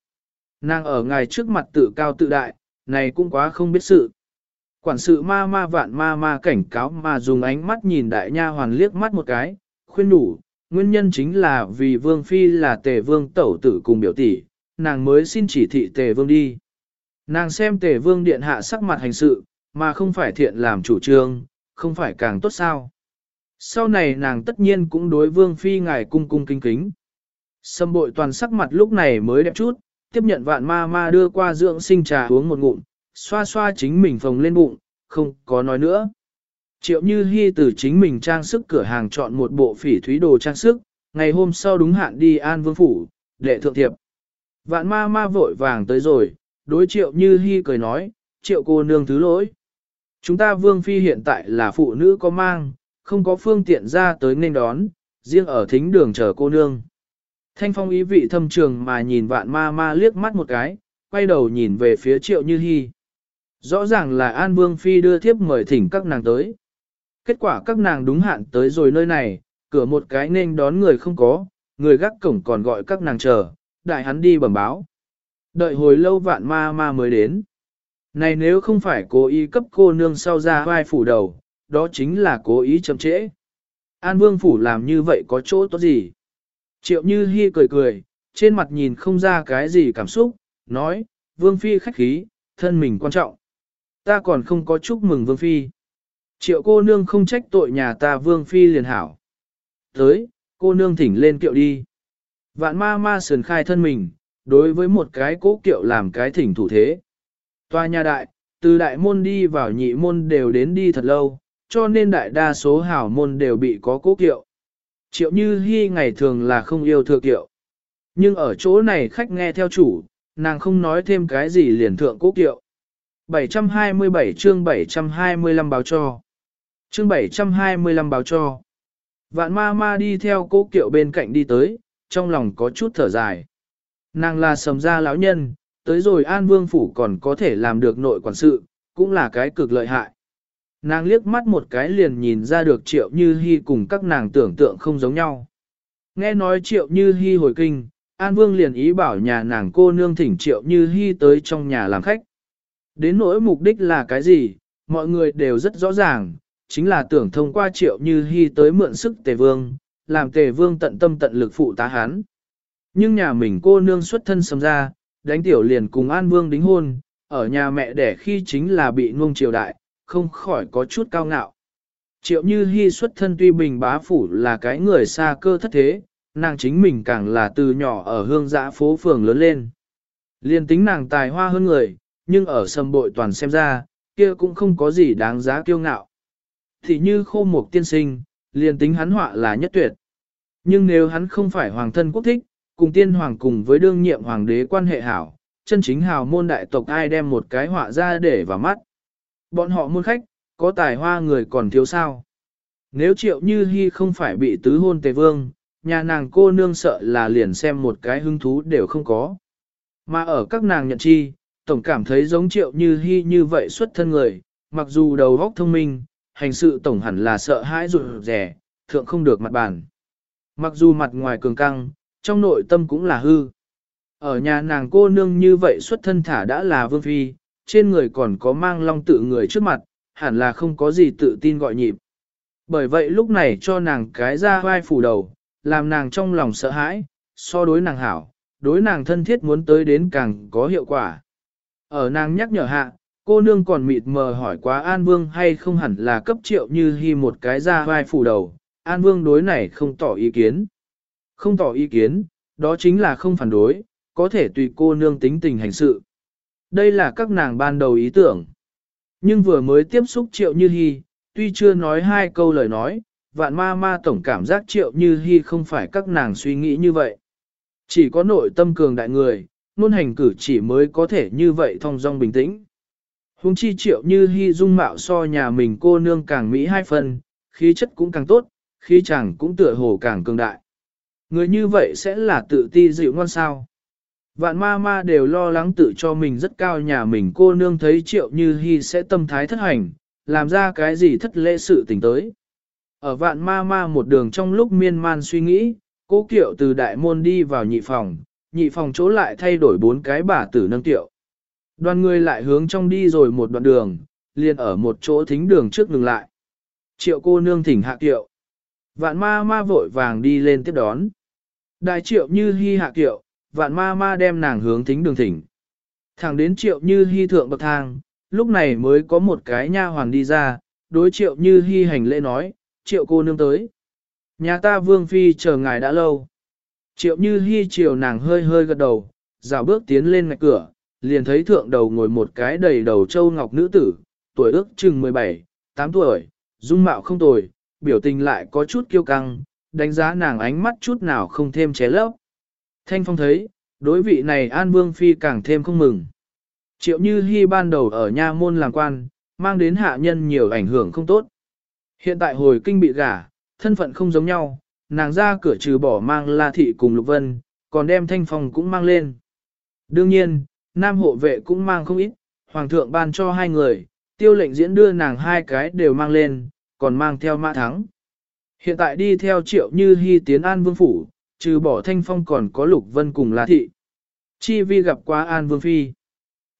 Nàng ở ngài trước mặt tự cao tự đại, này cũng quá không biết sự. Quản sự ma ma vạn ma ma cảnh cáo mà dùng ánh mắt nhìn đại nha hoàn liếc mắt một cái, khuyên đủ, nguyên nhân chính là vì vương phi là tề vương tẩu tử cùng biểu tỷ, nàng mới xin chỉ thị tề vương đi. Nàng xem tề vương điện hạ sắc mặt hành sự, mà không phải thiện làm chủ trương, không phải càng tốt sao. Sau này nàng tất nhiên cũng đối vương phi ngài cung cung kính kính. Sâm bội toàn sắc mặt lúc này mới đẹp chút, tiếp nhận vạn ma ma đưa qua dưỡng sinh trà uống một ngụm, xoa xoa chính mình phồng lên bụng, không có nói nữa. Triệu Như Hi từ chính mình trang sức cửa hàng chọn một bộ phỉ thúy đồ trang sức, ngày hôm sau đúng hạn đi An Vương Phủ, để thượng thiệp. Vạn ma ma vội vàng tới rồi, đối Triệu Như Hi cười nói, Triệu cô nương thứ lỗi. Chúng ta Vương Phi hiện tại là phụ nữ có mang, không có phương tiện ra tới nên đón, riêng ở thính đường chờ cô nương. Thanh phong ý vị thâm trường mà nhìn vạn ma ma liếc mắt một cái, quay đầu nhìn về phía triệu như hy. Rõ ràng là An Vương Phi đưa thiếp mời thỉnh các nàng tới. Kết quả các nàng đúng hạn tới rồi nơi này, cửa một cái nên đón người không có, người gác cổng còn gọi các nàng chờ, đại hắn đi bẩm báo. Đợi hồi lâu vạn ma ma mới đến. Này nếu không phải cố ý cấp cô nương sau ra vai phủ đầu, đó chính là cố ý chậm trễ. An Vương Phủ làm như vậy có chỗ tốt gì? Triệu Như Hi cười cười, trên mặt nhìn không ra cái gì cảm xúc, nói, Vương Phi khách khí, thân mình quan trọng. Ta còn không có chúc mừng Vương Phi. Triệu cô nương không trách tội nhà ta Vương Phi liền hảo. Tới, cô nương thỉnh lên kiệu đi. Vạn ma ma sườn khai thân mình, đối với một cái cố kiệu làm cái thỉnh thủ thế. Tòa nhà đại, từ đại môn đi vào nhị môn đều đến đi thật lâu, cho nên đại đa số hảo môn đều bị có cố kiệu. Triệu như hy ngày thường là không yêu thừa kiệu. Nhưng ở chỗ này khách nghe theo chủ, nàng không nói thêm cái gì liền thượng cố kiệu. 727 chương 725 báo cho. Chương 725 báo cho. Vạn ma ma đi theo cố kiệu bên cạnh đi tới, trong lòng có chút thở dài. Nàng là sầm gia lão nhân, tới rồi An Vương Phủ còn có thể làm được nội quản sự, cũng là cái cực lợi hại. Nàng liếc mắt một cái liền nhìn ra được triệu như hy cùng các nàng tưởng tượng không giống nhau. Nghe nói triệu như hy hồi kinh, An Vương liền ý bảo nhà nàng cô nương thỉnh triệu như hy tới trong nhà làm khách. Đến nỗi mục đích là cái gì, mọi người đều rất rõ ràng, chính là tưởng thông qua triệu như hy tới mượn sức tề vương, làm tề vương tận tâm tận lực phụ tá hán. Nhưng nhà mình cô nương xuất thân sầm ra, đánh tiểu liền cùng An Vương đính hôn, ở nhà mẹ đẻ khi chính là bị nuông triều đại, không khỏi có chút cao ngạo. Triệu Như hy xuất thân tuy bình bá phủ là cái người xa cơ thất thế, nàng chính mình càng là từ nhỏ ở hương giã phố phường lớn lên. Liên tính nàng tài hoa hơn người, nhưng ở sầm bội toàn xem ra, kia cũng không có gì đáng giá kiêu ngạo. Thì như khô mục tiên sinh, liền tính hắn họa là nhất tuyệt. Nhưng nếu hắn không phải hoàng thân quốc thích, cùng tiên hoàng cùng với đương nhiệm hoàng đế quan hệ hảo, chân chính hào môn đại tộc ai đem một cái họa ra để vào mắt. Bọn họ môn khách, có tài hoa người còn thiếu sao. Nếu triệu như hy không phải bị tứ hôn tề vương, nhà nàng cô nương sợ là liền xem một cái hứng thú đều không có. Mà ở các nàng nhận chi, tổng cảm thấy giống triệu như hy như vậy xuất thân người, mặc dù đầu óc thông minh, hành sự tổng hẳn là sợ hãi rụt rẻ, thượng không được mặt bản. Mặc dù mặt ngoài cường căng, trong nội tâm cũng là hư. Ở nhà nàng cô nương như vậy xuất thân thả đã là vương phi, trên người còn có mang long tự người trước mặt, hẳn là không có gì tự tin gọi nhịp. Bởi vậy lúc này cho nàng cái ra vai phủ đầu, làm nàng trong lòng sợ hãi, so đối nàng hảo, đối nàng thân thiết muốn tới đến càng có hiệu quả. Ở nàng nhắc nhở hạ, cô nương còn mịt mờ hỏi quá An Vương hay không hẳn là cấp triệu như hy một cái ra vai phủ đầu, An Vương đối này không tỏ ý kiến. Không tỏ ý kiến, đó chính là không phản đối, có thể tùy cô nương tính tình hành sự. Đây là các nàng ban đầu ý tưởng. Nhưng vừa mới tiếp xúc triệu như hy, tuy chưa nói hai câu lời nói, vạn ma ma tổng cảm giác triệu như hy không phải các nàng suy nghĩ như vậy. Chỉ có nội tâm cường đại người, nôn hành cử chỉ mới có thể như vậy thong dong bình tĩnh. Hùng chi triệu như hy dung mạo so nhà mình cô nương càng mỹ hai phần, khí chất cũng càng tốt, khí chàng cũng tựa hồ càng cường đại. Người như vậy sẽ là tự ti dịu ngon sao. Vạn ma ma đều lo lắng tự cho mình rất cao nhà mình cô nương thấy triệu như hy sẽ tâm thái thất hành, làm ra cái gì thất lễ sự tình tới. Ở vạn ma ma một đường trong lúc miên man suy nghĩ, cố kiệu từ đại môn đi vào nhị phòng, nhị phòng chỗ lại thay đổi bốn cái bả tử nâng tiệu. Đoàn người lại hướng trong đi rồi một đoạn đường, liền ở một chỗ thính đường trước ngừng lại. Triệu cô nương thỉnh hạ tiệu. Vạn ma ma vội vàng đi lên tiếp đón. Đại triệu như hy hạ tiệu, vạn ma ma đem nàng hướng thính đường thỉnh. Thẳng đến triệu như hy thượng bậc thang, lúc này mới có một cái nha hoàng đi ra, đối triệu như hy hành lễ nói, triệu cô nương tới. Nhà ta vương phi chờ ngài đã lâu. Triệu như hy chiều nàng hơi hơi gật đầu, dạo bước tiến lên ngạch cửa, liền thấy thượng đầu ngồi một cái đầy đầu châu ngọc nữ tử, tuổi ước chừng 17, 8 tuổi, dung mạo không tồi, biểu tình lại có chút kiêu căng, đánh giá nàng ánh mắt chút nào không thêm ché lấp. Thanh Phong thấy, đối vị này An Vương Phi càng thêm không mừng. Triệu Như Hi ban đầu ở nha môn làm quan, mang đến hạ nhân nhiều ảnh hưởng không tốt. Hiện tại hồi kinh bị gả, thân phận không giống nhau, nàng ra cửa trừ bỏ mang La Thị cùng Lục Vân, còn đem Thanh Phong cũng mang lên. Đương nhiên, nam hộ vệ cũng mang không ít, Hoàng thượng ban cho hai người, tiêu lệnh diễn đưa nàng hai cái đều mang lên, còn mang theo mã thắng. Hiện tại đi theo triệu như hy tiến an vương phủ, trừ bỏ thanh phong còn có lục vân cùng la thị. Chi vi gặp qua an vương phi.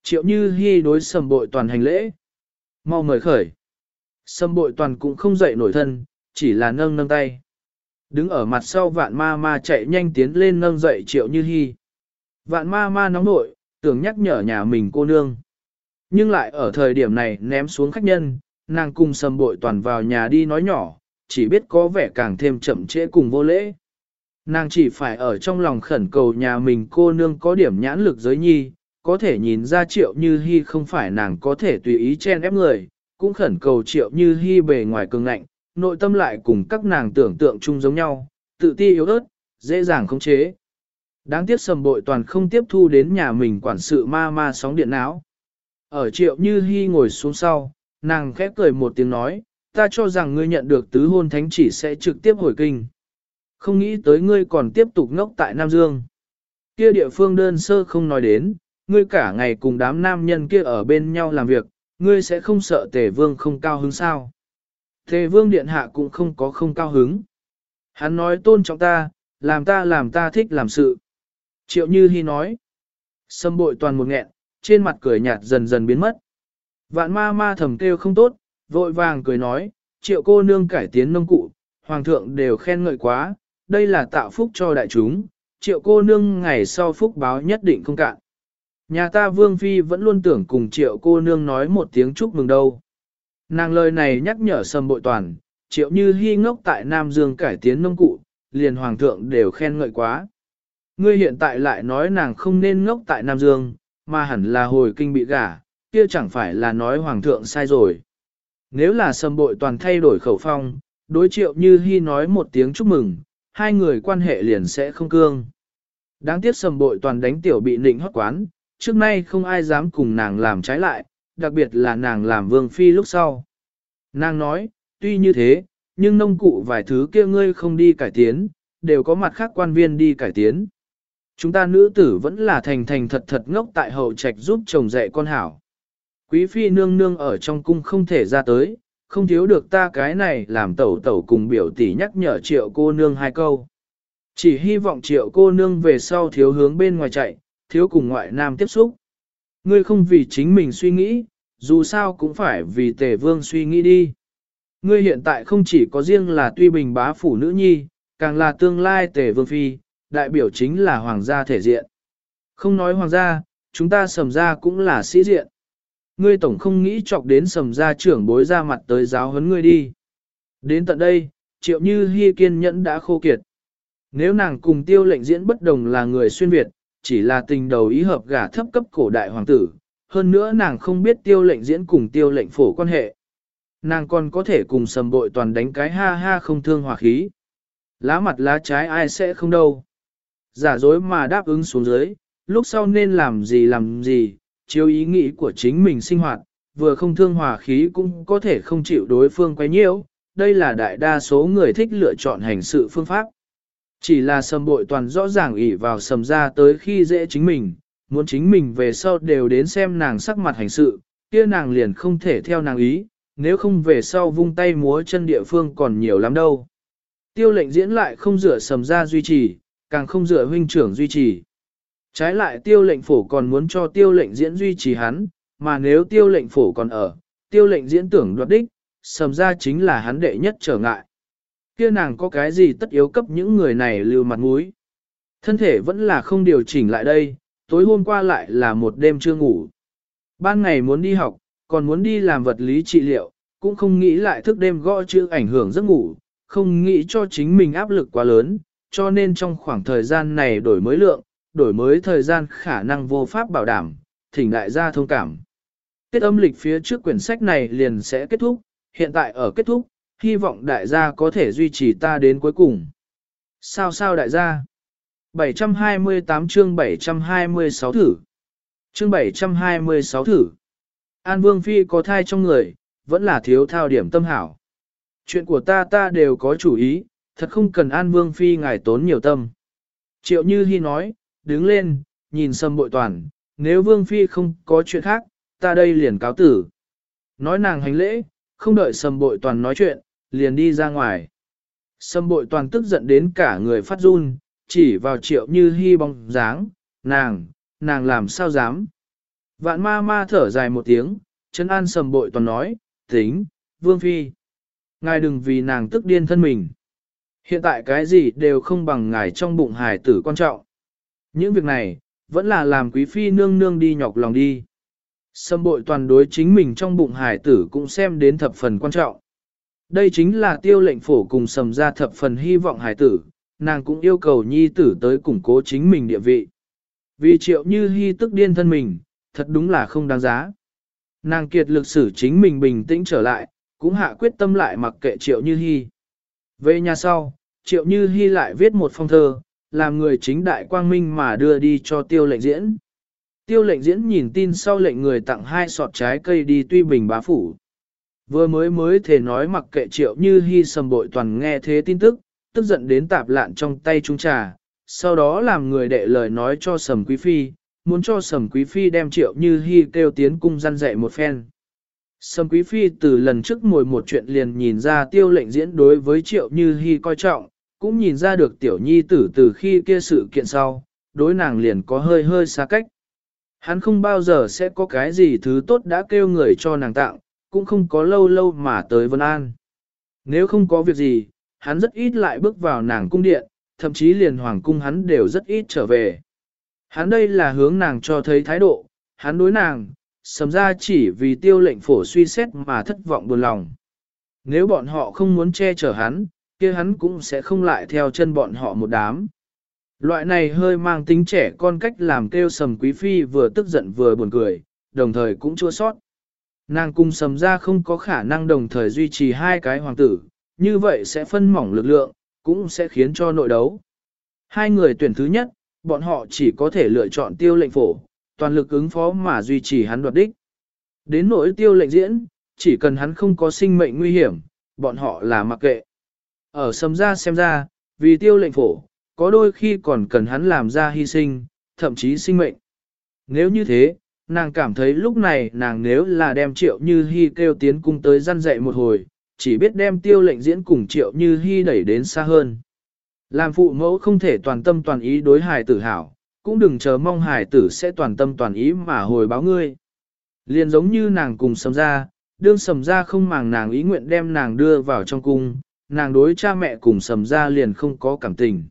Triệu như hy đối sầm bội toàn hành lễ. Mau mời khởi. Sầm bội toàn cũng không dậy nổi thân, chỉ là nâng nâng tay. Đứng ở mặt sau vạn ma ma chạy nhanh tiến lên nâng dậy triệu như hy. Vạn ma ma nóng nội, tưởng nhắc nhở nhà mình cô nương. Nhưng lại ở thời điểm này ném xuống khách nhân, nàng cùng sầm bội toàn vào nhà đi nói nhỏ, chỉ biết có vẻ càng thêm chậm trễ cùng vô lễ. Nàng chỉ phải ở trong lòng khẩn cầu nhà mình cô nương có điểm nhãn lực giới nhi, có thể nhìn ra triệu như hy không phải nàng có thể tùy ý chen ép người, cũng khẩn cầu triệu như hy bề ngoài cường ngạnh, nội tâm lại cùng các nàng tưởng tượng chung giống nhau, tự ti yếu ớt, dễ dàng khống chế. Đáng tiếc sầm bội toàn không tiếp thu đến nhà mình quản sự ma ma sóng điện não. Ở triệu như hy ngồi xuống sau, nàng khép cười một tiếng nói, ta cho rằng ngươi nhận được tứ hôn thánh chỉ sẽ trực tiếp hồi kinh. Không nghĩ tới ngươi còn tiếp tục ngốc tại Nam Dương. Kia địa phương đơn sơ không nói đến, ngươi cả ngày cùng đám nam nhân kia ở bên nhau làm việc, ngươi sẽ không sợ tể vương không cao hứng sao. Tề vương điện hạ cũng không có không cao hứng. Hắn nói tôn trọng ta, làm ta làm ta thích làm sự. Triệu Như Hi nói. Sâm bội toàn một nghẹn, trên mặt cười nhạt dần dần biến mất. Vạn ma ma thầm kêu không tốt, vội vàng cười nói, triệu cô nương cải tiến nông cụ, hoàng thượng đều khen ngợi quá, đây là tạo phúc cho đại chúng, triệu cô nương ngày sau phúc báo nhất định không cạn. Nhà ta vương phi vẫn luôn tưởng cùng triệu cô nương nói một tiếng chúc mừng đâu. Nàng lời này nhắc nhở sầm bội toàn, triệu như hy ngốc tại Nam Dương cải tiến nông cụ, liền hoàng thượng đều khen ngợi quá. Ngươi hiện tại lại nói nàng không nên ngốc tại Nam Dương, mà hẳn là hồi kinh bị gả, kia chẳng phải là nói hoàng thượng sai rồi. Nếu là sầm bội toàn thay đổi khẩu phong, đối triệu như hy nói một tiếng chúc mừng, hai người quan hệ liền sẽ không cương. Đáng tiếc sầm bội toàn đánh tiểu bị nịnh hót quán, trước nay không ai dám cùng nàng làm trái lại, đặc biệt là nàng làm vương phi lúc sau. Nàng nói, tuy như thế, nhưng nông cụ vài thứ kia ngươi không đi cải tiến, đều có mặt khác quan viên đi cải tiến. Chúng ta nữ tử vẫn là thành thành thật thật ngốc tại hậu trạch giúp chồng dạy con hảo. Quý phi nương nương ở trong cung không thể ra tới, không thiếu được ta cái này làm tẩu tẩu cùng biểu tỷ nhắc nhở triệu cô nương hai câu. Chỉ hy vọng triệu cô nương về sau thiếu hướng bên ngoài chạy, thiếu cùng ngoại nam tiếp xúc. Ngươi không vì chính mình suy nghĩ, dù sao cũng phải vì tề vương suy nghĩ đi. Ngươi hiện tại không chỉ có riêng là tuy bình bá phủ nữ nhi, càng là tương lai tề vương phi, đại biểu chính là hoàng gia thể diện. Không nói hoàng gia, chúng ta sầm gia cũng là sĩ diện. Ngươi tổng không nghĩ chọc đến sầm gia trưởng bối ra mặt tới giáo huấn ngươi đi. Đến tận đây, triệu như hy kiên nhẫn đã khô kiệt. Nếu nàng cùng tiêu lệnh diễn bất đồng là người xuyên Việt, chỉ là tình đầu ý hợp gả thấp cấp cổ đại hoàng tử, hơn nữa nàng không biết tiêu lệnh diễn cùng tiêu lệnh phổ quan hệ. Nàng còn có thể cùng sầm bội toàn đánh cái ha ha không thương hòa khí. Lá mặt lá trái ai sẽ không đâu. Giả dối mà đáp ứng xuống dưới, lúc sau nên làm gì làm gì, chiếu ý nghĩ của chính mình sinh hoạt, vừa không thương hòa khí cũng có thể không chịu đối phương quay nhiễu. Đây là đại đa số người thích lựa chọn hành sự phương pháp. Chỉ là sầm bội toàn rõ ràng ỷ vào sầm ra tới khi dễ chính mình, muốn chính mình về sau đều đến xem nàng sắc mặt hành sự, kia nàng liền không thể theo nàng ý, nếu không về sau vung tay múa chân địa phương còn nhiều lắm đâu. Tiêu lệnh diễn lại không dựa sầm ra duy trì, càng không dựa huynh trưởng duy trì. Trái lại tiêu lệnh phổ còn muốn cho tiêu lệnh diễn duy trì hắn, mà nếu tiêu lệnh phổ còn ở, tiêu lệnh diễn tưởng đoạt đích, sầm ra chính là hắn đệ nhất trở ngại. Kia nàng có cái gì tất yếu cấp những người này lưu mặt mũi. Thân thể vẫn là không điều chỉnh lại đây, tối hôm qua lại là một đêm chưa ngủ. Ban ngày muốn đi học, còn muốn đi làm vật lý trị liệu, cũng không nghĩ lại thức đêm gõ chữ ảnh hưởng giấc ngủ, không nghĩ cho chính mình áp lực quá lớn, cho nên trong khoảng thời gian này đổi mới lượng, đổi mới thời gian khả năng vô pháp bảo đảm, thỉnh đại gia thông cảm. Tiết âm lịch phía trước quyển sách này liền sẽ kết thúc, hiện tại ở kết thúc, hy vọng đại gia có thể duy trì ta đến cuối cùng. Sao sao đại gia? 728 chương 726 thử. Chương 726 thử. An Vương Phi có thai trong người, vẫn là thiếu thao điểm tâm hảo. Chuyện của ta ta đều có chủ ý, thật không cần An Vương Phi ngài tốn nhiều tâm. Triệu Như Hi nói, đứng lên, nhìn sâm bội toàn, nếu Vương Phi không có chuyện khác, ta đây liền cáo tử. Nói nàng hành lễ, không đợi sầm bội toàn nói chuyện, liền đi ra ngoài. Sâm bội toàn tức giận đến cả người phát run, chỉ vào triệu như hy bóng dáng, nàng, nàng làm sao dám. Vạn ma ma thở dài một tiếng, chân an sầm bội toàn nói, tính, vương phi. Ngài đừng vì nàng tức điên thân mình. Hiện tại cái gì đều không bằng ngài trong bụng hài tử quan trọng. Những việc này, vẫn là làm quý phi nương nương đi nhọc lòng đi. Sâm bội toàn đối chính mình trong bụng hài tử cũng xem đến thập phần quan trọng. Đây chính là tiêu lệnh phổ cùng sầm ra thập phần hy vọng hải tử, nàng cũng yêu cầu nhi tử tới củng cố chính mình địa vị. Vì triệu như hy tức điên thân mình, thật đúng là không đáng giá. Nàng kiệt lực sử chính mình bình tĩnh trở lại, cũng hạ quyết tâm lại mặc kệ triệu như hy. Về nhà sau, triệu như hy lại viết một phong thơ, làm người chính đại quang minh mà đưa đi cho tiêu lệnh diễn. Tiêu lệnh diễn nhìn tin sau lệnh người tặng hai sọt trái cây đi tuy bình bá phủ. Vừa mới mới thể nói mặc kệ triệu như hy sầm bội toàn nghe thế tin tức, tức giận đến tạp lạn trong tay trung trà, sau đó làm người đệ lời nói cho sầm quý phi, muốn cho sầm quý phi đem triệu như hy kêu tiến cung răn dạy một phen. Sầm quý phi từ lần trước ngồi một chuyện liền nhìn ra tiêu lệnh diễn đối với triệu như hy coi trọng, cũng nhìn ra được tiểu nhi tử từ khi kia sự kiện sau, đối nàng liền có hơi hơi xa cách. Hắn không bao giờ sẽ có cái gì thứ tốt đã kêu người cho nàng tặng, cũng không có lâu lâu mà tới Vân An. Nếu không có việc gì, hắn rất ít lại bước vào nàng cung điện, thậm chí liền hoàng cung hắn đều rất ít trở về. Hắn đây là hướng nàng cho thấy thái độ, hắn đối nàng, sầm ra chỉ vì tiêu lệnh phổ suy xét mà thất vọng buồn lòng. Nếu bọn họ không muốn che chở hắn, kia hắn cũng sẽ không lại theo chân bọn họ một đám. Loại này hơi mang tính trẻ con cách làm kêu sầm quý phi vừa tức giận vừa buồn cười, đồng thời cũng chua sót. Nàng cung sầm ra không có khả năng đồng thời duy trì hai cái hoàng tử, như vậy sẽ phân mỏng lực lượng, cũng sẽ khiến cho nội đấu. Hai người tuyển thứ nhất, bọn họ chỉ có thể lựa chọn tiêu lệnh phổ, toàn lực ứng phó mà duy trì hắn đoạt đích. Đến nỗi tiêu lệnh diễn, chỉ cần hắn không có sinh mệnh nguy hiểm, bọn họ là mặc kệ. Ở sầm ra xem ra, vì tiêu lệnh phổ, có đôi khi còn cần hắn làm ra hy sinh, thậm chí sinh mệnh. Nếu như thế, nàng cảm thấy lúc này nàng nếu là đem triệu như hy kêu tiến cung tới gian dạy một hồi, chỉ biết đem tiêu lệnh diễn cùng triệu như hy đẩy đến xa hơn. Làm phụ mẫu không thể toàn tâm toàn ý đối hài tử hảo, cũng đừng chờ mong hài tử sẽ toàn tâm toàn ý mà hồi báo ngươi. Liền giống như nàng cùng sầm ra, đương sầm ra không màng nàng ý nguyện đem nàng đưa vào trong cung, nàng đối cha mẹ cùng sầm ra liền không có cảm tình.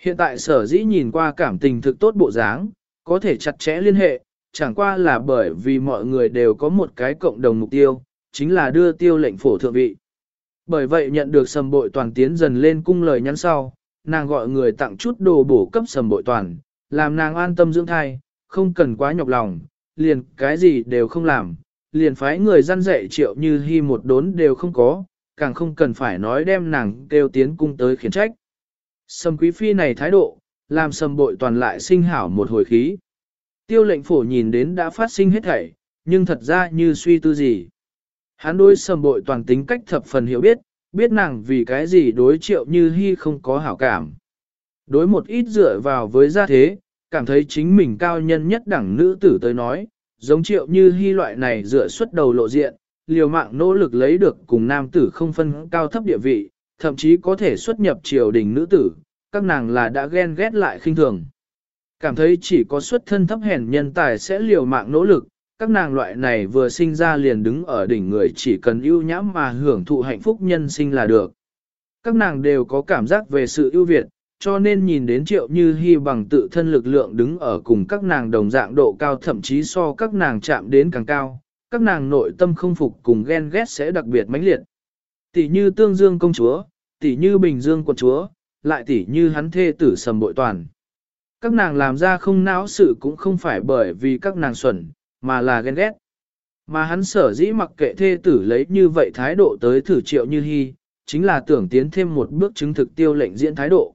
Hiện tại sở dĩ nhìn qua cảm tình thực tốt bộ dáng, có thể chặt chẽ liên hệ, chẳng qua là bởi vì mọi người đều có một cái cộng đồng mục tiêu, chính là đưa tiêu lệnh phổ thượng vị. Bởi vậy nhận được sầm bội toàn tiến dần lên cung lời nhắn sau, nàng gọi người tặng chút đồ bổ cấp sầm bội toàn, làm nàng an tâm dưỡng thai, không cần quá nhọc lòng, liền cái gì đều không làm, liền phái người gian dạy triệu như hy một đốn đều không có, càng không cần phải nói đem nàng kêu tiến cung tới khiển trách. Sầm quý phi này thái độ, làm sầm bội toàn lại sinh hảo một hồi khí. Tiêu lệnh phổ nhìn đến đã phát sinh hết thảy, nhưng thật ra như suy tư gì. Hắn đối sầm bội toàn tính cách thập phần hiểu biết, biết nàng vì cái gì đối triệu như hy không có hảo cảm. Đối một ít dựa vào với gia thế, cảm thấy chính mình cao nhân nhất đẳng nữ tử tới nói, giống triệu như hy loại này dựa xuất đầu lộ diện, liều mạng nỗ lực lấy được cùng nam tử không phân cao thấp địa vị, thậm chí có thể xuất nhập triều đình nữ tử, các nàng là đã ghen ghét lại khinh thường. Cảm thấy chỉ có xuất thân thấp hèn nhân tài sẽ liều mạng nỗ lực, các nàng loại này vừa sinh ra liền đứng ở đỉnh người chỉ cần ưu nhãm mà hưởng thụ hạnh phúc nhân sinh là được. Các nàng đều có cảm giác về sự ưu việt, cho nên nhìn đến triệu như hy bằng tự thân lực lượng đứng ở cùng các nàng đồng dạng độ cao thậm chí so các nàng chạm đến càng cao, các nàng nội tâm không phục cùng ghen ghét sẽ đặc biệt mãnh liệt. Tỷ như tương dương công chúa, tỷ như bình dương quận chúa, lại tỷ như hắn thê tử sầm bội toàn. Các nàng làm ra không não sự cũng không phải bởi vì các nàng xuẩn, mà là ghen ghét. Mà hắn sở dĩ mặc kệ thê tử lấy như vậy thái độ tới thử triệu như hy, chính là tưởng tiến thêm một bước chứng thực tiêu lệnh diễn thái độ.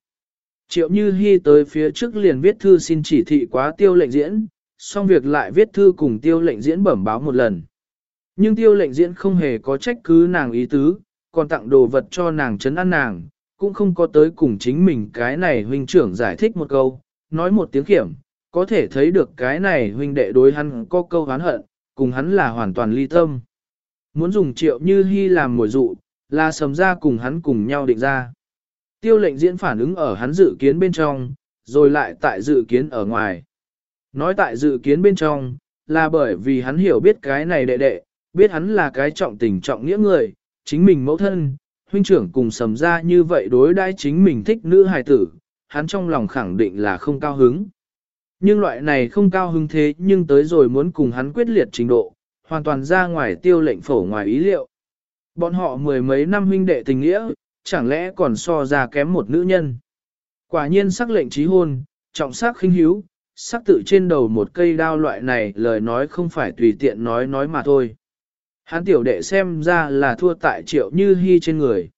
Triệu như hy tới phía trước liền viết thư xin chỉ thị quá tiêu lệnh diễn, xong việc lại viết thư cùng tiêu lệnh diễn bẩm báo một lần. Nhưng tiêu lệnh diễn không hề có trách cứ nàng ý tứ, còn tặng đồ vật cho nàng chấn an nàng, cũng không có tới cùng chính mình cái này huynh trưởng giải thích một câu, nói một tiếng kiểm, có thể thấy được cái này huynh đệ đối hắn có câu hán hận, cùng hắn là hoàn toàn ly tâm. Muốn dùng triệu như hy làm mồi dụ, là sầm ra cùng hắn cùng nhau định ra. Tiêu lệnh diễn phản ứng ở hắn dự kiến bên trong, rồi lại tại dự kiến ở ngoài. Nói tại dự kiến bên trong, là bởi vì hắn hiểu biết cái này đệ đệ, biết hắn là cái trọng tình trọng nghĩa người, chính mình mẫu thân, huynh trưởng cùng sầm ra như vậy đối đãi chính mình thích nữ hài tử, hắn trong lòng khẳng định là không cao hứng. Nhưng loại này không cao hứng thế nhưng tới rồi muốn cùng hắn quyết liệt trình độ, hoàn toàn ra ngoài tiêu lệnh phổ ngoài ý liệu. Bọn họ mười mấy năm huynh đệ tình nghĩa, chẳng lẽ còn so ra kém một nữ nhân. Quả nhiên sắc lệnh trí hôn, trọng sắc khinh hiếu, sắc tự trên đầu một cây đao loại này lời nói không phải tùy tiện nói nói mà thôi. Hắn tiểu đệ xem ra là thua tại triệu như hy trên người.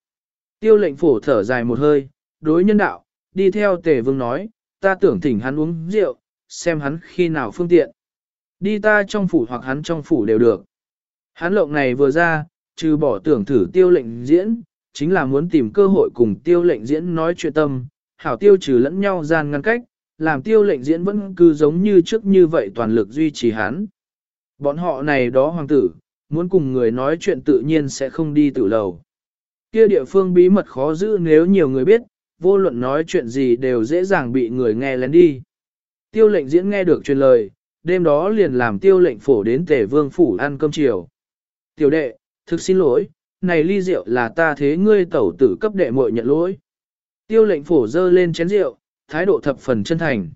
Tiêu lệnh phổ thở dài một hơi, đối nhân đạo, đi theo tề vương nói, ta tưởng thỉnh hắn uống rượu, xem hắn khi nào phương tiện. Đi ta trong phủ hoặc hắn trong phủ đều được. Hắn lộng này vừa ra, trừ bỏ tưởng thử tiêu lệnh diễn, chính là muốn tìm cơ hội cùng tiêu lệnh diễn nói chuyện tâm, hảo tiêu trừ lẫn nhau gian ngăn cách, làm tiêu lệnh diễn vẫn cứ giống như trước như vậy toàn lực duy trì hắn. Bọn họ này đó hoàng tử, muốn cùng người nói chuyện tự nhiên sẽ không đi tự lầu. Kia địa phương bí mật khó giữ nếu nhiều người biết, vô luận nói chuyện gì đều dễ dàng bị người nghe lén đi. Tiêu lệnh diễn nghe được truyền lời, đêm đó liền làm tiêu lệnh phổ đến tể vương phủ ăn cơm chiều. Tiểu đệ, thực xin lỗi, này ly rượu là ta thế ngươi tẩu tử cấp đệ muội nhận lỗi. Tiêu lệnh phổ dơ lên chén rượu, thái độ thập phần chân thành.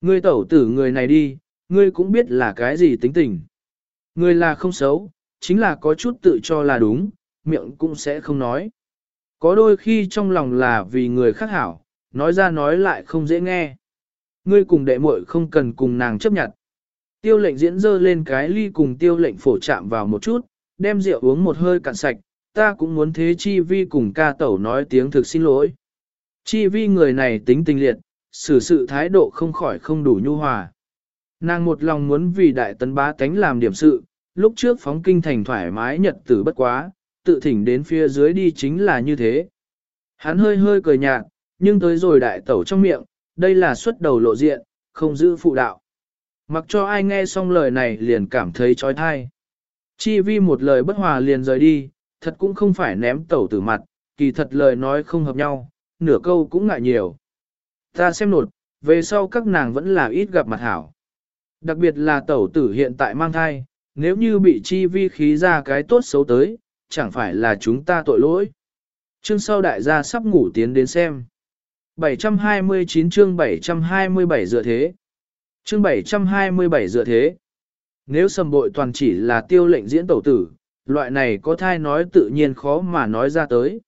Ngươi tẩu tử người này đi, ngươi cũng biết là cái gì tính tình. Ngươi là không xấu, chính là có chút tự cho là đúng, miệng cũng sẽ không nói. Có đôi khi trong lòng là vì người khác hảo, nói ra nói lại không dễ nghe. Ngươi cùng đệ muội không cần cùng nàng chấp nhận. Tiêu lệnh diễn dơ lên cái ly cùng tiêu lệnh phổ chạm vào một chút, đem rượu uống một hơi cạn sạch, ta cũng muốn thế chi vi cùng ca tẩu nói tiếng thực xin lỗi. Chi vi người này tính tình liệt, xử sự thái độ không khỏi không đủ nhu hòa. Nàng một lòng muốn vì đại tấn bá tánh làm điểm sự, lúc trước phóng kinh thành thoải mái nhật tử bất quá, tự thỉnh đến phía dưới đi chính là như thế. Hắn hơi hơi cười nhạt, nhưng tới rồi đại tẩu trong miệng, đây là xuất đầu lộ diện, không giữ phụ đạo. Mặc cho ai nghe xong lời này liền cảm thấy trói thai. Chi vi một lời bất hòa liền rời đi, thật cũng không phải ném tẩu tử mặt, kỳ thật lời nói không hợp nhau, nửa câu cũng ngại nhiều. Ta xem nột, về sau các nàng vẫn là ít gặp mặt hảo. Đặc biệt là tẩu tử hiện tại mang thai, nếu như bị chi vi khí ra cái tốt xấu tới, chẳng phải là chúng ta tội lỗi. Chương sau đại gia sắp ngủ tiến đến xem. 729 chương 727 dựa thế. Chương 727 dựa thế. Nếu sầm bội toàn chỉ là tiêu lệnh diễn tẩu tử, loại này có thai nói tự nhiên khó mà nói ra tới.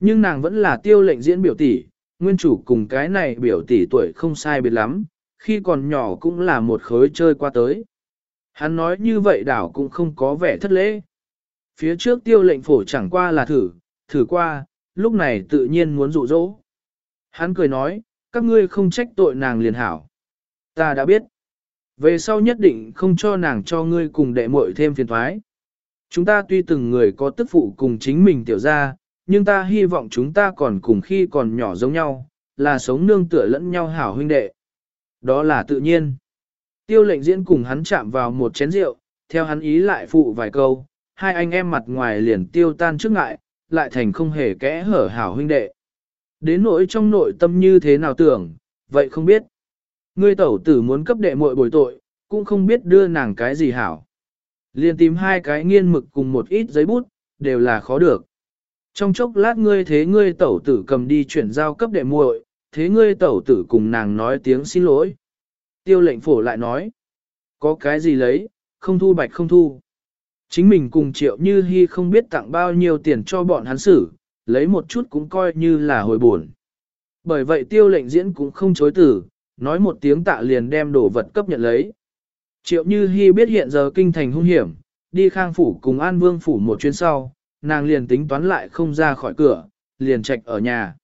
Nhưng nàng vẫn là tiêu lệnh diễn biểu tỷ, nguyên chủ cùng cái này biểu tỷ tuổi không sai biệt lắm, khi còn nhỏ cũng là một khối chơi qua tới. Hắn nói như vậy đảo cũng không có vẻ thất lễ. Phía trước tiêu lệnh phổ chẳng qua là thử, thử qua, lúc này tự nhiên muốn dụ dỗ. Hắn cười nói, các ngươi không trách tội nàng liền hảo. Ta đã biết. Về sau nhất định không cho nàng cho ngươi cùng đệ muội thêm phiền thoái. Chúng ta tuy từng người có tức phụ cùng chính mình tiểu ra, nhưng ta hy vọng chúng ta còn cùng khi còn nhỏ giống nhau, là sống nương tựa lẫn nhau hảo huynh đệ. Đó là tự nhiên. Tiêu lệnh diễn cùng hắn chạm vào một chén rượu, theo hắn ý lại phụ vài câu, hai anh em mặt ngoài liền tiêu tan trước ngại, lại thành không hề kẽ hở hảo huynh đệ. Đến nỗi trong nội tâm như thế nào tưởng, vậy không biết. Ngươi tẩu tử muốn cấp đệ muội bồi tội, cũng không biết đưa nàng cái gì hảo. Liền tìm hai cái nghiên mực cùng một ít giấy bút, đều là khó được. Trong chốc lát ngươi thế ngươi tẩu tử cầm đi chuyển giao cấp đệ muội, thế ngươi tẩu tử cùng nàng nói tiếng xin lỗi. Tiêu lệnh phổ lại nói, có cái gì lấy, không thu bạch không thu. Chính mình cùng triệu như hy không biết tặng bao nhiêu tiền cho bọn hắn xử, lấy một chút cũng coi như là hồi buồn. Bởi vậy tiêu lệnh diễn cũng không chối tử, nói một tiếng tạ liền đem đồ vật cấp nhận lấy. Triệu Như hy biết hiện giờ kinh thành hung hiểm, đi khang phủ cùng An Vương phủ một chuyến sau, nàng liền tính toán lại không ra khỏi cửa, liền trạch ở nhà.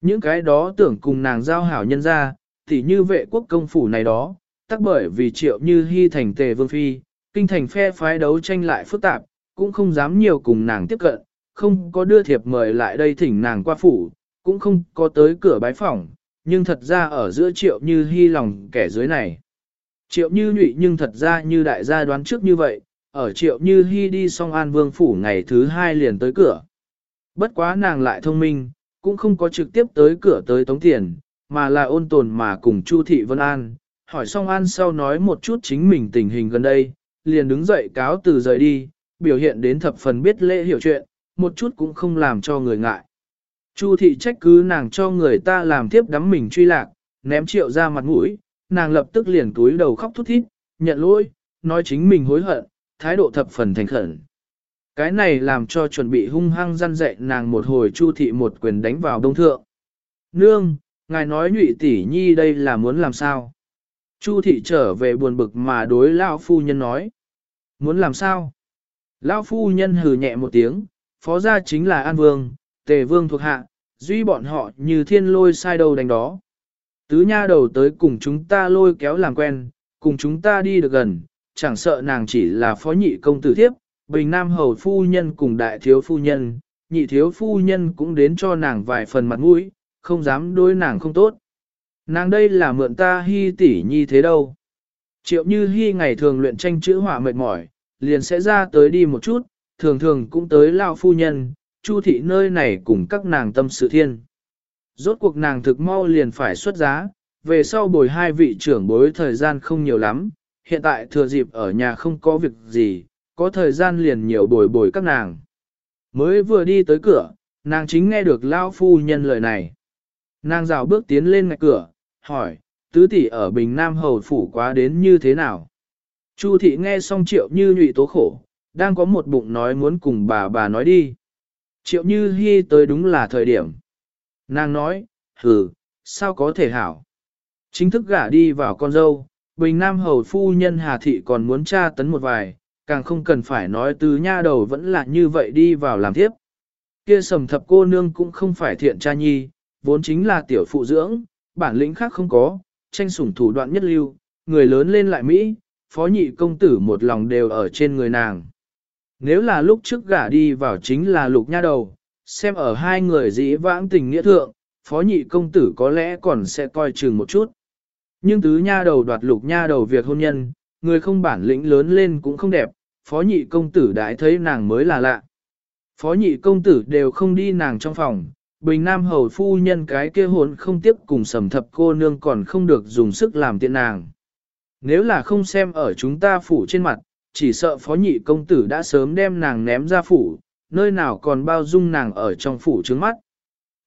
Những cái đó tưởng cùng nàng giao hảo nhân ra, thì như vệ quốc công phủ này đó, tắc bởi vì Triệu Như hy thành tề vương phi, kinh thành phe phái đấu tranh lại phức tạp, cũng không dám nhiều cùng nàng tiếp cận, không có đưa thiệp mời lại đây thỉnh nàng qua phủ, cũng không có tới cửa bái phỏng, nhưng thật ra ở giữa triệu như hy lòng kẻ dưới này. Triệu như nhụy nhưng thật ra như đại gia đoán trước như vậy, ở triệu như hy đi xong an vương phủ ngày thứ hai liền tới cửa. Bất quá nàng lại thông minh, cũng không có trực tiếp tới cửa tới tống tiền, mà là ôn tồn mà cùng Chu Thị Vân An, hỏi xong An sau nói một chút chính mình tình hình gần đây, liền đứng dậy cáo từ rời đi, biểu hiện đến thập phần biết lễ hiểu chuyện, một chút cũng không làm cho người ngại. Chu Thị trách cứ nàng cho người ta làm tiếp đắm mình truy lạc, ném triệu ra mặt mũi, nàng lập tức liền túi đầu khóc thút thít, nhận lỗi, nói chính mình hối hận, thái độ thập phần thành khẩn. Cái này làm cho chuẩn bị hung hăng răn dạy nàng một hồi chu thị một quyền đánh vào đông thượng. Nương, ngài nói nhụy tỷ nhi đây là muốn làm sao? Chu thị trở về buồn bực mà đối lão phu nhân nói. Muốn làm sao? Lão phu nhân hừ nhẹ một tiếng, phó gia chính là An Vương, Tề Vương thuộc hạ, duy bọn họ như thiên lôi sai đầu đánh đó. Tứ nha đầu tới cùng chúng ta lôi kéo làm quen, cùng chúng ta đi được gần, chẳng sợ nàng chỉ là phó nhị công tử thiếp, bình nam hầu phu nhân cùng đại thiếu phu nhân, nhị thiếu phu nhân cũng đến cho nàng vài phần mặt mũi, không dám đối nàng không tốt. Nàng đây là mượn ta hy tỷ nhi thế đâu. Triệu như hy ngày thường luyện tranh chữ họa mệt mỏi, liền sẽ ra tới đi một chút, thường thường cũng tới lao phu nhân, chu thị nơi này cùng các nàng tâm sự thiên. Rốt cuộc nàng thực mau liền phải xuất giá, về sau bồi hai vị trưởng bối thời gian không nhiều lắm, hiện tại thừa dịp ở nhà không có việc gì, có thời gian liền nhiều bồi bồi các nàng. Mới vừa đi tới cửa, nàng chính nghe được lao phu nhân lời này. Nàng rào bước tiến lên ngạch cửa, hỏi, tứ tỷ ở Bình Nam Hầu Phủ quá đến như thế nào? Chu thị nghe xong triệu như nhụy tố khổ, đang có một bụng nói muốn cùng bà bà nói đi. Triệu như hy tới đúng là thời điểm. Nàng nói, hừ, sao có thể hảo? Chính thức gả đi vào con dâu, Bình Nam Hầu Phu Nhân Hà Thị còn muốn tra tấn một vài, càng không cần phải nói từ nha đầu vẫn là như vậy đi vào làm tiếp. Kia sầm thập cô nương cũng không phải thiện cha nhi, vốn chính là tiểu phụ dưỡng, bản lĩnh khác không có, tranh sủng thủ đoạn nhất lưu, người lớn lên lại Mỹ, phó nhị công tử một lòng đều ở trên người nàng. Nếu là lúc trước gả đi vào chính là lục nha đầu, xem ở hai người dĩ vãng tình nghĩa thượng, phó nhị công tử có lẽ còn sẽ coi chừng một chút. Nhưng tứ nha đầu đoạt lục nha đầu việc hôn nhân, người không bản lĩnh lớn lên cũng không đẹp, phó nhị công tử đãi thấy nàng mới là lạ. Phó nhị công tử đều không đi nàng trong phòng, bình nam hầu phu nhân cái kia hồn không tiếp cùng sầm thập cô nương còn không được dùng sức làm tiện nàng. Nếu là không xem ở chúng ta phủ trên mặt, chỉ sợ phó nhị công tử đã sớm đem nàng ném ra phủ, nơi nào còn bao dung nàng ở trong phủ trước mắt.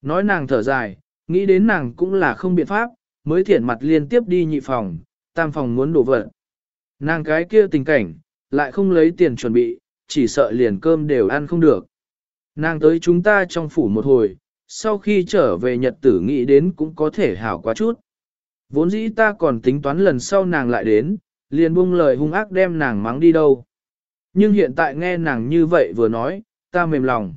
Nói nàng thở dài, nghĩ đến nàng cũng là không biện pháp, mới thiện mặt liên tiếp đi nhị phòng, tam phòng muốn đổ vợ. Nàng cái kia tình cảnh, lại không lấy tiền chuẩn bị, chỉ sợ liền cơm đều ăn không được. Nàng tới chúng ta trong phủ một hồi, sau khi trở về nhật tử nghĩ đến cũng có thể hảo quá chút. Vốn dĩ ta còn tính toán lần sau nàng lại đến, liền buông lời hung ác đem nàng mắng đi đâu. Nhưng hiện tại nghe nàng như vậy vừa nói, ta mềm lòng.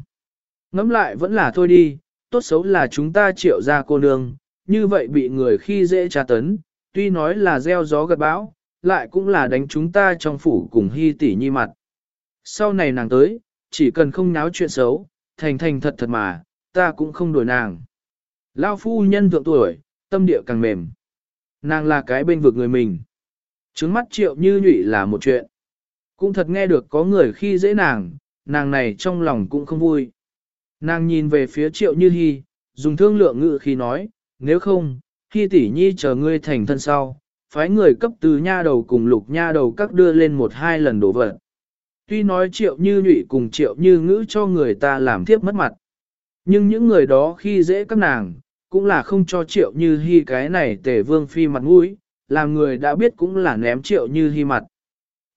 Ngắm lại vẫn là thôi đi, tốt xấu là chúng ta triệu ra cô nương, như vậy bị người khi dễ tra tấn, tuy nói là gieo gió gật bão, lại cũng là đánh chúng ta trong phủ cùng hy tỷ nhi mặt. Sau này nàng tới, chỉ cần không náo chuyện xấu, thành thành thật thật mà, ta cũng không đổi nàng. Lao phu nhân thượng tuổi, tâm địa càng mềm. Nàng là cái bên vực người mình. Trứng mắt triệu như nhụy là một chuyện. Cũng thật nghe được có người khi dễ nàng, nàng này trong lòng cũng không vui. Nàng nhìn về phía triệu như hy, dùng thương lượng ngự khi nói, nếu không, khi tỷ nhi chờ ngươi thành thân sau, phái người cấp từ nha đầu cùng lục nha đầu các đưa lên một hai lần đổ vật. Tuy nói triệu như nhụy cùng triệu như ngữ cho người ta làm thiếp mất mặt. Nhưng những người đó khi dễ các nàng, cũng là không cho triệu như hy cái này tề vương phi mặt mũi, làm người đã biết cũng là ném triệu như hy mặt.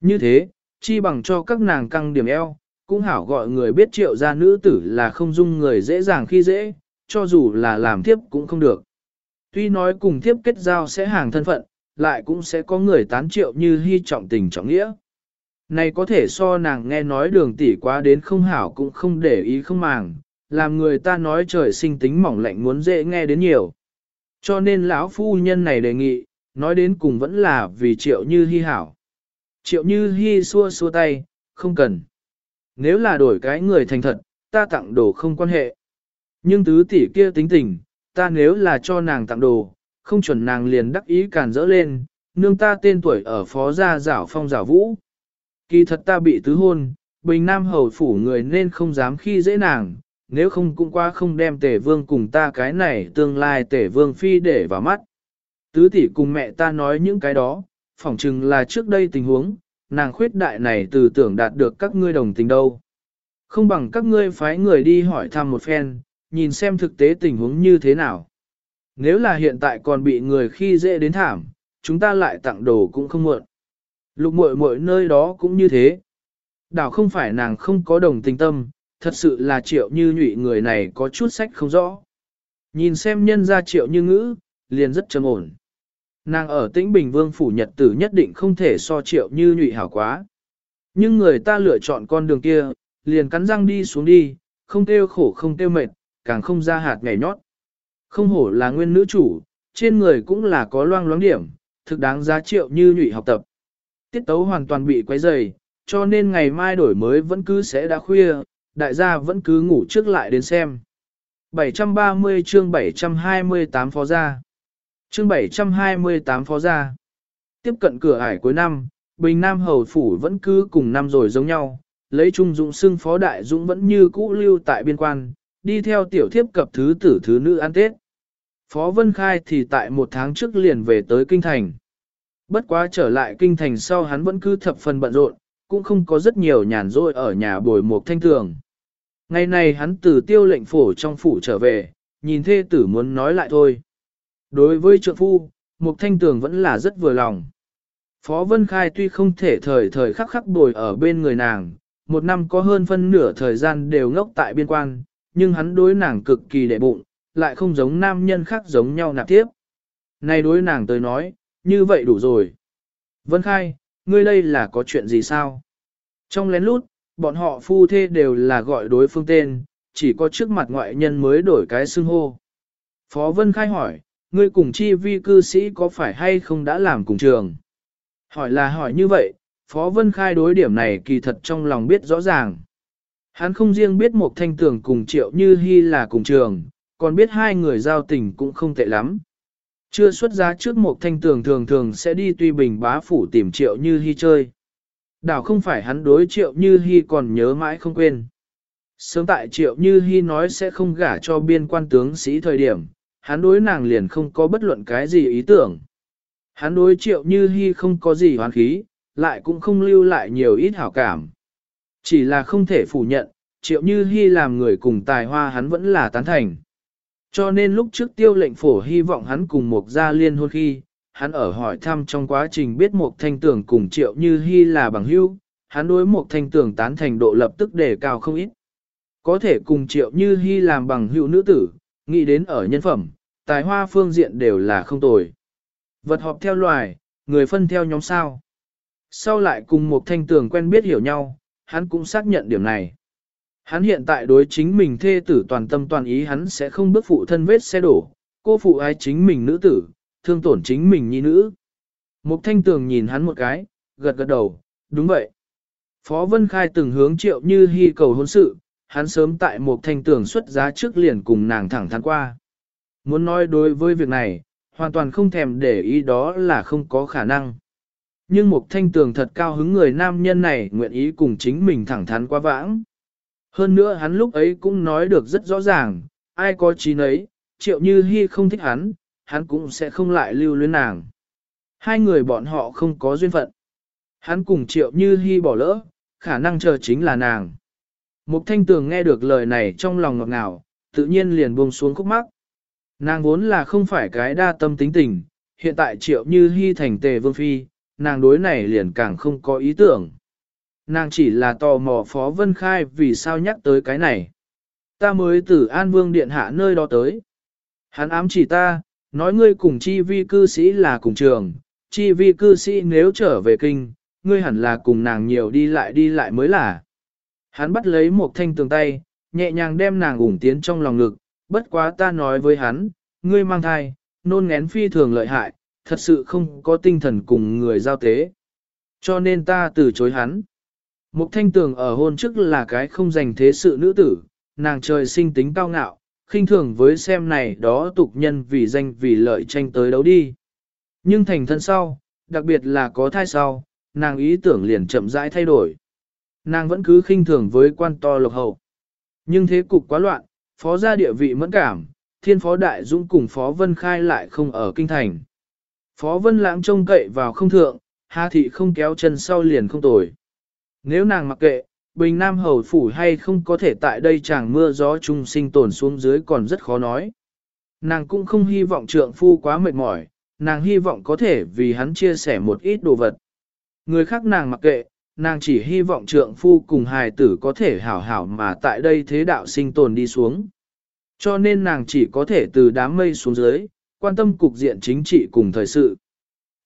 Như thế, chi bằng cho các nàng căng điểm eo, cũng hảo gọi người biết triệu gia nữ tử là không dung người dễ dàng khi dễ, cho dù là làm thiếp cũng không được. Tuy nói cùng thiếp kết giao sẽ hàng thân phận, lại cũng sẽ có người tán triệu như hy trọng tình trọng nghĩa. Này có thể so nàng nghe nói đường tỷ quá đến không hảo cũng không để ý không màng, làm người ta nói trời sinh tính mỏng lạnh muốn dễ nghe đến nhiều. Cho nên lão phu nhân này đề nghị, nói đến cùng vẫn là vì triệu như hy hảo. Triệu như hy xua xua tay, không cần. Nếu là đổi cái người thành thật, ta tặng đồ không quan hệ. Nhưng tứ tỷ kia tính tình, ta nếu là cho nàng tặng đồ, không chuẩn nàng liền đắc ý càn rỡ lên, nương ta tên tuổi ở phó gia giảo phong giảo vũ. Kỳ thật ta bị tứ hôn, bình nam hầu phủ người nên không dám khi dễ nàng, nếu không cũng qua không đem tể vương cùng ta cái này tương lai tể vương phi để vào mắt. Tứ tỷ cùng mẹ ta nói những cái đó, phỏng chừng là trước đây tình huống, nàng khuyết đại này từ tưởng đạt được các ngươi đồng tình đâu. Không bằng các ngươi phái người đi hỏi thăm một phen, nhìn xem thực tế tình huống như thế nào. Nếu là hiện tại còn bị người khi dễ đến thảm, chúng ta lại tặng đồ cũng không muộn. Lục muội muội nơi đó cũng như thế. Đảo không phải nàng không có đồng tình tâm, thật sự là triệu như nhụy người này có chút sách không rõ. Nhìn xem nhân ra triệu như ngữ, liền rất trầm ổn. Nàng ở tĩnh Bình Vương phủ nhật tử nhất định không thể so triệu như nhụy hảo quá. Nhưng người ta lựa chọn con đường kia, liền cắn răng đi xuống đi, không tiêu khổ không tiêu mệt, càng không ra hạt ngày nhót. Không hổ là nguyên nữ chủ, trên người cũng là có loang loáng điểm, thực đáng giá triệu như nhụy học tập. Tiết tấu hoàn toàn bị quấy rầy, cho nên ngày mai đổi mới vẫn cứ sẽ đã khuya, đại gia vẫn cứ ngủ trước lại đến xem. 730 chương 728 phó gia. Chương 728 phó gia. Tiếp cận cửa ải cuối năm, Bình Nam Hầu Phủ vẫn cứ cùng năm rồi giống nhau, lấy Trung Dũng xưng phó đại dũng vẫn như cũ lưu tại biên quan, đi theo tiểu thiếp cập thứ tử thứ nữ ăn Tết. Phó Vân Khai thì tại một tháng trước liền về tới Kinh Thành. Bất quá trở lại Kinh Thành sau hắn vẫn cứ thập phần bận rộn, cũng không có rất nhiều nhàn rỗi ở nhà bồi một thanh tường. Ngày này hắn từ tiêu lệnh phổ trong phủ trở về, nhìn thê tử muốn nói lại thôi. Đối với trượng phu, Mục Thanh Tường vẫn là rất vừa lòng. Phó Vân Khai tuy không thể thời thời khắc khắc bồi ở bên người nàng, một năm có hơn phân nửa thời gian đều ngốc tại biên quan, nhưng hắn đối nàng cực kỳ đệ bụng, lại không giống nam nhân khác giống nhau nạp tiếp. Này đối nàng tới nói, như vậy đủ rồi. Vân Khai, ngươi đây là có chuyện gì sao? Trong lén lút, bọn họ phu thê đều là gọi đối phương tên, chỉ có trước mặt ngoại nhân mới đổi cái xưng hô. Phó Vân Khai hỏi, ngươi cùng chi vi cư sĩ có phải hay không đã làm cùng trường? Hỏi là hỏi như vậy, Phó Vân Khai đối điểm này kỳ thật trong lòng biết rõ ràng. Hắn không riêng biết một thanh tường cùng triệu như hy là cùng trường, còn biết hai người giao tình cũng không tệ lắm. Chưa xuất giá trước một thanh tường thường thường sẽ đi tuy bình bá phủ tìm triệu như hy chơi. Đảo không phải hắn đối triệu như hy còn nhớ mãi không quên. Sớm tại triệu như hy nói sẽ không gả cho biên quan tướng sĩ thời điểm, hắn đối nàng liền không có bất luận cái gì ý tưởng. Hắn đối triệu như hy không có gì hoán khí, lại cũng không lưu lại nhiều ít hảo cảm. Chỉ là không thể phủ nhận, triệu như hy làm người cùng tài hoa hắn vẫn là tán thành. Cho nên lúc trước tiêu lệnh phổ hy vọng hắn cùng một gia liên hôn khi, hắn ở hỏi thăm trong quá trình biết một thanh tưởng cùng triệu như hy là bằng hữu, hắn đối một thanh tưởng tán thành độ lập tức đề cao không ít. Có thể cùng triệu như hy làm bằng hữu nữ tử, nghĩ đến ở nhân phẩm, tài hoa phương diện đều là không tồi. Vật họp theo loài, người phân theo nhóm sao. Sau lại cùng một thanh tưởng quen biết hiểu nhau, hắn cũng xác nhận điểm này. Hắn hiện tại đối chính mình thê tử toàn tâm toàn ý hắn sẽ không bước phụ thân vết xe đổ, cô phụ ai chính mình nữ tử, thương tổn chính mình nhi nữ. Mục thanh tường nhìn hắn một cái, gật gật đầu, đúng vậy. Phó Vân Khai từng hướng triệu như hy cầu hôn sự, hắn sớm tại một thanh tường xuất giá trước liền cùng nàng thẳng thắn qua. Muốn nói đối với việc này, hoàn toàn không thèm để ý đó là không có khả năng. Nhưng một thanh tường thật cao hứng người nam nhân này nguyện ý cùng chính mình thẳng thắn qua vãng. Hơn nữa hắn lúc ấy cũng nói được rất rõ ràng, ai có trí nấy, triệu như hy không thích hắn, hắn cũng sẽ không lại lưu luyến nàng. Hai người bọn họ không có duyên phận. Hắn cùng triệu như hy bỏ lỡ, khả năng chờ chính là nàng. Mục thanh tường nghe được lời này trong lòng ngọt ngào, tự nhiên liền buông xuống khúc mắc. Nàng vốn là không phải cái đa tâm tính tình, hiện tại triệu như hy thành tề vương phi, nàng đối này liền càng không có ý tưởng. Nàng chỉ là tò mò Phó Vân Khai vì sao nhắc tới cái này. Ta mới từ An Vương Điện Hạ nơi đó tới. Hắn ám chỉ ta, nói ngươi cùng chi vi cư sĩ là cùng trường, chi vi cư sĩ nếu trở về kinh, ngươi hẳn là cùng nàng nhiều đi lại đi lại mới là. Hắn bắt lấy một thanh tường tay, nhẹ nhàng đem nàng ủng tiến trong lòng ngực, bất quá ta nói với hắn, ngươi mang thai, nôn ngén phi thường lợi hại, thật sự không có tinh thần cùng người giao tế. Cho nên ta từ chối hắn. Mục thanh tường ở hôn trước là cái không dành thế sự nữ tử, nàng trời sinh tính cao ngạo, khinh thường với xem này đó tục nhân vì danh vì lợi tranh tới đấu đi. Nhưng thành thân sau, đặc biệt là có thai sau, nàng ý tưởng liền chậm rãi thay đổi. Nàng vẫn cứ khinh thường với quan to lộc hậu. Nhưng thế cục quá loạn, phó gia địa vị mẫn cảm, thiên phó đại dũng cùng phó vân khai lại không ở kinh thành. Phó vân lãng trông cậy vào không thượng, hà thị không kéo chân sau liền không tồi. Nếu nàng mặc kệ, bình nam hầu phủ hay không có thể tại đây chẳng mưa gió chung sinh tồn xuống dưới còn rất khó nói. Nàng cũng không hy vọng trượng phu quá mệt mỏi, nàng hy vọng có thể vì hắn chia sẻ một ít đồ vật. Người khác nàng mặc kệ, nàng chỉ hy vọng trượng phu cùng hài tử có thể hảo hảo mà tại đây thế đạo sinh tồn đi xuống. Cho nên nàng chỉ có thể từ đám mây xuống dưới, quan tâm cục diện chính trị cùng thời sự.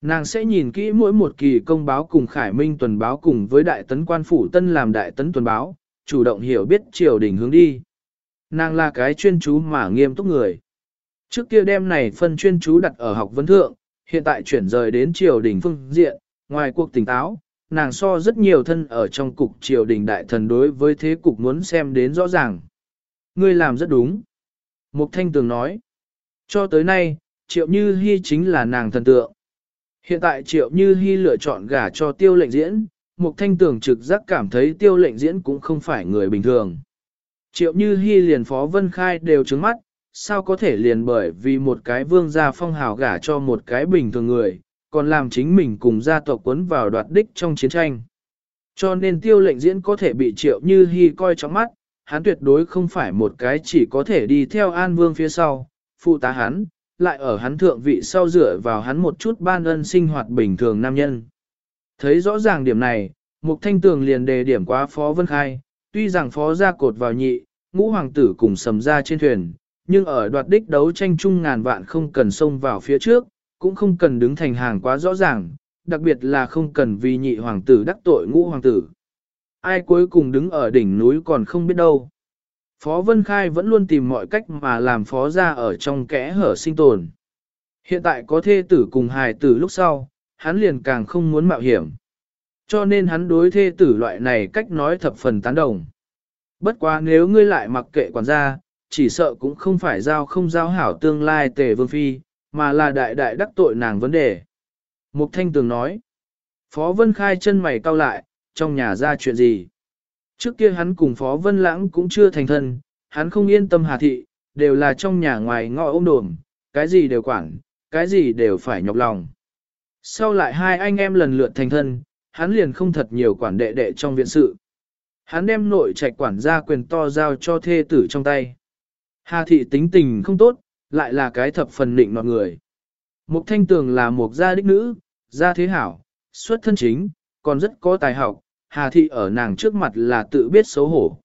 Nàng sẽ nhìn kỹ mỗi một kỳ công báo cùng Khải Minh tuần báo cùng với đại tấn quan phủ tân làm đại tấn tuần báo, chủ động hiểu biết triều đình hướng đi. Nàng là cái chuyên chú mà nghiêm túc người. Trước kia đêm này phân chuyên chú đặt ở học vấn thượng, hiện tại chuyển rời đến triều đình phương diện, ngoài cuộc tỉnh táo, nàng so rất nhiều thân ở trong cục triều đình đại thần đối với thế cục muốn xem đến rõ ràng. Ngươi làm rất đúng. Mục Thanh Tường nói, cho tới nay, triệu như hy chính là nàng thần tượng. Hiện tại triệu như hy lựa chọn gả cho tiêu lệnh diễn, Mục Thanh Tường trực giác cảm thấy tiêu lệnh diễn cũng không phải người bình thường. Triệu như hy liền phó vân khai đều trứng mắt, sao có thể liền bởi vì một cái vương gia phong hào gả cho một cái bình thường người, còn làm chính mình cùng gia tộc quấn vào đoạt đích trong chiến tranh. Cho nên tiêu lệnh diễn có thể bị triệu như hy coi trong mắt, hắn tuyệt đối không phải một cái chỉ có thể đi theo an vương phía sau, phụ tá hắn, lại ở hắn thượng vị sau dựa vào hắn một chút ban ân sinh hoạt bình thường nam nhân. Thấy rõ ràng điểm này, Mục Thanh Tường liền đề điểm quá Phó Vân Khai, tuy rằng Phó gia cột vào nhị, ngũ hoàng tử cùng sầm ra trên thuyền, nhưng ở đoạt đích đấu tranh chung ngàn vạn không cần xông vào phía trước, cũng không cần đứng thành hàng quá rõ ràng, đặc biệt là không cần vì nhị hoàng tử đắc tội ngũ hoàng tử. Ai cuối cùng đứng ở đỉnh núi còn không biết đâu. Phó Vân Khai vẫn luôn tìm mọi cách mà làm phó ra ở trong kẽ hở sinh tồn. Hiện tại có thê tử cùng hài tử lúc sau, hắn liền càng không muốn mạo hiểm. Cho nên hắn đối thê tử loại này cách nói thập phần tán đồng. Bất quá nếu ngươi lại mặc kệ quản gia, chỉ sợ cũng không phải giao không giao hảo tương lai tề vương phi, mà là đại đại đắc tội nàng vấn đề. Mục Thanh Tường nói, Phó Vân Khai chân mày cau lại, trong nhà ra chuyện gì? Trước kia hắn cùng Phó Vân Lãng cũng chưa thành thân, hắn không yên tâm hà thị, đều là trong nhà ngoài ngõ ôm đồm, cái gì đều quản, cái gì đều phải nhọc lòng. Sau lại hai anh em lần lượt thành thân, hắn liền không thật nhiều quản đệ đệ trong viện sự. Hắn đem nội trạch quản gia quyền to giao cho thê tử trong tay. Hà thị tính tình không tốt, lại là cái thập phần định nọt người. Mục thanh tường là một gia đích nữ, gia thế hảo, xuất thân chính, còn rất có tài học, Hà thị ở nàng trước mặt là tự biết xấu hổ.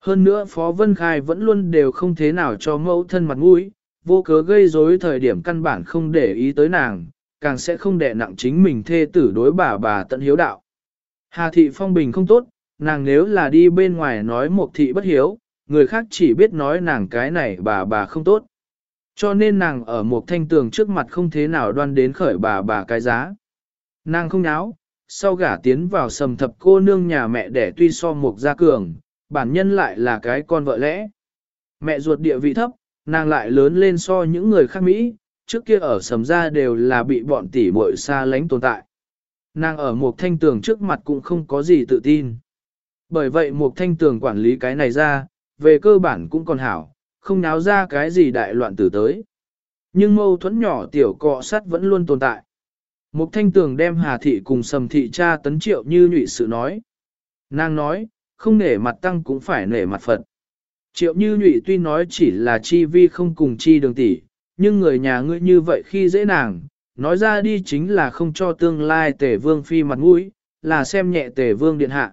Hơn nữa Phó Vân Khai vẫn luôn đều không thế nào cho mẫu thân mặt mũi, vô cớ gây rối thời điểm căn bản không để ý tới nàng, càng sẽ không đè nặng chính mình thê tử đối bà bà tận hiếu đạo. Hà thị phong bình không tốt, nàng nếu là đi bên ngoài nói một thị bất hiếu, người khác chỉ biết nói nàng cái này bà bà không tốt. Cho nên nàng ở một thanh tường trước mặt không thế nào đoan đến khởi bà bà cái giá. Nàng không náo, sau gả tiến vào sầm thập cô nương nhà mẹ đẻ tuy so một gia cường, bản nhân lại là cái con vợ lẽ. Mẹ ruột địa vị thấp, nàng lại lớn lên so những người khác Mỹ, trước kia ở sầm gia đều là bị bọn tỷ muội xa lánh tồn tại. Nàng ở một thanh tường trước mặt cũng không có gì tự tin. Bởi vậy một thanh tường quản lý cái này ra, về cơ bản cũng còn hảo, không náo ra cái gì đại loạn tử tới. Nhưng mâu thuẫn nhỏ tiểu cọ sắt vẫn luôn tồn tại. Mục thanh tường đem hà thị cùng sầm thị cha tấn triệu như nhụy sự nói. Nàng nói, không nể mặt tăng cũng phải nể mặt Phật. Triệu như nhụy tuy nói chỉ là chi vi không cùng chi đường tỷ, nhưng người nhà ngươi như vậy khi dễ nàng, nói ra đi chính là không cho tương lai tể vương phi mặt mũi, là xem nhẹ tể vương điện hạ.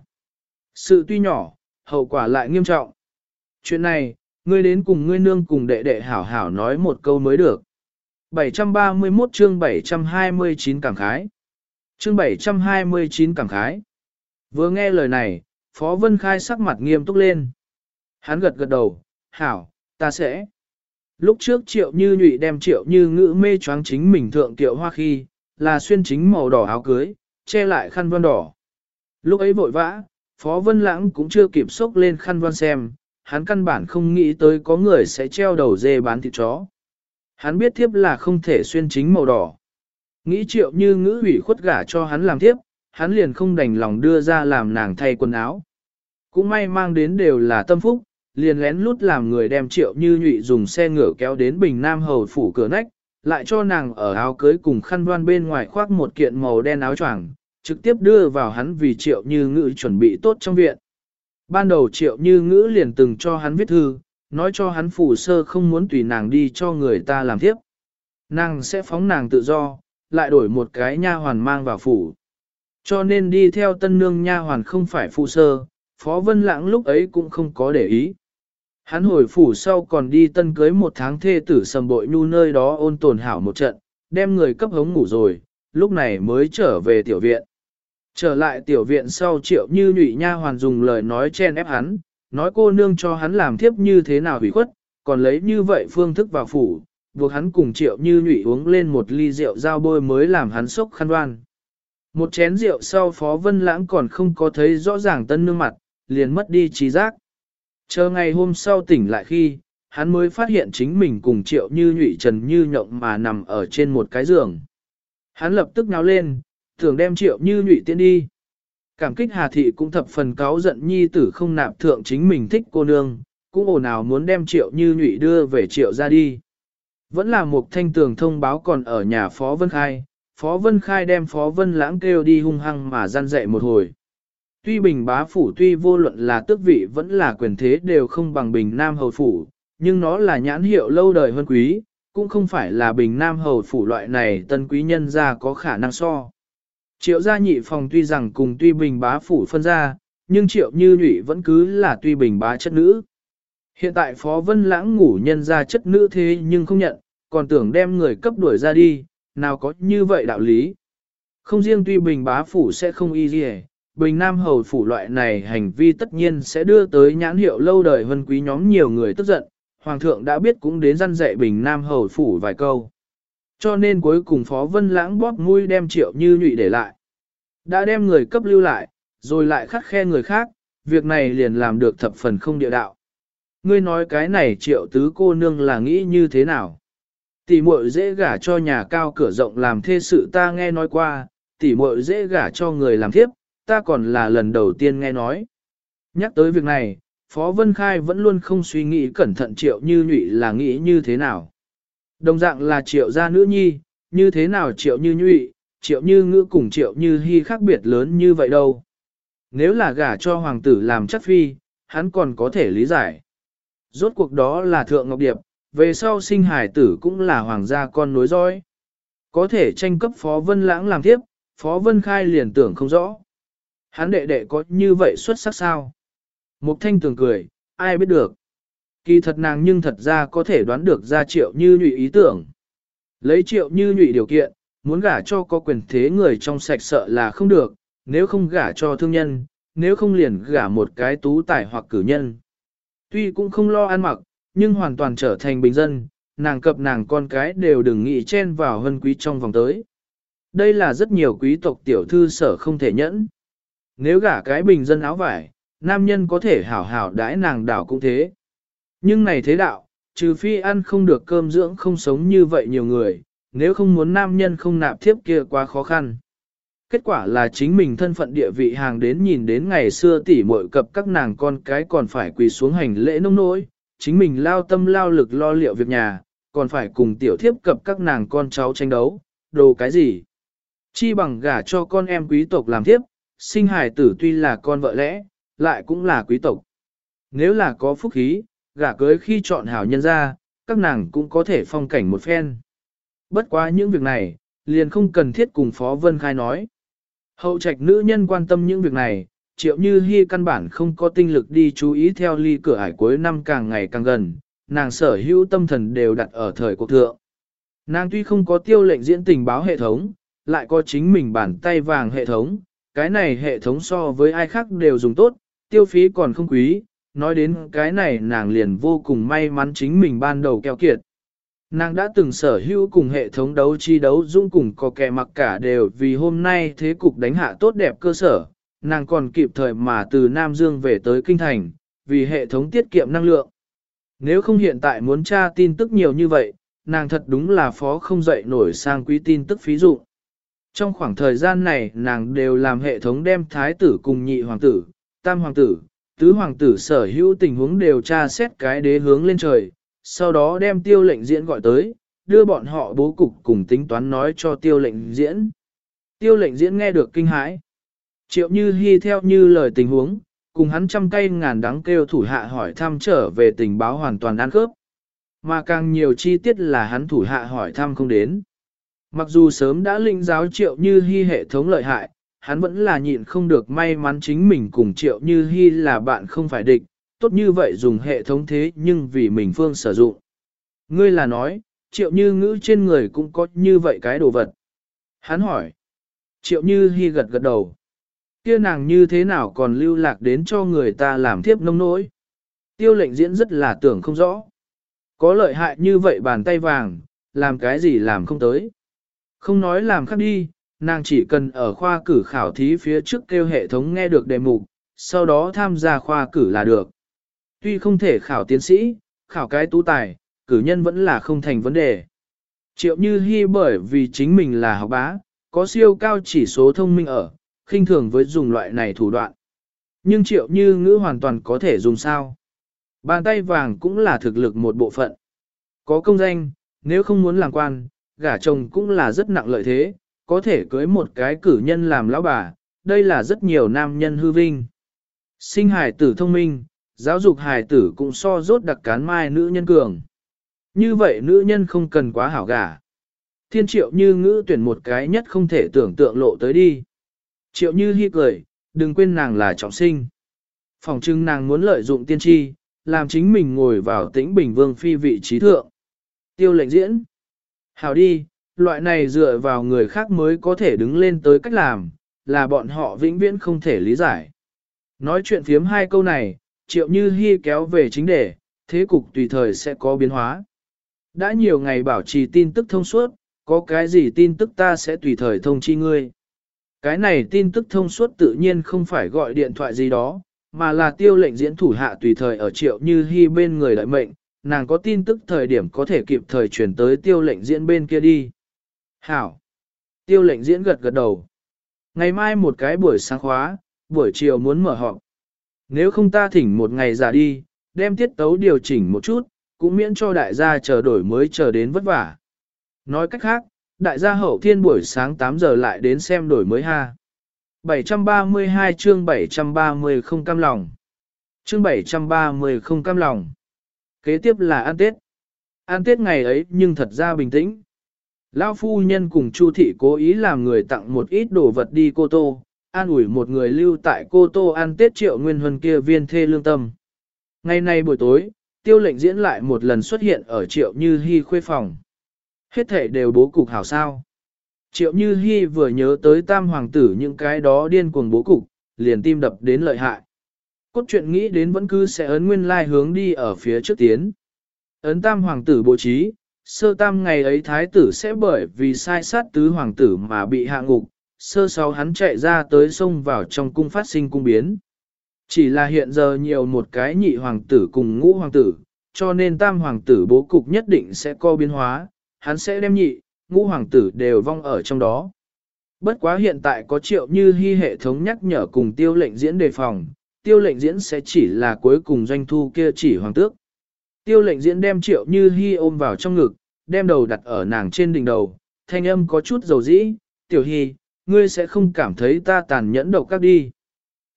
Sự tuy nhỏ, hậu quả lại nghiêm trọng. Chuyện này, ngươi đến cùng ngươi nương cùng đệ đệ hảo hảo nói một câu mới được. 731 chương 729 cảm khái. Chương 729 cảm khái. Vừa nghe lời này, Phó Vân Khai sắc mặt nghiêm túc lên. Hắn gật gật đầu, hảo, ta sẽ. Lúc trước triệu như nhụy đem triệu như ngữ mê choáng chính mình thượng tiệu hoa khi, là xuyên chính màu đỏ áo cưới, che lại khăn vân đỏ. Lúc ấy vội vã, Phó Vân Lãng cũng chưa kịp sốc lên khăn vân xem, hắn căn bản không nghĩ tới có người sẽ treo đầu dê bán thịt chó. Hắn biết thiếp là không thể xuyên chính màu đỏ. Nghĩ triệu như ngữ ủy khuất gả cho hắn làm tiếp, hắn liền không đành lòng đưa ra làm nàng thay quần áo. Cũng may mang đến đều là tâm phúc, liền lén lút làm người đem triệu như nhụy dùng xe ngựa kéo đến Bình Nam Hầu phủ cửa nách, lại cho nàng ở áo cưới cùng khăn đoan bên ngoài khoác một kiện màu đen áo choàng, trực tiếp đưa vào hắn vì triệu như ngữ chuẩn bị tốt trong viện. Ban đầu triệu như ngữ liền từng cho hắn viết thư, nói cho hắn phủ sơ không muốn tùy nàng đi cho người ta làm tiếp. Nàng sẽ phóng nàng tự do, lại đổi một cái nha hoàn mang vào phủ. Cho nên đi theo tân nương nha hoàn không phải phụ sơ, Phó Vân Lãng lúc ấy cũng không có để ý. Hắn hồi phủ sau còn đi tân cưới một tháng thê tử sầm bội nhu nơi đó ôn tồn hảo một trận, đem người cấp hống ngủ rồi, lúc này mới trở về tiểu viện. Trở lại tiểu viện sau triệu như nhụy nha hoàn dùng lời nói chen ép hắn, nói cô nương cho hắn làm thiếp như thế nào hủy khuất, còn lấy như vậy phương thức vào phủ, buộc hắn cùng triệu như nhụy uống lên một ly rượu giao bôi mới làm hắn sốc khăn đoan. Một chén rượu sau Phó Vân Lãng còn không có thấy rõ ràng tân nương mặt, liền mất đi trí giác. Chờ ngày hôm sau tỉnh lại khi, hắn mới phát hiện chính mình cùng triệu như nhụy trần như nhộng mà nằm ở trên một cái giường. Hắn lập tức nháo lên, tưởng đem triệu như nhụy tiến đi. Cảm kích Hà Thị cũng thập phần cáo giận nhi tử không nạp thượng chính mình thích cô nương, cũng ồn ào muốn đem triệu như nhụy đưa về triệu ra đi. Vẫn là một thanh tường thông báo còn ở nhà Phó Vân Khai, Phó Vân Khai đem Phó Vân Lãng kêu đi hung hăng mà gian dạy một hồi. Tuy bình bá phủ tuy vô luận là tước vị vẫn là quyền thế đều không bằng bình nam hầu phủ, nhưng nó là nhãn hiệu lâu đời hơn quý, cũng không phải là bình nam hầu phủ loại này tân quý nhân ra có khả năng so. Triệu gia nhị phòng tuy rằng cùng tuy bình bá phủ phân ra, nhưng triệu như nhụy vẫn cứ là tuy bình bá chất nữ. Hiện tại Phó Vân Lãng ngủ nhân ra chất nữ thế nhưng không nhận, còn tưởng đem người cấp đuổi ra đi, nào có như vậy đạo lý. Không riêng tuy bình bá phủ sẽ không y gì bình nam hầu phủ loại này hành vi tất nhiên sẽ đưa tới nhãn hiệu lâu đời hơn quý nhóm nhiều người tức giận, hoàng thượng đã biết cũng đến răn dạy bình nam hầu phủ vài câu. Cho nên cuối cùng phó vân lãng bóp mũi đem triệu như nhụy để lại. Đã đem người cấp lưu lại, rồi lại khắt khe người khác, việc này liền làm được thập phần không địa đạo. Ngươi nói cái này triệu tứ cô nương là nghĩ như thế nào? Tỷ muội dễ gả cho nhà cao cửa rộng làm thê sự ta nghe nói qua, tỷ muội dễ gả cho người làm thiếp, ta còn là lần đầu tiên nghe nói. Nhắc tới việc này, Phó Vân Khai vẫn luôn không suy nghĩ cẩn thận triệu như nhụy là nghĩ như thế nào. Đồng dạng là triệu gia nữ nhi, như thế nào triệu như nhụy, triệu như ngữ cùng triệu như hy khác biệt lớn như vậy đâu. Nếu là gả cho hoàng tử làm chất phi, hắn còn có thể lý giải. Rốt cuộc đó là thượng ngọc điệp, về sau sinh hải tử cũng là hoàng gia con nối dõi. Có thể tranh cấp Phó Vân Lãng làm tiếp, Phó Vân Khai liền tưởng không rõ. Hắn đệ đệ có như vậy xuất sắc sao? Mục thanh tường cười, ai biết được. Kỳ thật nàng nhưng thật ra có thể đoán được ra triệu như nhụy ý tưởng. Lấy triệu như nhụy điều kiện, muốn gả cho có quyền thế người trong sạch sợ là không được, nếu không gả cho thương nhân, nếu không liền gả một cái tú tài hoặc cử nhân. Tuy cũng không lo ăn mặc, nhưng hoàn toàn trở thành bình dân, nàng cập nàng con cái đều đừng nghĩ chen vào hân quý trong vòng tới. Đây là rất nhiều quý tộc tiểu thư sở không thể nhẫn. Nếu gả cái bình dân áo vải, nam nhân có thể hảo hảo đãi nàng đảo cũng thế. Nhưng này thế đạo, trừ phi ăn không được cơm dưỡng không sống như vậy nhiều người, nếu không muốn nam nhân không nạp thiếp kia quá khó khăn. Kết quả là chính mình thân phận địa vị hàng đến nhìn đến ngày xưa tỉ muội cập các nàng con cái còn phải quỳ xuống hành lễ nông nỗi, chính mình lao tâm lao lực lo liệu việc nhà, còn phải cùng tiểu thiếp cập các nàng con cháu tranh đấu, đồ cái gì. Chi bằng gả cho con em quý tộc làm thiếp, sinh hài tử tuy là con vợ lẽ, lại cũng là quý tộc. Nếu là có phúc khí, gả cưới khi chọn hảo nhân ra, các nàng cũng có thể phong cảnh một phen. Bất quá những việc này, liền không cần thiết cùng Phó Vân Khai nói. Hậu trạch nữ nhân quan tâm những việc này, triệu như hy căn bản không có tinh lực đi chú ý theo ly cửa ải cuối năm càng ngày càng gần, nàng sở hữu tâm thần đều đặt ở thời cuộc thượng. Nàng tuy không có tiêu lệnh diễn tình báo hệ thống, lại có chính mình bản tay vàng hệ thống, cái này hệ thống so với ai khác đều dùng tốt, tiêu phí còn không quý, nói đến cái này nàng liền vô cùng may mắn chính mình ban đầu keo kiệt. Nàng đã từng sở hữu cùng hệ thống đấu chi đấu dung cùng có kẻ mặc cả đều vì hôm nay thế cục đánh hạ tốt đẹp cơ sở, nàng còn kịp thời mà từ Nam Dương về tới Kinh Thành, vì hệ thống tiết kiệm năng lượng. Nếu không hiện tại muốn tra tin tức nhiều như vậy, nàng thật đúng là phó không dậy nổi sang quý tin tức phí dụ. Trong khoảng thời gian này nàng đều làm hệ thống đem thái tử cùng nhị hoàng tử, tam hoàng tử, tứ hoàng tử sở hữu tình huống đều tra xét cái đế hướng lên trời, sau đó đem tiêu lệnh diễn gọi tới, đưa bọn họ bố cục cùng tính toán nói cho tiêu lệnh diễn. Tiêu lệnh diễn nghe được kinh hãi. Triệu như hy theo như lời tình huống, cùng hắn trăm cây ngàn đắng kêu thủ hạ hỏi thăm trở về tình báo hoàn toàn ăn khớp. Mà càng nhiều chi tiết là hắn thủ hạ hỏi thăm không đến. Mặc dù sớm đã linh giáo triệu như hy hệ thống lợi hại, hắn vẫn là nhịn không được may mắn chính mình cùng triệu như hy là bạn không phải địch, tốt như vậy dùng hệ thống thế nhưng vì mình phương sử dụng. Ngươi là nói, triệu như ngữ trên người cũng có như vậy cái đồ vật. Hắn hỏi, triệu như hy gật gật đầu. kia nàng như thế nào còn lưu lạc đến cho người ta làm tiếp nông nỗi. Tiêu lệnh diễn rất là tưởng không rõ. Có lợi hại như vậy bàn tay vàng, làm cái gì làm không tới. Không nói làm khác đi, nàng chỉ cần ở khoa cử khảo thí phía trước kêu hệ thống nghe được đề mục, sau đó tham gia khoa cử là được. Tuy không thể khảo tiến sĩ, khảo cái tú tài, cử nhân vẫn là không thành vấn đề. Triệu Như Hi bởi vì chính mình là học bá, có siêu cao chỉ số thông minh ở, khinh thường với dùng loại này thủ đoạn. Nhưng Triệu Như ngữ hoàn toàn có thể dùng sao. Bàn tay vàng cũng là thực lực một bộ phận. Có công danh, nếu không muốn làm quan, gả chồng cũng là rất nặng lợi thế, có thể cưới một cái cử nhân làm lão bà, đây là rất nhiều nam nhân hư vinh. Sinh hài tử thông minh, giáo dục hài tử cũng so rốt đặc cán mai nữ nhân cường. Như vậy nữ nhân không cần quá hảo gả. Thiên triệu như ngữ tuyển một cái nhất không thể tưởng tượng lộ tới đi. Triệu như hi cười, đừng quên nàng là trọng sinh. Phòng trưng nàng muốn lợi dụng tiên tri, làm chính mình ngồi vào tĩnh bình vương phi vị trí thượng. Tiêu lệnh diễn. Hảo đi, loại này dựa vào người khác mới có thể đứng lên tới cách làm, là bọn họ vĩnh viễn không thể lý giải. Nói chuyện phiếm hai câu này, triệu như hy kéo về chính đề, thế cục tùy thời sẽ có biến hóa. Đã nhiều ngày bảo trì tin tức thông suốt, có cái gì tin tức ta sẽ tùy thời thông chi ngươi. Cái này tin tức thông suốt tự nhiên không phải gọi điện thoại gì đó, mà là tiêu lệnh diễn thủ hạ tùy thời ở triệu như hy bên người đợi mệnh, nàng có tin tức thời điểm có thể kịp thời chuyển tới tiêu lệnh diễn bên kia đi. Hảo! Tiêu lệnh diễn gật gật đầu. Ngày mai một cái buổi sáng khóa, buổi chiều muốn mở họp. Nếu không ta thỉnh một ngày giả đi, đem tiết tấu điều chỉnh một chút, cũng miễn cho đại gia chờ đổi mới chờ đến vất vả. Nói cách khác, đại gia hậu thiên buổi sáng 8 giờ lại đến xem đổi mới ha. 732 chương 730 không cam lòng. Chương 730 không cam lòng. Kế tiếp là ăn Tết. Ăn Tết ngày ấy nhưng thật ra bình tĩnh. Lão phu nhân cùng Chu thị cố ý làm người tặng một ít đồ vật đi cô Tô, an ủi một người lưu tại cô Tô ăn Tết triệu nguyên huân kia viên thê lương tâm. Ngày nay buổi tối, tiêu lệnh diễn lại một lần xuất hiện ở triệu như hy khuê phòng. Hết thể đều bố cục hảo sao. Triệu Như Hi vừa nhớ tới tam hoàng tử những cái đó điên cuồng bố cục, liền tim đập đến lợi hại. Cốt truyện nghĩ đến vẫn cứ sẽ ấn nguyên lai hướng đi ở phía trước tiến. Ấn tam hoàng tử bố trí, sơ tam ngày ấy thái tử sẽ bởi vì sai sát tứ hoàng tử mà bị hạ ngục, sơ sáu hắn chạy ra tới sông vào trong cung phát sinh cung biến. Chỉ là hiện giờ nhiều một cái nhị hoàng tử cùng ngũ hoàng tử, cho nên tam hoàng tử bố cục nhất định sẽ co biến hóa, hắn sẽ đem nhị, ngũ hoàng tử đều vong ở trong đó. Bất quá hiện tại có triệu như hy hệ thống nhắc nhở cùng tiêu lệnh diễn đề phòng, tiêu lệnh diễn sẽ chỉ là cuối cùng doanh thu kia chỉ hoàng tước. Tiêu lệnh diễn đem triệu như hy ôm vào trong ngực, đem đầu đặt ở nàng trên đỉnh đầu, thanh âm có chút dầu dĩ, tiểu hy, ngươi sẽ không cảm thấy ta tàn nhẫn độc các đi.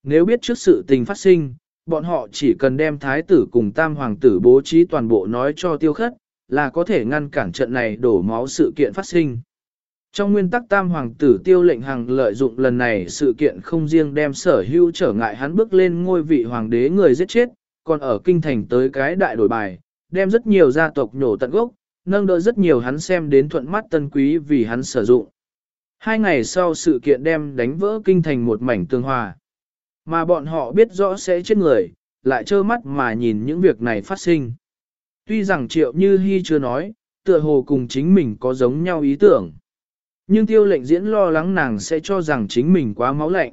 Nếu biết trước sự tình phát sinh, bọn họ chỉ cần đem thái tử cùng tam hoàng tử bố trí toàn bộ nói cho tiêu khất, là có thể ngăn cản trận này đổ máu sự kiện phát sinh. Trong nguyên tắc tam hoàng tử tiêu lệnh hằng lợi dụng lần này sự kiện không riêng đem sở hữu trở ngại hắn bước lên ngôi vị hoàng đế người giết chết, còn ở kinh thành tới cái đại đổi bài, đem rất nhiều gia tộc nhổ tận gốc, nâng đỡ rất nhiều hắn xem đến thuận mắt tân quý vì hắn sử dụng. Hai ngày sau sự kiện đem đánh vỡ kinh thành một mảnh tương hòa. Mà bọn họ biết rõ sẽ chết người, lại trơ mắt mà nhìn những việc này phát sinh. Tuy rằng triệu như hy chưa nói, tựa hồ cùng chính mình có giống nhau ý tưởng. Nhưng tiêu lệnh diễn lo lắng nàng sẽ cho rằng chính mình quá máu lạnh.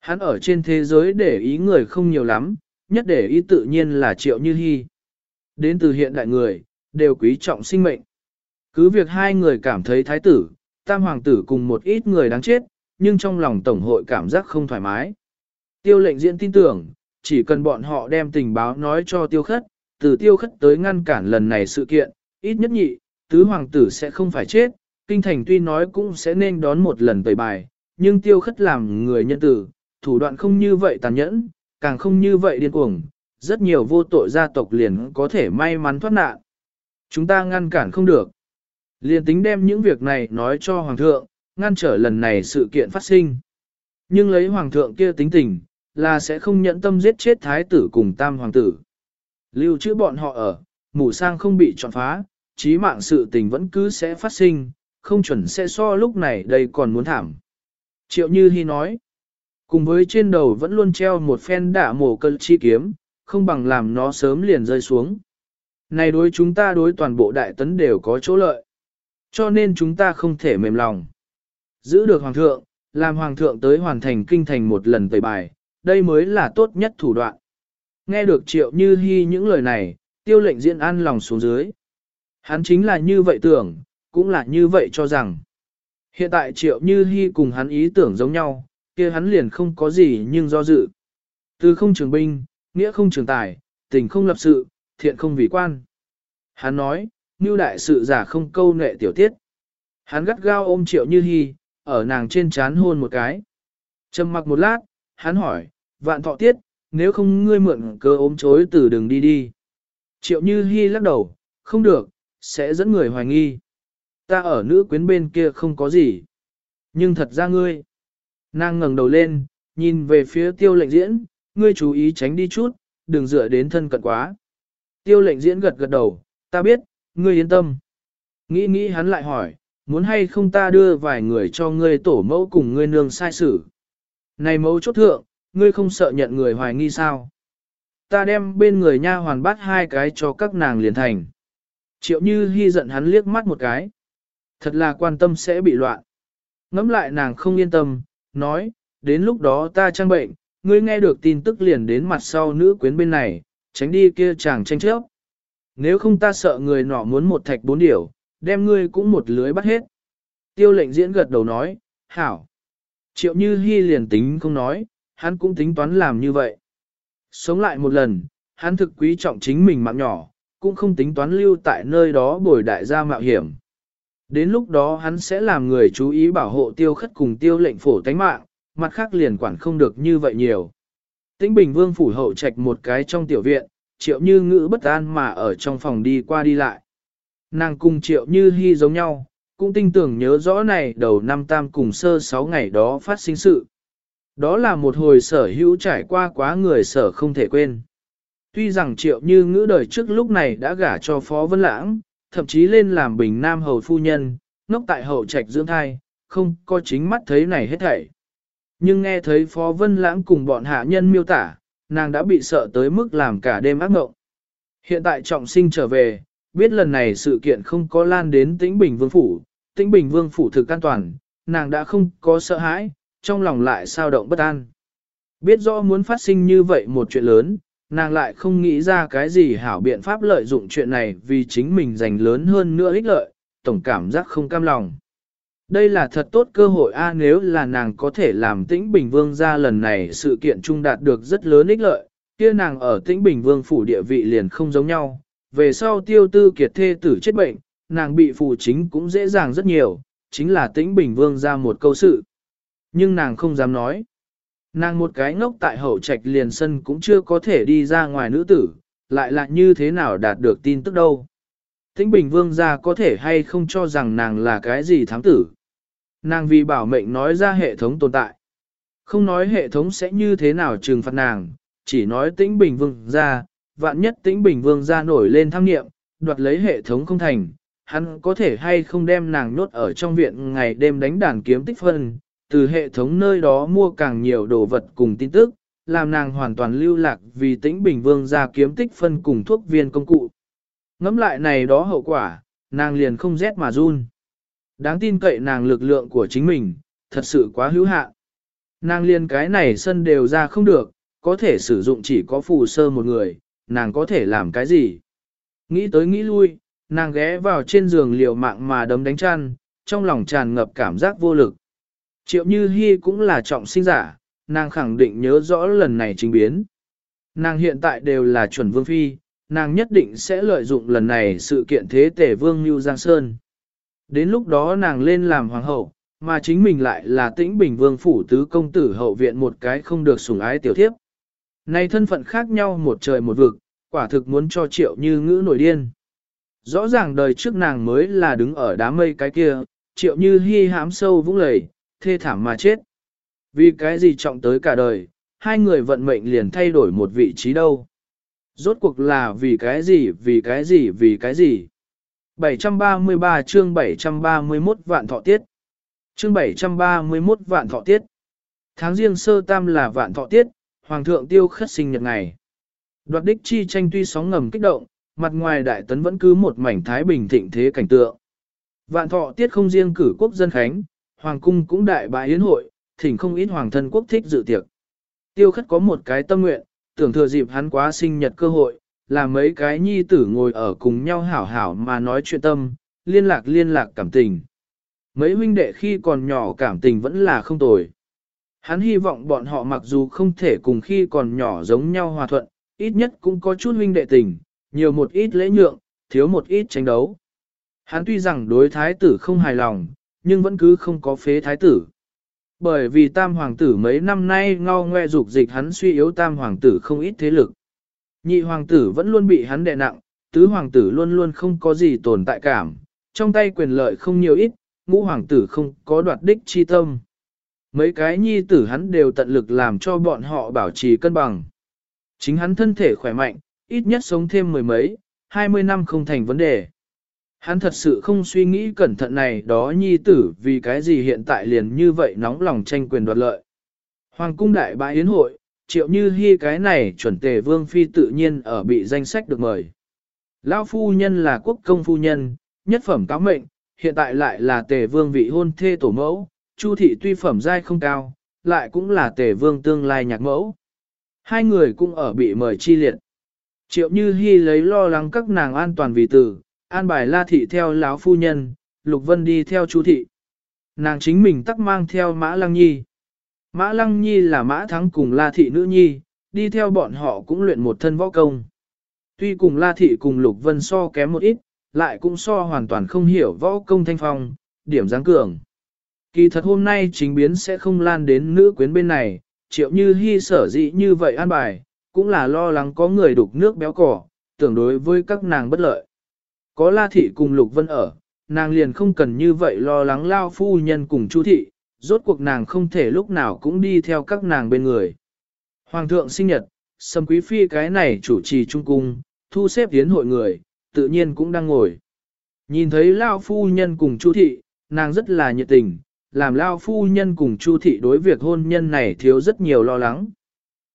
Hắn ở trên thế giới để ý người không nhiều lắm, nhất để ý tự nhiên là triệu như hy. Đến từ hiện đại người, đều quý trọng sinh mệnh. Cứ việc hai người cảm thấy thái tử, tam hoàng tử cùng một ít người đáng chết, nhưng trong lòng tổng hội cảm giác không thoải mái. Tiêu lệnh diễn tin tưởng, chỉ cần bọn họ đem tình báo nói cho tiêu khất, từ tiêu khất tới ngăn cản lần này sự kiện, ít nhất nhị, tứ hoàng tử sẽ không phải chết, kinh thành tuy nói cũng sẽ nên đón một lần tẩy bài, nhưng tiêu khất làm người nhân tử, thủ đoạn không như vậy tàn nhẫn, càng không như vậy điên cuồng, rất nhiều vô tội gia tộc liền có thể may mắn thoát nạn. Chúng ta ngăn cản không được. Liền tính đem những việc này nói cho Hoàng thượng, ngăn trở lần này sự kiện phát sinh. Nhưng lấy Hoàng thượng kia tính tình, là sẽ không nhận tâm giết chết thái tử cùng tam hoàng tử. Lưu trữ bọn họ ở, mù sang không bị trọn phá, chí mạng sự tình vẫn cứ sẽ phát sinh, không chuẩn sẽ so lúc này đây còn muốn thảm. Triệu Như Hi nói, cùng với trên đầu vẫn luôn treo một phen đả mổ cơn chi kiếm, không bằng làm nó sớm liền rơi xuống. Này đối chúng ta đối toàn bộ đại tấn đều có chỗ lợi. Cho nên chúng ta không thể mềm lòng. Giữ được hoàng thượng, làm hoàng thượng tới hoàn thành kinh thành một lần tẩy bài, đây mới là tốt nhất thủ đoạn. Nghe được triệu như hy những lời này, tiêu lệnh diễn an lòng xuống dưới. Hắn chính là như vậy tưởng, cũng là như vậy cho rằng. Hiện tại triệu như hy cùng hắn ý tưởng giống nhau, kia hắn liền không có gì nhưng do dự. Từ không trường binh, nghĩa không trường tài, tình không lập sự, thiện không vì quan. Hắn nói, như đại sự giả không câu nệ tiểu tiết. Hắn gắt gao ôm triệu như hy, ở nàng trên chán hôn một cái. Trầm mặc một lát, hắn hỏi, vạn thọ tiết, nếu không ngươi mượn cơ ôm chối từ đường đi đi. Triệu như hy lắc đầu, không được, sẽ dẫn người hoài nghi. Ta ở nữ quyến bên kia không có gì. Nhưng thật ra ngươi. Nàng ngẩng đầu lên, nhìn về phía tiêu lệnh diễn, ngươi chú ý tránh đi chút, đừng dựa đến thân cận quá. Tiêu lệnh diễn gật gật đầu, ta biết, ngươi yên tâm. Nghĩ nghĩ hắn lại hỏi, muốn hay không ta đưa vài người cho ngươi tổ mẫu cùng ngươi nương sai xử. Này mẫu chốt thượng, ngươi không sợ nhận người hoài nghi sao? Ta đem bên người nha hoàn bắt hai cái cho các nàng liền thành. Triệu như hy giận hắn liếc mắt một cái. Thật là quan tâm sẽ bị loạn. Ngắm lại nàng không yên tâm, nói, đến lúc đó ta trang bệnh, ngươi nghe được tin tức liền đến mặt sau nữ quyến bên này, tránh đi kia chàng tranh chấp. Nếu không ta sợ người nọ muốn một thạch bốn điểu, đem ngươi cũng một lưới bắt hết. Tiêu lệnh diễn gật đầu nói, hảo. Triệu như hy liền tính không nói, hắn cũng tính toán làm như vậy. Sống lại một lần, hắn thực quý trọng chính mình mạng nhỏ, cũng không tính toán lưu tại nơi đó bồi đại gia mạo hiểm. Đến lúc đó hắn sẽ làm người chú ý bảo hộ tiêu khất cùng tiêu lệnh phổ tánh mạng, mặt khác liền quản không được như vậy nhiều. Tĩnh Bình Vương phủ hậu trạch một cái trong tiểu viện, triệu như ngữ bất an mà ở trong phòng đi qua đi lại. Nàng cùng triệu như hy giống nhau, cũng tinh tưởng nhớ rõ này đầu năm tam cùng sơ sáu ngày đó phát sinh sự. Đó là một hồi sở hữu trải qua quá người sở không thể quên. Tuy rằng triệu như ngữ đời trước lúc này đã gả cho Phó Vân Lãng, thậm chí lên làm bình nam hầu phu nhân, ngốc tại hậu trạch dưỡng thai, không có chính mắt thấy này hết thảy. Nhưng nghe thấy Phó Vân Lãng cùng bọn hạ nhân miêu tả, nàng đã bị sợ tới mức làm cả đêm ác mộng. Hiện tại trọng sinh trở về, biết lần này sự kiện không có lan đến tĩnh Bình Vương Phủ, tĩnh Bình Vương Phủ thực an toàn, nàng đã không có sợ hãi, trong lòng lại sao động bất an. Biết rõ muốn phát sinh như vậy một chuyện lớn, nàng lại không nghĩ ra cái gì hảo biện pháp lợi dụng chuyện này vì chính mình giành lớn hơn nữa ích lợi, tổng cảm giác không cam lòng. Đây là thật tốt cơ hội a nếu là nàng có thể làm tĩnh Bình Vương ra lần này sự kiện trung đạt được rất lớn ích lợi, kia nàng ở tĩnh Bình Vương phủ địa vị liền không giống nhau, về sau tiêu tư kiệt thê tử chết bệnh, nàng bị phụ chính cũng dễ dàng rất nhiều, chính là tĩnh Bình Vương ra một câu sự. Nhưng nàng không dám nói. Nàng một cái ngốc tại hậu trạch liền sân cũng chưa có thể đi ra ngoài nữ tử, lại là như thế nào đạt được tin tức đâu. Thính Bình Vương ra có thể hay không cho rằng nàng là cái gì thám tử. Nàng vì bảo mệnh nói ra hệ thống tồn tại. Không nói hệ thống sẽ như thế nào trừng phạt nàng, chỉ nói tĩnh Bình Vương ra, vạn nhất tĩnh Bình Vương ra nổi lên tham nghiệm, đoạt lấy hệ thống không thành, hắn có thể hay không đem nàng nhốt ở trong viện ngày đêm đánh đàn kiếm tích phân, từ hệ thống nơi đó mua càng nhiều đồ vật cùng tin tức, làm nàng hoàn toàn lưu lạc vì tĩnh Bình Vương ra kiếm tích phân cùng thuốc viên công cụ. Ngắm lại này đó hậu quả, nàng liền không rét mà run. Đáng tin cậy nàng lực lượng của chính mình, thật sự quá hữu hạn. Nàng liền cái này sân đều ra không được, có thể sử dụng chỉ có phù sơ một người, nàng có thể làm cái gì? Nghĩ tới nghĩ lui, nàng ghé vào trên giường liều mạng mà đấm đánh chăn, trong lòng tràn ngập cảm giác vô lực. Triệu Như Hi cũng là trọng sinh giả, nàng khẳng định nhớ rõ lần này trình biến. Nàng hiện tại đều là chuẩn vương phi, nàng nhất định sẽ lợi dụng lần này sự kiện thế tể vương Như Giang Sơn. Đến lúc đó nàng lên làm hoàng hậu, mà chính mình lại là tĩnh bình vương phủ tứ công tử hậu viện một cái không được sủng ái tiểu thiếp. Này thân phận khác nhau một trời một vực, quả thực muốn cho triệu như ngữ nổi điên. Rõ ràng đời trước nàng mới là đứng ở đám mây cái kia, triệu như hy hám sâu vũng lầy, thê thảm mà chết. Vì cái gì trọng tới cả đời, hai người vận mệnh liền thay đổi một vị trí đâu. Rốt cuộc là vì cái gì, vì cái gì, vì cái gì. 733 chương 731 vạn thọ tiết. Chương 731 vạn thọ tiết. Tháng riêng sơ tam là vạn thọ tiết, Hoàng thượng tiêu khất sinh nhật ngày. Đoạt đích chi tranh tuy sóng ngầm kích động, mặt ngoài đại tấn vẫn cứ một mảnh thái bình thịnh thế cảnh tượng. Vạn thọ tiết không riêng cử quốc dân khánh, Hoàng cung cũng đại bại yến hội, thỉnh không ít hoàng thân quốc thích dự tiệc. Tiêu khất có một cái tâm nguyện, tưởng thừa dịp hắn quá sinh nhật cơ hội, là mấy cái nhi tử ngồi ở cùng nhau hảo hảo mà nói chuyện tâm, liên lạc liên lạc cảm tình. Mấy huynh đệ khi còn nhỏ cảm tình vẫn là không tồi. Hắn hy vọng bọn họ mặc dù không thể cùng khi còn nhỏ giống nhau hòa thuận, ít nhất cũng có chút huynh đệ tình, nhiều một ít lễ nhượng, thiếu một ít tranh đấu. Hắn tuy rằng đối thái tử không hài lòng, nhưng vẫn cứ không có phế thái tử. Bởi vì tam hoàng tử mấy năm nay ngao ngoe dục dịch hắn suy yếu tam hoàng tử không ít thế lực. Nhị hoàng tử vẫn luôn bị hắn đè nặng, tứ hoàng tử luôn luôn không có gì tồn tại cảm, trong tay quyền lợi không nhiều ít, ngũ hoàng tử không có đoạt đích chi tâm. Mấy cái nhi tử hắn đều tận lực làm cho bọn họ bảo trì cân bằng. Chính hắn thân thể khỏe mạnh, ít nhất sống thêm mười mấy, hai mươi năm không thành vấn đề. Hắn thật sự không suy nghĩ cẩn thận này đó nhi tử vì cái gì hiện tại liền như vậy nóng lòng tranh quyền đoạt lợi. Hoàng cung đại bãi yến hội, triệu như hy cái này chuẩn tề vương phi tự nhiên ở bị danh sách được mời. Lão phu nhân là quốc công phu nhân, nhất phẩm cáo mệnh, hiện tại lại là tề vương vị hôn thê tổ mẫu, chu thị tuy phẩm giai không cao, lại cũng là tề vương tương lai nhạc mẫu. Hai người cũng ở bị mời chi liệt. Triệu Như Hi lấy lo lắng các nàng an toàn vì tử, an bài La thị theo lão phu nhân, Lục Vân đi theo chú thị. Nàng chính mình tắc mang theo Mã Lăng Nhi. Mã Lăng Nhi là Mã Thắng cùng La thị nữ nhi, đi theo bọn họ cũng luyện một thân võ công. Tuy cùng La thị cùng Lục Vân so kém một ít, lại cũng so hoàn toàn không hiểu võ công thanh phong, điểm giáng cường. Kỳ thật hôm nay chính biến sẽ không lan đến nữ quyến bên này, triệu như hy sở dĩ như vậy an bài, cũng là lo lắng có người đục nước béo cỏ, tưởng đối với các nàng bất lợi. Có la thị cùng lục vân ở, nàng liền không cần như vậy lo lắng lao phu nhân cùng chu thị, rốt cuộc nàng không thể lúc nào cũng đi theo các nàng bên người. Hoàng thượng sinh nhật, sâm quý phi cái này chủ trì trung cung, thu xếp tiến hội người, tự nhiên cũng đang ngồi. Nhìn thấy lao phu nhân cùng chu thị, nàng rất là nhiệt tình, làm lao phu nhân cùng chu thị đối việc hôn nhân này thiếu rất nhiều lo lắng.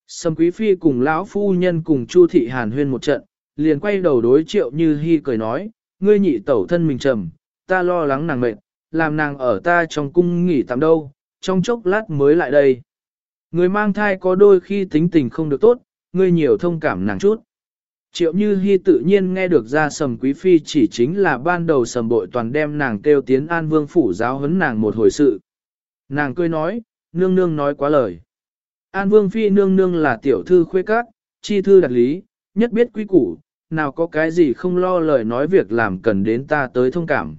Sâm quý phi cùng lão phu nhân cùng chu thị hàn huyên một trận, liền quay đầu đối triệu như hy cười nói, ngươi nhị tẩu thân mình trầm, ta lo lắng nàng mệt, làm nàng ở ta trong cung nghỉ tạm đâu, trong chốc lát mới lại đây. Người mang thai có đôi khi tính tình không được tốt, ngươi nhiều thông cảm nàng chút. Triệu Như Hi tự nhiên nghe được ra sầm quý phi chỉ chính là ban đầu sầm bội toàn đem nàng kêu tiến an vương phủ giáo huấn nàng một hồi sự. Nàng cười nói, nương nương nói quá lời. An vương phi nương nương là tiểu thư khuê cát, chi thư đặc lý, nhất biết quý củ, nào có cái gì không lo lời nói việc làm cần đến ta tới thông cảm.